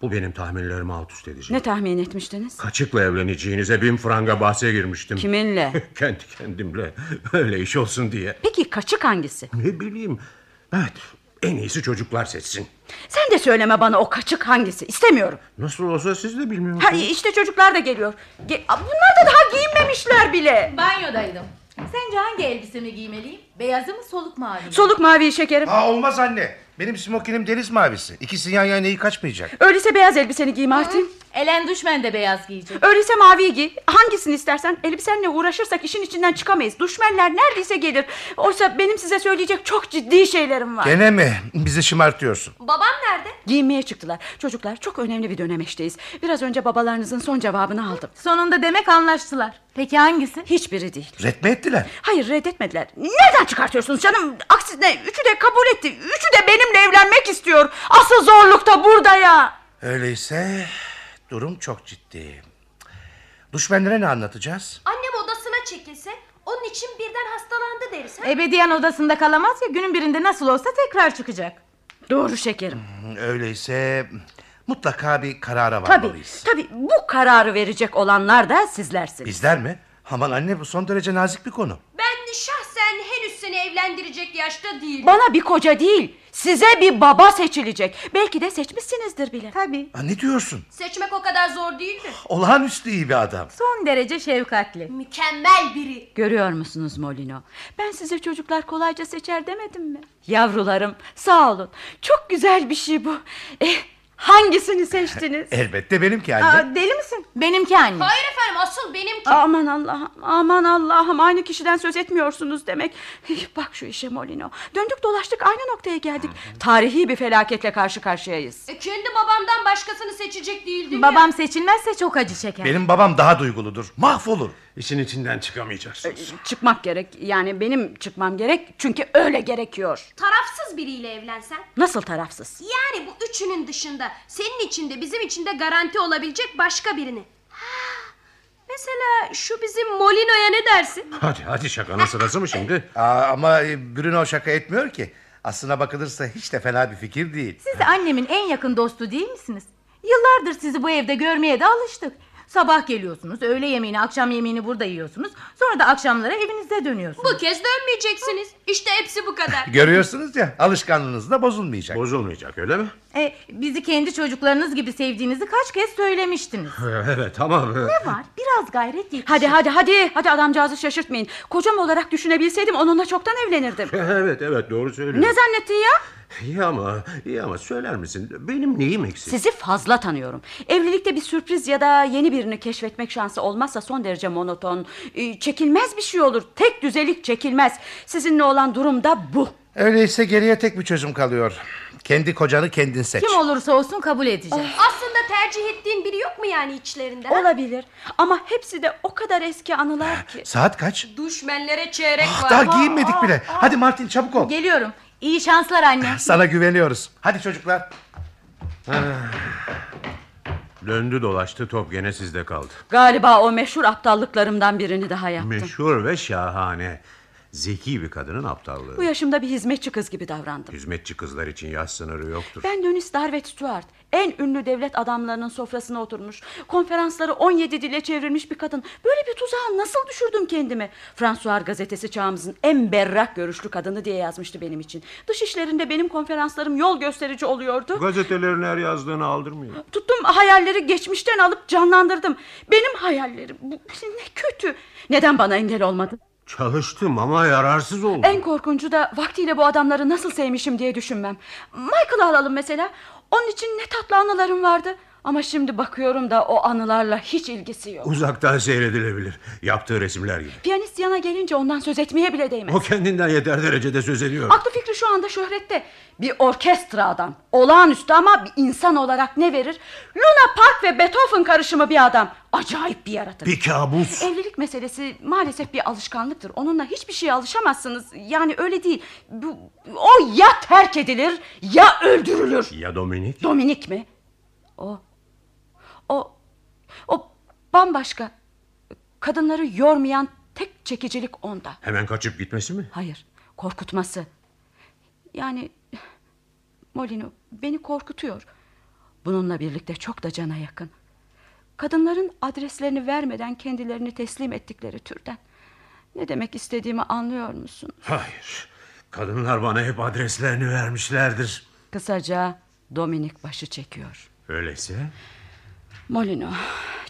Bu benim tahminlerimi alt üst edecek. ne tahmin etmiştiniz? Kaçıkla evleneceğinize bin franga bahse girmiştim. Kiminle? Kendi kendimle. Öyle iş olsun diye. Peki kaçık hangisi? Ne bileyim. Evet. En iyisi çocuklar seçsin. Sen de söyleme bana o kaçık hangisi. İstemiyorum. Nasıl olsa siz de bilmiyorsunuz. Ha, işte çocuklar da geliyor. Ge- Bunlar da daha giyinmemişler bile. Banyodaydım. Sence hangi elbisemi giymeliyim? Beyazı mı soluk mavi mi? Soluk mavi şekerim. Aa, olmaz anne. Benim smokinim deniz mavisi. İkisi yan yana iyi kaçmayacak. Öyleyse beyaz elbiseni giy Martin. Elen düşmen de beyaz giyecek. Öyleyse maviyi giy. Hangisini istersen. Elbisenle uğraşırsak işin içinden çıkamayız. Düşmenler neredeyse gelir. Oysa benim size söyleyecek çok ciddi şeylerim var. Gene mi? Bizi şımartıyorsun. Babam nerede? Giyinmeye çıktılar. Çocuklar çok önemli bir dönemeçteyiz. Biraz önce babalarınızın son cevabını aldım. Sonunda demek anlaştılar. Peki hangisi? Hiçbiri değil. Red mi ettiler? Hayır reddetmediler. Nereden çıkartıyorsunuz canım? Aksine üçü de kabul etti. Üçü de benimle evlenmek istiyor. Asıl zorluk da burada ya. Öyleyse durum çok ciddi. Düşmenlere ne anlatacağız? Annem odasına çekilse onun için birden hastalandı deriz. ha? Ebediyen odasında kalamaz ya günün birinde nasıl olsa tekrar çıkacak. Doğru şekerim. Öyleyse Mutlaka bir karara Tabii, varmalıyız. tabii bu kararı verecek olanlar da sizlersiniz. Bizler mi? Aman anne bu son derece nazik bir konu. Ben şahsen henüz seni evlendirecek yaşta değilim. Bana bir koca değil, size bir baba seçilecek. Belki de seçmişsinizdir bile. Tabii. Ha, ne diyorsun? Seçmek o kadar zor değildir. Olağanüstü iyi bir adam. Son derece şefkatli. Mükemmel biri. Görüyor musunuz Molino? Ben size çocuklar kolayca seçer demedim mi? Yavrularım sağ olun. Çok güzel bir şey bu. Eh, hangisini seçtiniz? Elbette benimki anne. Aa, deli misin? Benimki anne. Hayır efendim asıl benimki. Aman Allah'ım, aman Allah'ım aynı kişiden söz etmiyorsunuz demek. Bak şu işe Molino. Döndük dolaştık aynı noktaya geldik. Tarihi bir felaketle karşı karşıyayız. E, kendi babamdan başkasını seçecek değildim Babam ya. seçilmezse çok acı çeker. Benim babam daha duyguludur. Mahvolur. İşin içinden çıkamayacaksınız. Çıkmak gerek. Yani benim çıkmam gerek. Çünkü öyle gerekiyor. Tarafsız biriyle evlensen. Nasıl tarafsız? Yani bu üçünün dışında senin için de bizim için de garanti olabilecek başka birini. Ha, Mesela şu bizim Molino'ya ne dersin? Hadi hadi şakanın sırası mı şimdi? Aa, ama e, Bruno şaka etmiyor ki. Aslına bakılırsa hiç de fena bir fikir değil. Siz de annemin en yakın dostu değil misiniz? Yıllardır sizi bu evde görmeye de alıştık. Sabah geliyorsunuz, öğle yemeğini, akşam yemeğini burada yiyorsunuz. Sonra da akşamlara evinize dönüyorsunuz. Bu kez dönmeyeceksiniz. İşte hepsi bu kadar. Görüyorsunuz ya alışkanlığınız da bozulmayacak. Bozulmayacak öyle mi? E, bizi kendi çocuklarınız gibi sevdiğinizi kaç kez söylemiştiniz. Evet ama... Ne var? Biraz gayret yetişir. Hadi hadi hadi. Hadi adamcağızı şaşırtmayın. Kocam olarak düşünebilseydim onunla çoktan evlenirdim. evet evet doğru söylüyorsun. ne zannettin ya? İyi ama, iyi ama söyler misin? Benim neyim eksik? Sizi fazla tanıyorum. Evlilikte bir sürpriz ya da yeni birini keşfetmek şansı olmazsa son derece monoton, e, çekilmez bir şey olur. Tek düzelik çekilmez. Sizinle olan durum da bu. Öyleyse geriye tek bir çözüm kalıyor. Kendi kocanı kendin seç. Kim olursa olsun kabul edeceğiz. Aslında tercih ettiğin biri yok mu yani içlerinde? Olabilir ama hepsi de o kadar eski anılar ki. Saat kaç? Duşmenlere çeyrek Ah, var. daha giyinmedik bile. Hadi Martin çabuk ol. Geliyorum. İyi şanslar anne. Sana güveniyoruz. Hadi çocuklar. Döndü dolaştı top gene sizde kaldı. Galiba o meşhur aptallıklarımdan birini daha yaptım. Meşhur ve şahane. Zeki bir kadının aptallığı. Bu yaşımda bir hizmetçi kız gibi davrandım. Hizmetçi kızlar için yaş sınırı yoktur. Ben Dönis Darvet Stuart. En ünlü devlet adamlarının sofrasına oturmuş. Konferansları 17 dile çevrilmiş bir kadın. Böyle bir tuzağa nasıl düşürdüm kendimi? François gazetesi çağımızın en berrak görüşlü kadını diye yazmıştı benim için. Dış işlerinde benim konferanslarım yol gösterici oluyordu. Gazetelerin her yazdığını aldırmıyor. Tuttum hayalleri geçmişten alıp canlandırdım. Benim hayallerim bu ne kötü. Neden bana engel olmadın? Çalıştım ama yararsız oldu. En korkuncu da vaktiyle bu adamları nasıl sevmişim diye düşünmem. Michael'ı alalım mesela. Onun için ne tatlı anılarım vardı. Ama şimdi bakıyorum da o anılarla hiç ilgisi yok. Uzaktan seyredilebilir. Yaptığı resimler gibi. Piyanist yana gelince ondan söz etmeye bile değmez. O kendinden yeter derecede söz ediyor. Aklı fikri şu anda şöhrette. Bir orkestra adam. Olağanüstü ama bir insan olarak ne verir? Luna Park ve Beethoven karışımı bir adam. Acayip bir yaratık. Bir kabus. Evlilik meselesi maalesef bir alışkanlıktır. Onunla hiçbir şeye alışamazsınız. Yani öyle değil. Bu, o ya terk edilir ya öldürülür. Ya Dominik? Dominik mi? O. O. O bambaşka. Kadınları yormayan tek çekicilik onda. Hemen kaçıp gitmesi mi? Hayır, korkutması. Yani Molino beni korkutuyor. Bununla birlikte çok da cana yakın. Kadınların adreslerini vermeden kendilerini teslim ettikleri türden. Ne demek istediğimi anlıyor musun? Hayır. Kadınlar bana hep adreslerini vermişlerdir. Kısaca Dominik başı çekiyor. Öyleyse Molino,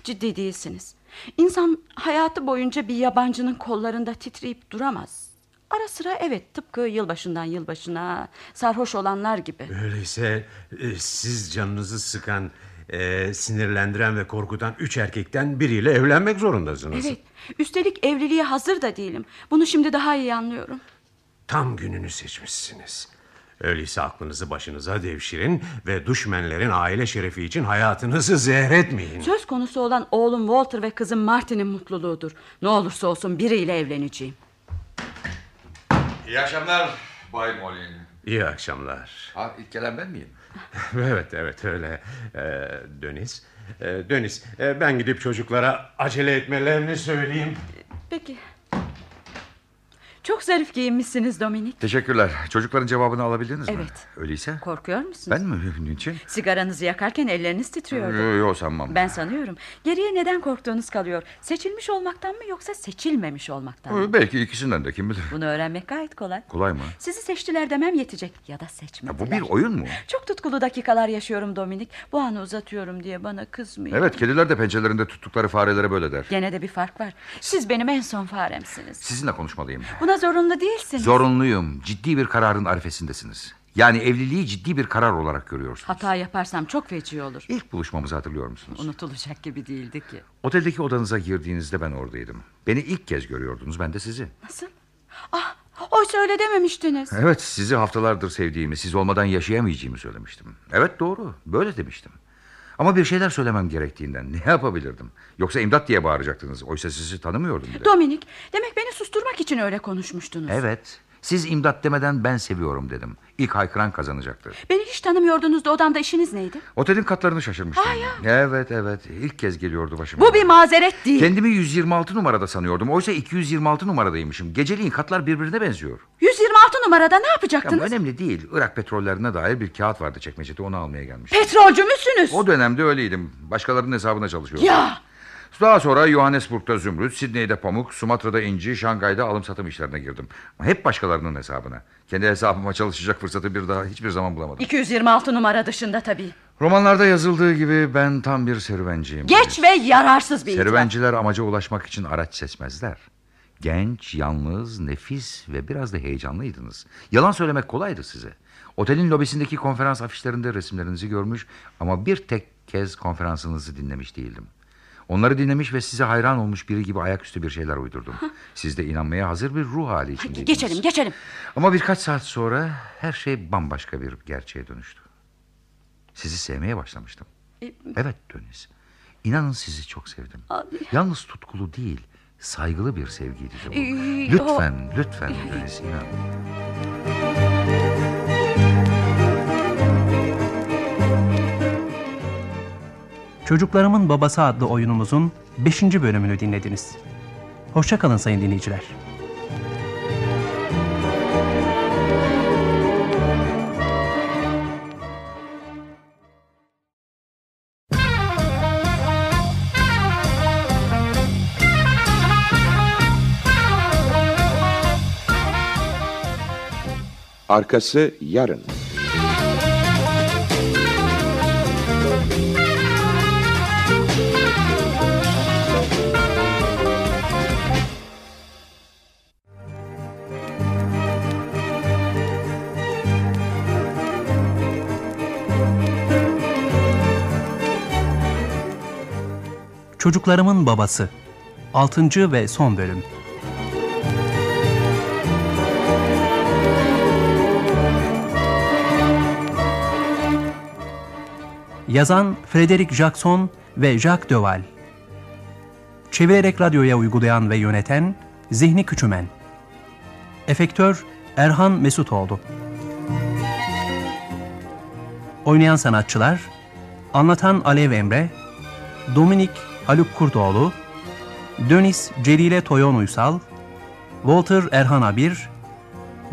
ciddi değilsiniz. İnsan hayatı boyunca bir yabancının kollarında titreyip duramaz. Ara sıra evet tıpkı yılbaşından yılbaşına sarhoş olanlar gibi. öyleyse e, siz canınızı sıkan, e, sinirlendiren ve korkutan üç erkekten biriyle evlenmek zorundasınız. Evet, üstelik evliliğe hazır da değilim. Bunu şimdi daha iyi anlıyorum. Tam gününü seçmişsiniz. Öyleyse aklınızı başınıza devşirin ve düşmenlerin aile şerefi için hayatınızı zehretmeyin. Söz konusu olan oğlum Walter ve kızım Martin'in mutluluğudur. Ne olursa olsun biriyle evleneceğim. İyi akşamlar Bay Molin. İyi akşamlar. Ha, ilk gelen ben miyim? evet evet öyle. Ee, Dönis. Ee, Dönis e, ben gidip çocuklara acele etmelerini söyleyeyim. Peki. Çok zarif giyinmişsiniz Dominik. Teşekkürler. Çocukların cevabını alabildiniz mi? Evet. Öyleyse? Korkuyor musunuz? Ben mi? Niçin? Sigaranızı yakarken elleriniz titriyordu. Yok yo, sanmam. Ben sanıyorum. Geriye neden korktuğunuz kalıyor. Seçilmiş olmaktan mı yoksa seçilmemiş olmaktan mı? Belki ikisinden de kim bilir. Bunu öğrenmek gayet kolay. Kolay mı? Sizi seçtiler demem yetecek ya da seçmediler. Ya bu bir oyun mu? Çok tutkulu dakikalar yaşıyorum Dominik. Bu anı uzatıyorum diye bana kızmayın. Evet kediler de pençelerinde tuttukları farelere böyle der. Gene de bir fark var. Siz benim en son faremsiniz. Sizinle konuşmalıyım. Buna zorunlu değilsiniz. Zorunluyum. Ciddi bir kararın arifesindesiniz. Yani evliliği ciddi bir karar olarak görüyorsunuz. Hata yaparsam çok feci olur. İlk buluşmamızı hatırlıyor musunuz? Unutulacak gibi değildi ki. Oteldeki odanıza girdiğinizde ben oradaydım. Beni ilk kez görüyordunuz, ben de sizi. Nasıl? Ah, oysa öyle dememiştiniz. Evet, sizi haftalardır sevdiğimi, siz olmadan yaşayamayacağımı söylemiştim. Evet doğru, böyle demiştim. Ama bir şeyler söylemem gerektiğinden ne yapabilirdim? Yoksa imdat diye bağıracaktınız. Oysa sizi tanımıyordum bile. Dominik, demek beni susturmak için öyle konuşmuştunuz. Evet, siz imdat demeden ben seviyorum dedim. İlk haykıran kazanacaktı. Beni hiç tanımıyordunuz da odamda işiniz neydi? Otelin katlarını şaşırmıştım. Aa, ya. Evet evet, ilk kez geliyordu başıma. Bu bir mazeret değil. Kendimi 126 numarada sanıyordum. Oysa 226 numaradaymışım. Geceliğin katlar birbirine benziyor. 126 numarada ne Ya, yapacaktınız? bu önemli değil. Irak petrollerine dair bir kağıt vardı çekmecede. Onu almaya gelmiştim. Petrolcü müsünüz? O dönemde öyleydim. Başkalarının hesabına çalışıyordum. Ya! Daha sonra Johannesburg'da zümrüt, Sidney'de pamuk, Sumatra'da inci, Şangay'da alım satım işlerine girdim. Hep başkalarının hesabına. Kendi hesabıma çalışacak fırsatı bir daha hiçbir zaman bulamadım. 226 numara dışında tabii. Romanlarda yazıldığı gibi ben tam bir serüvenciyim. Geç ve yararsız bir. Serüvenciler amaca ulaşmak için araç seçmezler. Genç, yalnız, nefis ve biraz da heyecanlıydınız. Yalan söylemek kolaydı size. Otelin lobisindeki konferans afişlerinde resimlerinizi görmüş ama bir tek kez konferansınızı dinlemiş değildim. Onları dinlemiş ve size hayran olmuş biri gibi ayaküstü bir şeyler uydurdum. Siz de inanmaya hazır bir ruh hali içindeydiniz. Geçelim, geçelim. Ama birkaç saat sonra her şey bambaşka bir gerçeğe dönüştü. Sizi sevmeye başlamıştım. Evet Döniz. İnanın sizi çok sevdim. Abi. Yalnız tutkulu değil, saygılı bir sevgiydi bu. Lütfen, lütfen Döniz inan. Çocuklarımın Babası adlı oyunumuzun 5. bölümünü dinlediniz. Hoşçakalın sayın dinleyiciler. Arkası yarın. Çocuklarımın Babası 6. ve son bölüm Yazan Frederick Jackson ve Jacques Döval Çevirerek radyoya uygulayan ve yöneten Zihni Küçümen. Efektör Erhan Mesutoğlu. Oynayan sanatçılar Anlatan Alev Emre Dominik Haluk Kurtoğlu, Dönis Celile Toyon Uysal, Walter Erhan Abir,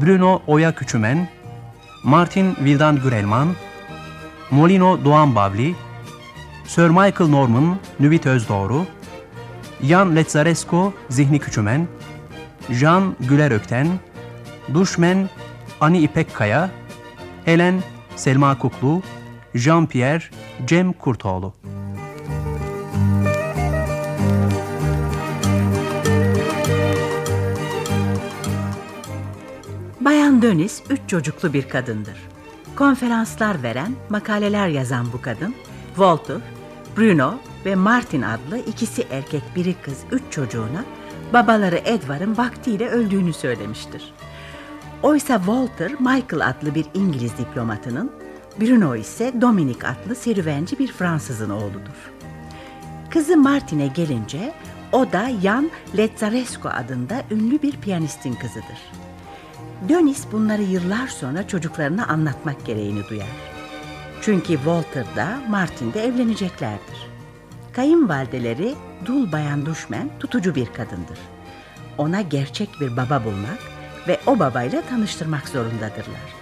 Bruno Oya Küçümen, Martin Vildan Gürelman, Molino Doğan Bavli, Sir Michael Norman Nüvit Özdoğru, Jan Letzaresko Zihni Küçümen, Jean Güler Ökten, Duşmen Ani İpekkaya, Helen Selma Kuklu, Jean-Pierre Cem Kurtoğlu. Bayan Dönis üç çocuklu bir kadındır. Konferanslar veren, makaleler yazan bu kadın, Walter, Bruno ve Martin adlı ikisi erkek biri kız üç çocuğuna babaları Edward'ın vaktiyle öldüğünü söylemiştir. Oysa Walter, Michael adlı bir İngiliz diplomatının, Bruno ise Dominic adlı serüvenci bir Fransızın oğludur. Kızı Martin'e gelince o da Jan Letzaresko adında ünlü bir piyanistin kızıdır. Dönis bunları yıllar sonra çocuklarına anlatmak gereğini duyar. Çünkü Walter da Martin de evleneceklerdir. Kayınvalideleri Dul Bayan Duşmen tutucu bir kadındır. Ona gerçek bir baba bulmak ve o babayla tanıştırmak zorundadırlar.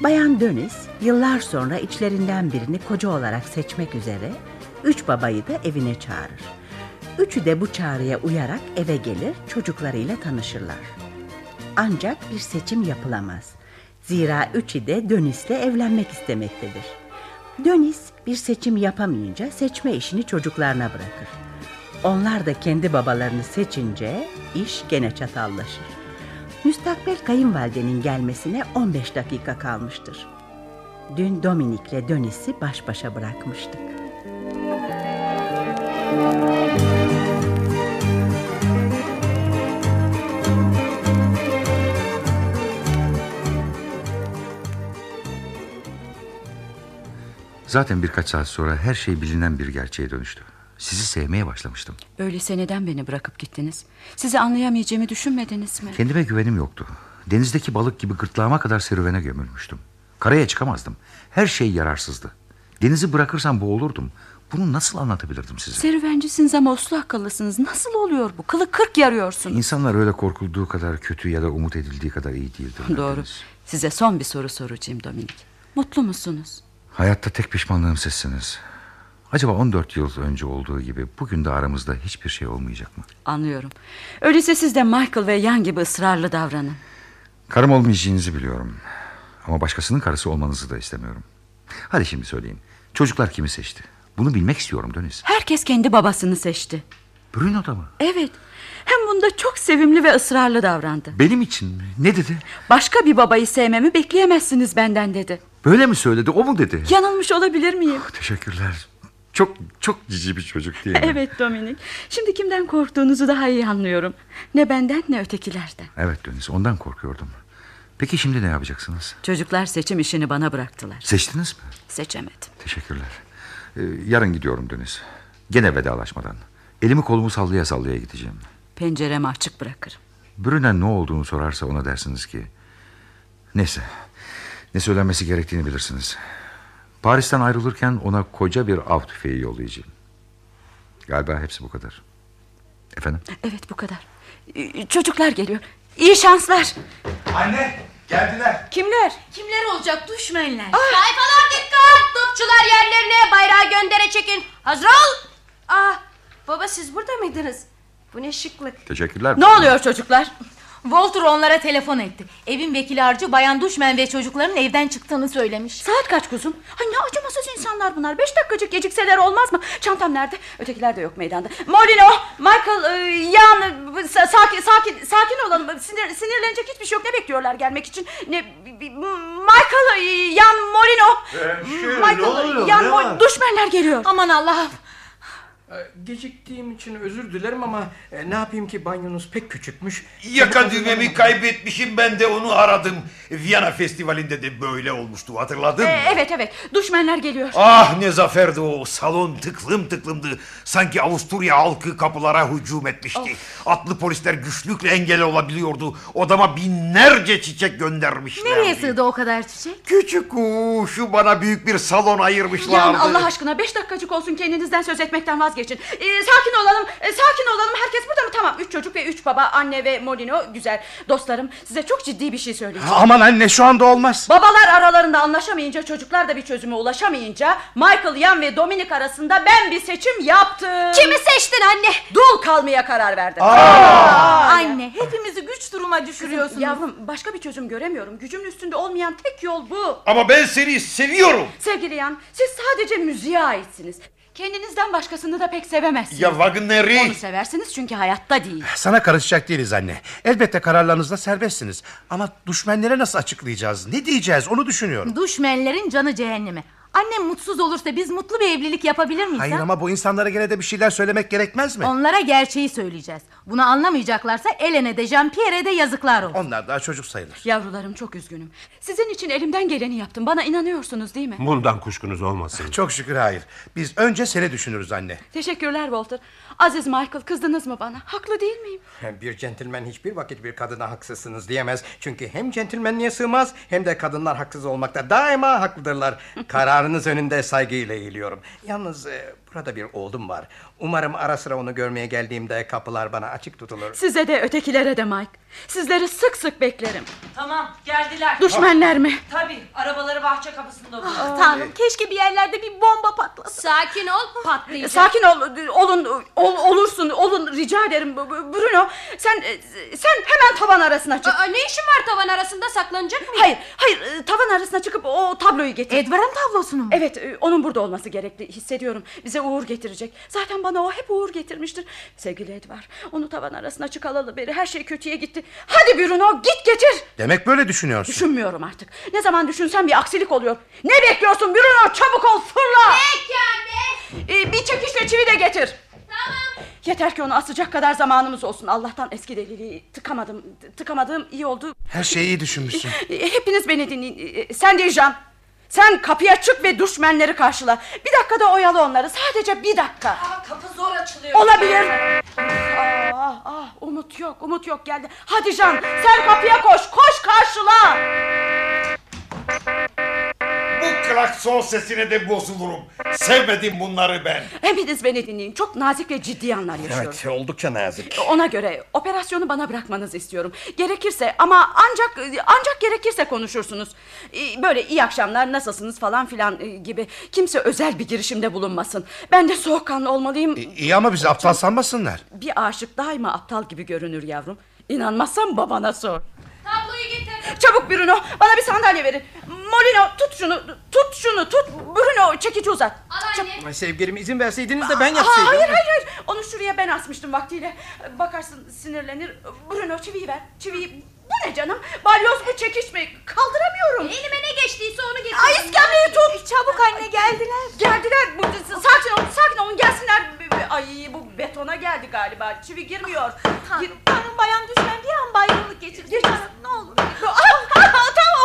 Bayan Dönis yıllar sonra içlerinden birini koca olarak seçmek üzere üç babayı da evine çağırır. Üçü de bu çağrıya uyarak eve gelir, çocuklarıyla tanışırlar. Ancak bir seçim yapılamaz. Zira üçü de Dönis'le evlenmek istemektedir. Dönis bir seçim yapamayınca seçme işini çocuklarına bırakır. Onlar da kendi babalarını seçince iş gene çatallaşır. Müstakbel kayınvalidenin gelmesine 15 dakika kalmıştır. Dün Dominik'le Dönis'i baş başa bırakmıştık. Zaten birkaç saat sonra her şey bilinen bir gerçeğe dönüştü. Sizi sevmeye başlamıştım. Öyleyse neden beni bırakıp gittiniz? Sizi anlayamayacağımı düşünmediniz mi? Kendime güvenim yoktu. Denizdeki balık gibi gırtlağıma kadar serüvene gömülmüştüm. Karaya çıkamazdım. Her şey yararsızdı. Denizi bırakırsam boğulurdum. Bunu nasıl anlatabilirdim size? Serüvencisiniz ama uslu akıllısınız. Nasıl oluyor bu? Kılı kırk yarıyorsunuz. İnsanlar öyle korkulduğu kadar kötü ya da umut edildiği kadar iyi değildir. Doğru. Size son bir soru soracağım Dominik. Mutlu musunuz? Hayatta tek pişmanlığım sizsiniz. Acaba 14 yıl önce olduğu gibi bugün de aramızda hiçbir şey olmayacak mı? Anlıyorum. Öyleyse siz de Michael ve Yan gibi ısrarlı davranın. Karım olmayacağınızı biliyorum. Ama başkasının karısı olmanızı da istemiyorum. Hadi şimdi söyleyin. Çocuklar kimi seçti? Bunu bilmek istiyorum Döniz. Herkes kendi babasını seçti. Bruno da mı? Evet. Hem bunda çok sevimli ve ısrarlı davrandı. Benim için mi? Ne dedi? Başka bir babayı sevmemi bekleyemezsiniz benden dedi. Böyle mi söyledi? O mu dedi? Yanılmış olabilir miyim? Teşekkürler. Çok çok cici bir çocuk değil mi? Evet Dominik. Şimdi kimden korktuğunuzu daha iyi anlıyorum. Ne benden ne ötekilerden. Evet Döniz ondan korkuyordum. Peki şimdi ne yapacaksınız? Çocuklar seçim işini bana bıraktılar. Seçtiniz mi? Seçemedim. Teşekkürler. Ee, yarın gidiyorum Döniz. Gene vedalaşmadan. Elimi kolumu sallaya sallaya gideceğim. Penceremi açık bırakırım. Brünen ne olduğunu sorarsa ona dersiniz ki... Neyse. Ne söylenmesi gerektiğini bilirsiniz. Paris'ten ayrılırken ona koca bir av tüfeği yollayacağım. Galiba hepsi bu kadar. Efendim? Evet bu kadar. Ee, Çocuklar geliyor. İyi şanslar. Anne geldiler. Kimler? Kimler olacak düşmenler? Sayfalar dikkat! Topçular yerlerine bayrağı göndere çekin. Hazır ol! Ah, baba siz burada mıydınız? Bu ne şıklık. Teşekkürler. Ne oluyor çocuklar? Walter onlara telefon etti. Evin vekili harcı Bayan Duşmen ve çocukların evden çıktığını söylemiş. Saat kaç kuzum? Ay ne acımasız insanlar bunlar. Beş dakikacık gecikseler olmaz mı? Çantam nerede? Ötekiler de yok meydanda. Molino, Michael, e, Yan, e, sa- sakin, sakin, sakin olalım. Sinir, sinirlenecek hiçbir şey yok. Ne bekliyorlar gelmek için? Ne, Michael, Yan, Molino. Michael, Yan, Mo- düşmenler geliyor. Aman Allah'ım. Geciktiğim için özür dilerim ama e, ne yapayım ki banyonuz pek küçükmüş. Yaka düğmemi kaybetmişim ben de onu aradım. Viyana festivalinde de böyle olmuştu hatırladın mı? E, evet evet, düşmenler geliyor. Ah ne zaferdi o salon tıklım tıklımdı. Sanki Avusturya halkı kapılara hücum etmişti. Atlı polisler güçlükle engel olabiliyordu. Odama binlerce çiçek göndermişlerdi. Nereye sığdı o kadar çiçek? Küçük şu bana büyük bir salon ayırmışlardı. Yan Allah aşkına beş dakikacık olsun kendinizden söz etmekten vazgeçin. Ee, sakin olalım, e, sakin olalım. Herkes burada mı? Tamam, üç çocuk ve üç baba, anne ve Molino. Güzel. Dostlarım size çok ciddi bir şey söyleyeceğim. Aman anne şu anda olmaz. Babalar aralarında anlaşamayınca, çocuklar da bir çözüme ulaşamayınca... ...Michael, Yan ve Dominic arasında ben bir seçim yaptım. Kimi seçtin anne? Dul kalmaya karar verdim. Anne hepimizi güç duruma düşürüyorsunuz. Yavrum başka bir çözüm göremiyorum. Gücümün üstünde olmayan tek yol bu. Ama ben seni seviyorum. Sevgili Yan, siz sadece müziğe aitsiniz. Kendinizden başkasını da pek sevemezsiniz. Ya Wagner'i? Onu seversiniz çünkü hayatta değil. Sana karışacak değiliz anne. Elbette kararlarınızda serbestsiniz. Ama düşmenlere nasıl açıklayacağız? Ne diyeceğiz onu düşünüyorum. Düşmenlerin canı cehenneme. Annem mutsuz olursa biz mutlu bir evlilik yapabilir miyiz? Hayır ha? ama bu insanlara gene de bir şeyler söylemek gerekmez mi? Onlara gerçeği söyleyeceğiz. Bunu anlamayacaklarsa Elene de Jean-Pierre'e de yazıklar olsun. Onlar daha çocuk sayılır. Yavrularım çok üzgünüm. Sizin için elimden geleni yaptım. Bana inanıyorsunuz değil mi? Bundan kuşkunuz olmasın. Çok şükür hayır. Biz önce seni düşünürüz anne. Teşekkürler Walter. Aziz Michael kızdınız mı bana? Haklı değil miyim? Bir centilmen hiçbir vakit bir kadına haksızsınız diyemez. Çünkü hem centilmenliğe sığmaz hem de kadınlar haksız olmakta daima haklıdırlar. Kararınız önünde saygıyla eğiliyorum. Yalnız e, Burada bir oğlum var. Umarım ara sıra onu görmeye geldiğimde kapılar bana açık tutulur. Size de ötekilere de Mike. Sizleri sık sık beklerim. Tamam geldiler. Düşmanlar mı? Tabii arabaları bahçe kapısında bulur. Tanrım keşke bir yerlerde bir bomba patlasa. Sakin ol patlayacak. Sakin ol, olun, ol, olursun, olun rica ederim. Bruno, sen sen hemen tavan arasına çık. Aa, ne işin var tavan arasında saklanacak mıyım? Hayır, hayır, e, tavan arasına çıkıp o tabloyu getir. Edward'ın tablosunu mu? Evet, e, onun burada olması gerekli. Hissediyorum. Bize uğur getirecek. Zaten bana o hep uğur getirmiştir. Sevgili Edward, onu tavan arasına çıkalalı beri her şey kötüye gitti. Hadi Bruno, git getir. Demek böyle düşünüyorsun. Düşünmüyorum artık. Ne zaman düşünsem bir aksilik oluyor. Ne bekliyorsun Bruno? Çabuk ol, fırla. Peki anne. Ee, bir çekişle çivi de getir. Tamam. Yeter ki onu asacak kadar zamanımız olsun. Allah'tan eski deliliği tıkamadım. Tıkamadığım iyi oldu. Her şeyi iyi düşünmüşsün. Ee, Hepiniz beni dinleyin. Ee, Sen değil Can. Sen kapıya çık ve düşmenleri karşıla. Bir dakikada oyalı onları. Sadece bir dakika. Aa, kapı zor açılıyor. Olabilir. Ah, ah, umut yok, umut yok geldi. Hadi Can, sen kapıya koş, koş karşıla. Bu klakson sesine de bozulurum. Sevmedim bunları ben. Hepiniz beni dinleyin. Çok nazik ve ciddi anlar yaşıyorum. Evet oldukça nazik. Ona göre operasyonu bana bırakmanızı istiyorum. Gerekirse ama ancak ancak gerekirse konuşursunuz. Ee, Böyle iyi akşamlar nasılsınız falan filan e, gibi. Kimse özel bir girişimde bulunmasın. Ben de soğukkanlı olmalıyım. İyi ama bizi aptal sanmasınlar. Bir aşık daima aptal gibi görünür yavrum. İnanmazsan babana sor. Tabloyu getir. Çabuk Bruno bana bir sandalye verin. Molino tut şunu tut şunu tut. Bruno çekici uzat. Al anne. Ay, Sevgilim izin verseydiniz de ben yapsaydım. hayır hayır hayır. Onu şuraya ben asmıştım vaktiyle. Bakarsın sinirlenir. Bruno çiviyi ver. Çiviyi. Bu ne canım? Balyoz mu çekiş mi? Kaldıramıyorum. Elime ne geçtiyse onu getir. Ay iskemleyi tut. Çabuk anne geldiler. Geldiler. Bu, sakin olun sakin olun gelsinler. Ay bu betona geldi galiba. Çivi girmiyor. Gir- Tanrım bayan düşman bir an baygınlık geçirdi. Geç. Tanrım ne olur. Ah, ah, tamam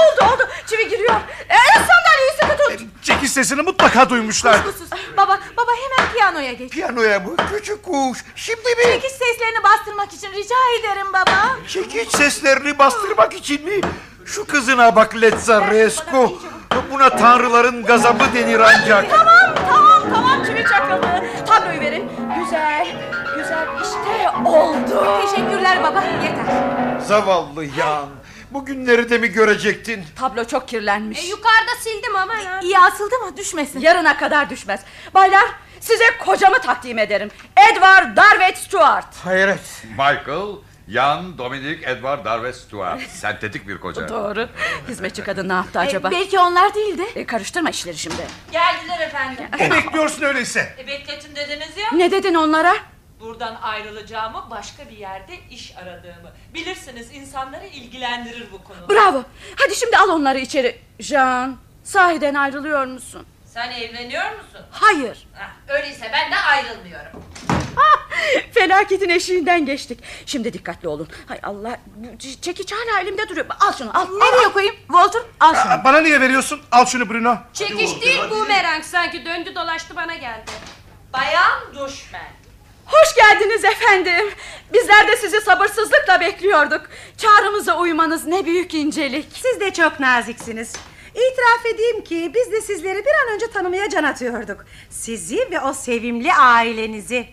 oldu oldu. Çivi giriyor. Ee, sandalyeyi sıkı tut. Çekiş sesini mutlaka duymuşlar. Sus. Baba baba hemen piyanoya geç. Piyanoya mı? Küçük kuş. Şimdi mi? Çekiş seslerini bastırmak için rica ederim baba. Çekiç seslerini bastırmak için mi? Şu kızına bak Letzaresko. Buna tanrıların gazabı denir ancak. Tamam tamam tamam çivi çakıldı. Tabloyu verin. Güzel güzel işte oldu. Teşekkürler baba yeter. Zavallı yan. Bugünleri de mi görecektin? Tablo çok kirlenmiş. E, yukarıda sildim ama ya. İyi asıldı mı düşmesin. Yarına kadar düşmez. Baylar size kocamı takdim ederim. Edward Darvet Stuart. Hayret. Michael, Jan, Dominic, Edward, Darve, Stuart. Sentetik bir koca. Doğru. Hizmetçi kadın ne yaptı acaba? E, belki onlar değildi. E, karıştırma işleri şimdi. Geldiler efendim. Ne bekliyorsun öyleyse? E, bekletin dediniz ya. Ne dedin onlara? Buradan ayrılacağımı, başka bir yerde iş aradığımı. Bilirsiniz insanları ilgilendirir bu konu. Bravo. Hadi şimdi al onları içeri. Jean, sahiden ayrılıyor musun? Sen evleniyor musun? Hayır. Hah, öyleyse ben de ayrılmıyorum. Felaketin eşiğinden geçtik. Şimdi dikkatli olun. Hay Allah. bu ç- Çekiç hala elimde duruyor. Al şunu al. Nereye koyayım? Walter al şunu. Aa, Bana niye veriyorsun? Al şunu Bruno. Çekiş değil bumerang sanki döndü dolaştı bana geldi. Bayan Duşmen. Hoş geldiniz efendim. Bizler de sizi sabırsızlıkla bekliyorduk. Çağrımıza uymanız ne büyük incelik. Siz de çok naziksiniz. İtiraf edeyim ki biz de sizleri bir an önce tanımaya can atıyorduk. Sizi ve o sevimli ailenizi.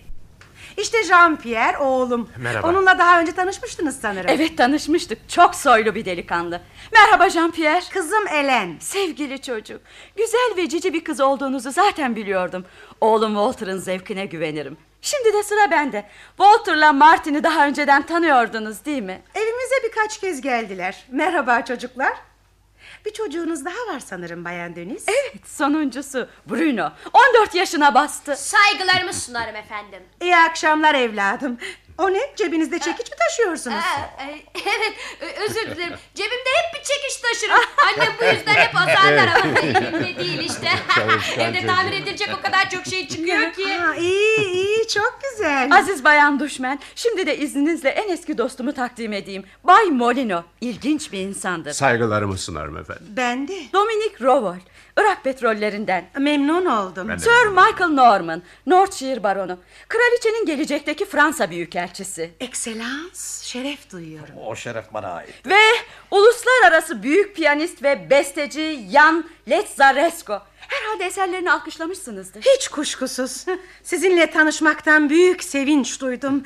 İşte Jean-Pierre oğlum. Merhaba. Onunla daha önce tanışmıştınız sanırım. Evet tanışmıştık. Çok soylu bir delikanlı. Merhaba Jean-Pierre. Kızım Ellen. Sevgili çocuk. Güzel ve cici bir kız olduğunuzu zaten biliyordum. Oğlum Walter'ın zevkine güvenirim. Şimdi de sıra bende. Walter'la Martin'i daha önceden tanıyordunuz değil mi? Evimize birkaç kez geldiler. Merhaba çocuklar. Bir çocuğunuz daha var sanırım Bayan Deniz. Evet sonuncusu Bruno. 14 yaşına bastı. Saygılarımı sunarım efendim. İyi akşamlar evladım. O ne? Cebinizde çekiç mi taşıyorsunuz? Aa, e, evet özür dilerim. Cebimde hep bir çekiç taşırım. Annem bu yüzden hep azarlar ama elimde değil işte. Evde tamir edilecek o kadar çok şey çıkıyor ki. Ha, iyi iyi çok güzel. Aziz Bayan Duşmen, şimdi de izninizle en eski dostumu takdim edeyim. Bay Molino, ilginç bir insandır. Saygılarımı sunarım efendim. Ben de. Dominic Rovol, Irak petrollerinden. Memnun oldum. Ben de Sir Michael Norman, Northshire baronu. Kraliçenin gelecekteki Fransa büyükelçisi. Ekselans, şeref duyuyorum. O şeref bana ait. Ve uluslararası büyük piyanist ve besteci Jan Letzaresko. Herhalde eserlerini alkışlamışsınızdır. Hiç kuşkusuz. Sizinle tanışmaktan büyük sevinç duydum.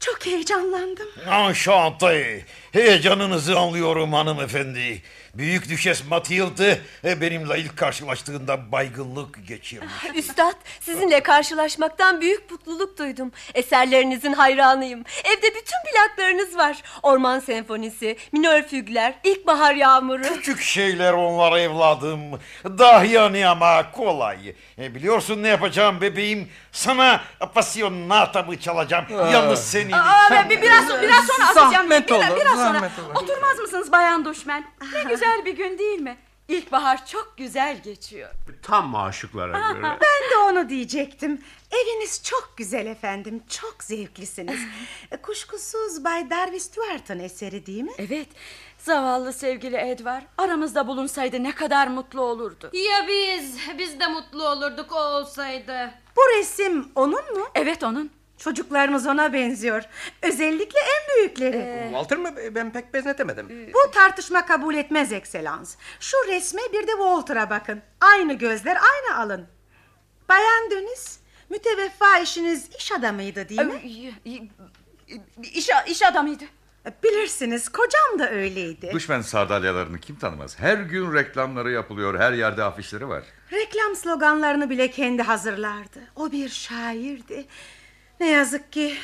Çok heyecanlandım. Enchanté. Heyecanınızı anlıyorum hanımefendi. Büyük Düşes Matilde e, benimle ilk karşılaştığında baygınlık geçirmiş. Üstad sizinle karşılaşmaktan büyük mutluluk duydum. Eserlerinizin hayranıyım. Evde bütün plaklarınız var. Orman Senfonisi, Minör Fügler, İlkbahar Yağmuru. Küçük şeyler onlar evladım. Dahiyani ama kolay. E, biliyorsun ne yapacağım bebeğim? Sana Appassionatamı çalacağım. Yalnız seni... Aa, bir- biraz, biraz sonra atacağım. Zahmet biraz, olur, biraz sonra. zahmet olur. Oturmaz mısınız Bayan Duşmen? Ne güzel bir gün değil mi? İlkbahar çok güzel geçiyor. Tam aşıklara göre. Ben de onu diyecektim. Eviniz çok güzel efendim. Çok zevklisiniz. E, Kuşkusuz Bay Darby Stuart'ın eseri değil mi? Evet. Zavallı sevgili Edward aramızda bulunsaydı ne kadar mutlu olurdu. Ya biz? Biz de mutlu olurduk o olsaydı. Bu resim onun mu? Evet onun. Çocuklarımız ona benziyor. Özellikle en büyükleri. Ee, Walter mı? Ben pek benzetemedim. Bu tartışma kabul etmez ekselans. Şu resme bir de Walter'a bakın. Aynı gözler, aynı alın. Bayan Deniz, müteveffa eşiniz iş adamıydı değil mi? İş, iş adamıydı. Bilirsiniz, kocam da öyleydi. Düşmen sardalyalarını kim tanımaz? Her gün reklamları yapılıyor, her yerde afişleri var. Reklam sloganlarını bile kendi hazırlardı. O bir şairdi. Ne yazık ki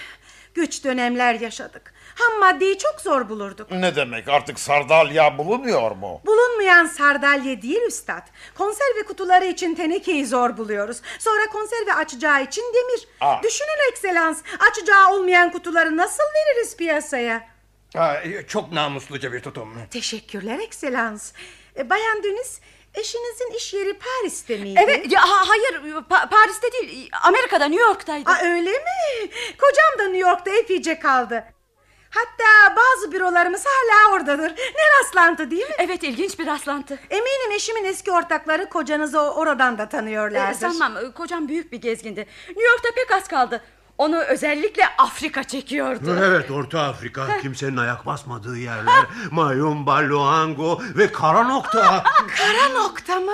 güç dönemler yaşadık. Ham maddeyi çok zor bulurduk. Ne demek artık sardalya bulunuyor mu? Bulunmayan sardalye değil üstad. Konserve kutuları için tenekeyi zor buluyoruz. Sonra konserve açacağı için demir. Aa. Düşünün ekselans. Açacağı olmayan kutuları nasıl veririz piyasaya? Ha, e, çok namusluca bir tutum. Teşekkürler ekselans. E, Bayan Deniz, eşinizin iş yeri Paris'te miydi? Evet ya ha- hayır Pa- Paris'te değil Amerika'da New York'taydı. Aa, öyle mi? Kocam da New York'ta epeyce kaldı. Hatta bazı bürolarımız hala oradadır. Ne rastlantı değil mi? Evet ilginç bir rastlantı. Eminim eşimin eski ortakları kocanızı o- oradan da Ee, tanıyorlardır. sanmam e, kocam büyük bir gezgindi. New York'ta pek az kaldı. Onu özellikle Afrika çekiyordu. Evet Orta Afrika kimsenin ayak basmadığı yerler. Mayumba, Luango ve Kara Nokta. Kara nokta mı?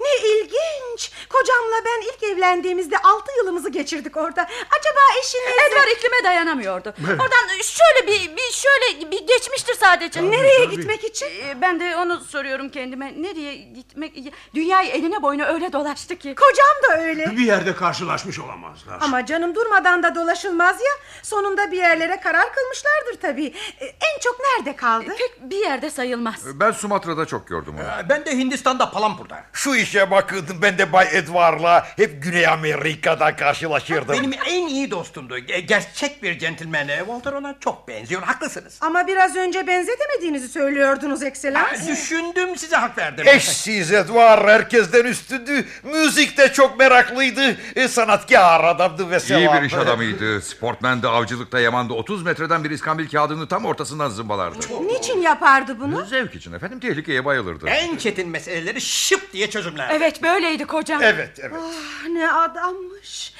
Ne ilginç. Kocamla ben ilk evlendiğimizde altı yılımızı geçirdik orada. Acaba eşiniz... Edward iklime dayanamıyordu. Oradan şöyle bir, bir şöyle bir geçmiştir sadece. Nereye gitmek için? Ee, Ben de onu soruyorum kendime. Nereye gitmek? Dünyayı eline boyuna öyle dolaştı ki. Kocam da öyle. Bir yerde karşılaşmış olamazlar. Ama canım durmadan da dolaşılmaz ya. Sonunda bir yerlere karar kılmışlardır tabii. E, En çok nerede kaldı? Pek bir yerde sayılmaz. Ben Sumatra'da çok gördüm onu. Ben de Hindistan'da Palampur'da. Şu işe bakın ben de Bay Edward'la hep Güney Amerika'da karşılaşırdım. Benim en iyi dostumdu. Ge- Gerçek bir centilmen. E, Walter ona çok benziyor. Haklısınız. Ama biraz önce benzetemediğinizi söylüyordunuz ekselans. düşündüm size hak verdim. Eşsiz Edward herkesten üstündü. Müzikte çok meraklıydı. E, sanatkar adamdı ve İyi sevaplı. bir iş adamıydı. Sportmende, avcılıkta, yamanda 30 metreden bir iskambil kağıdını tam ortasından zımbalardı. Niçin yapardı bunu? Zevk için efendim tehlikeye bayılırdı. En çetin meseleleri şıp diye çözümler. Evet böyleydi kocam. Evet evet. Ah, ne adammış.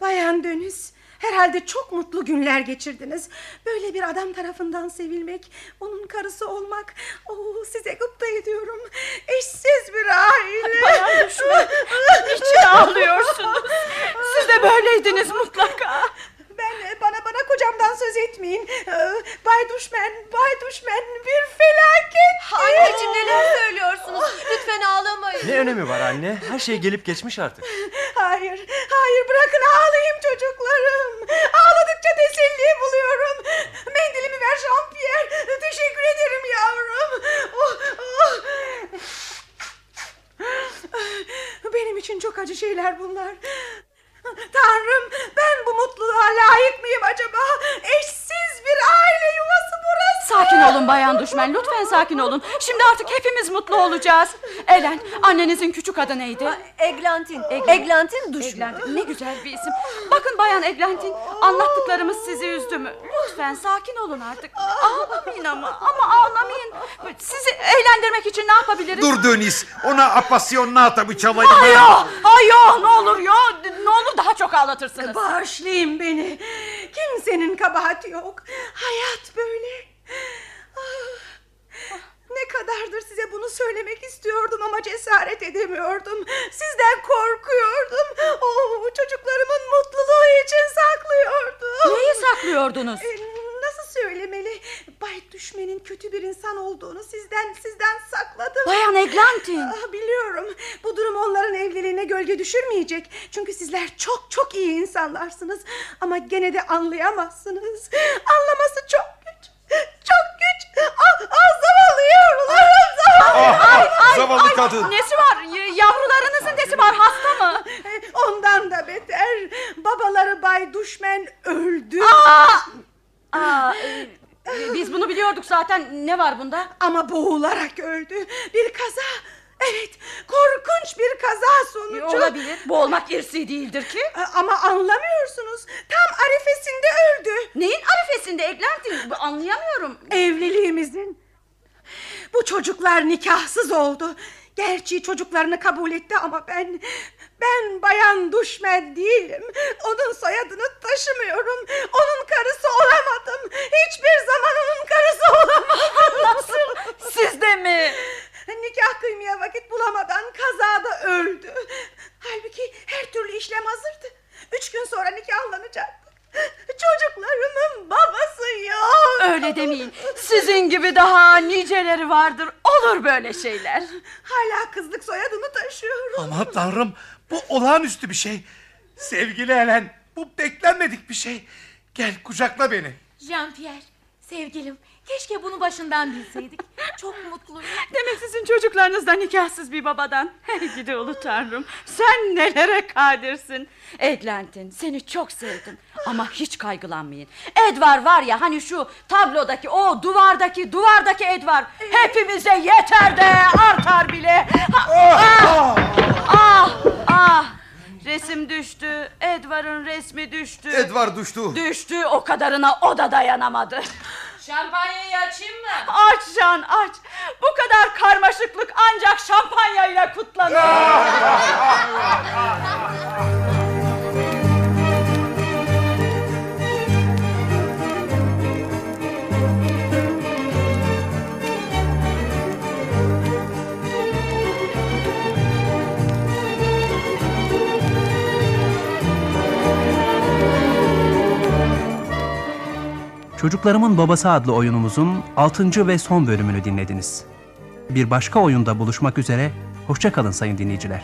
Bayan Deniz, herhalde çok mutlu günler geçirdiniz. Böyle bir adam tarafından sevilmek, onun karısı olmak. Oo, size gıpta ediyorum. Eşsiz bir aile. Bayan düşman. Niçin ağlıyorsunuz? Siz de böyleydiniz mutlaka. Ben bana bana kocamdan söz etmeyin. Ee, Bay Duşmen, Bay Duşmen bir felaket. Anneciğim neler söylüyorsunuz? Lütfen ağlamayın. Ne önemi var anne? Her şey gelip geçmiş artık. Hayır, hayır bırakın ağlayayım çocuklarım. Ağladıkça teselli buluyorum. Mendilimi ver Jean-Pierre. Teşekkür ederim yavrum. Oh, oh. Benim için çok acı şeyler bunlar. Tanrım ben bu mutluluğa layık mıyım acaba? Eşsiz bir aile yuvası burası. Sakin olun bayan düşman lütfen sakin olun. Şimdi artık hepimiz mutlu olacağız. Elen annenizin küçük adı neydi? Eglantin. Eglantin Duşman. Eglantin ne güzel bir isim. Bakın bayan Eglantin anlattıklarımız sizi üzdü mü? Lütfen sakin olun artık. Ağlamayın ama ama ağlamayın. Sizi eğlendirmek için ne yapabiliriz? Dur Dönis ona Appassionatamı çalayım. Hayır, hayır ne olur ya. Ne olur daha çok ağlatırsınız. Bağışlayın beni. Kimsenin kabahati yok. Hayat böyle. Ah, Ne kadardır size bunu söylemek istiyordum ama cesaret edemiyordum. Sizden korkuyordum. Oo, çocuklarımın mutluluğu için saklıyordum. Neyi saklıyordunuz? E, nasıl söylemeli? Bay Düşmen'in kötü bir insan olduğunu sizden sizden sakladım. Bayan Eglantin. Ah, biliyorum. Bu durum onların evliliğine gölge düşürmeyecek. Çünkü sizler çok çok iyi insanlarsınız. Ama gene de anlayamazsınız. Anlaması çok güç. Çok güç. Ah, ah zavallı yavrularım. Zavallı. Ah, zavallı kadın. Nesi var? Yavrularınızın nesi var? Hasta mı? Ondan da beter. Babaları Bay Düşmen öldü. Aa, e, biz bunu biliyorduk zaten. Ne var bunda? Ama boğularak öldü. Bir kaza. Evet, korkunç bir kaza sonucu. Olabilir. Boğulmak irsi değildir ki. Ama anlamıyorsunuz. Tam arifesinde öldü. Neyin arifesinde Eglantin? Anlayamıyorum. Evliliğimizin. Bu çocuklar nikahsız oldu. Gerçi çocuklarını kabul etti ama ben... Ben bayan düşmen değilim. Onun soyadını taşımıyorum. Onun karısı olamadım. Hiçbir zaman onun karısı olamadım. Nasıl? Siz de mi? Nikah kıymaya vakit bulamadan kazada öldü. Halbuki her türlü işlem hazırdı. Üç gün sonra nikahlanacaktık. Çocuklarımın babası yok. Öyle demeyin. Sizin gibi daha niceleri vardır. Olur böyle şeyler. Hala kızlık soyadını taşıyorum. Aman tanrım bu olağanüstü bir şey. Sevgili Helen bu beklenmedik bir şey. Gel kucakla beni. Jean-Pierre, sevgilim. Keşke bunu başından bilseydik. Çok mutluyum. Demek sizin çocuklarınız da nikahsız bir babadan. Hey gidi ulu tanrım. Sen nelere kadirsin. Eglantin seni çok sevdim. Ama hiç kaygılanmayın. Edvar var ya hani şu tablodaki o duvardaki duvardaki Edvar. Hepimize yeter de artar bile. Ha- ah, ah, ah. Resim düştü. Edvar'ın resmi düştü. Edvar düştü. Düştü o kadarına o da dayanamadı. Şampanyayı açayım mı? Aç Can aç. Bu kadar karmaşıklık ancak şampanya ile kutlanır. Çocuklarımın Babası adlı oyunumuzun 6. ve son bölümünü dinlediniz. Bir başka oyunda buluşmak üzere, hoşçakalın sayın dinleyiciler.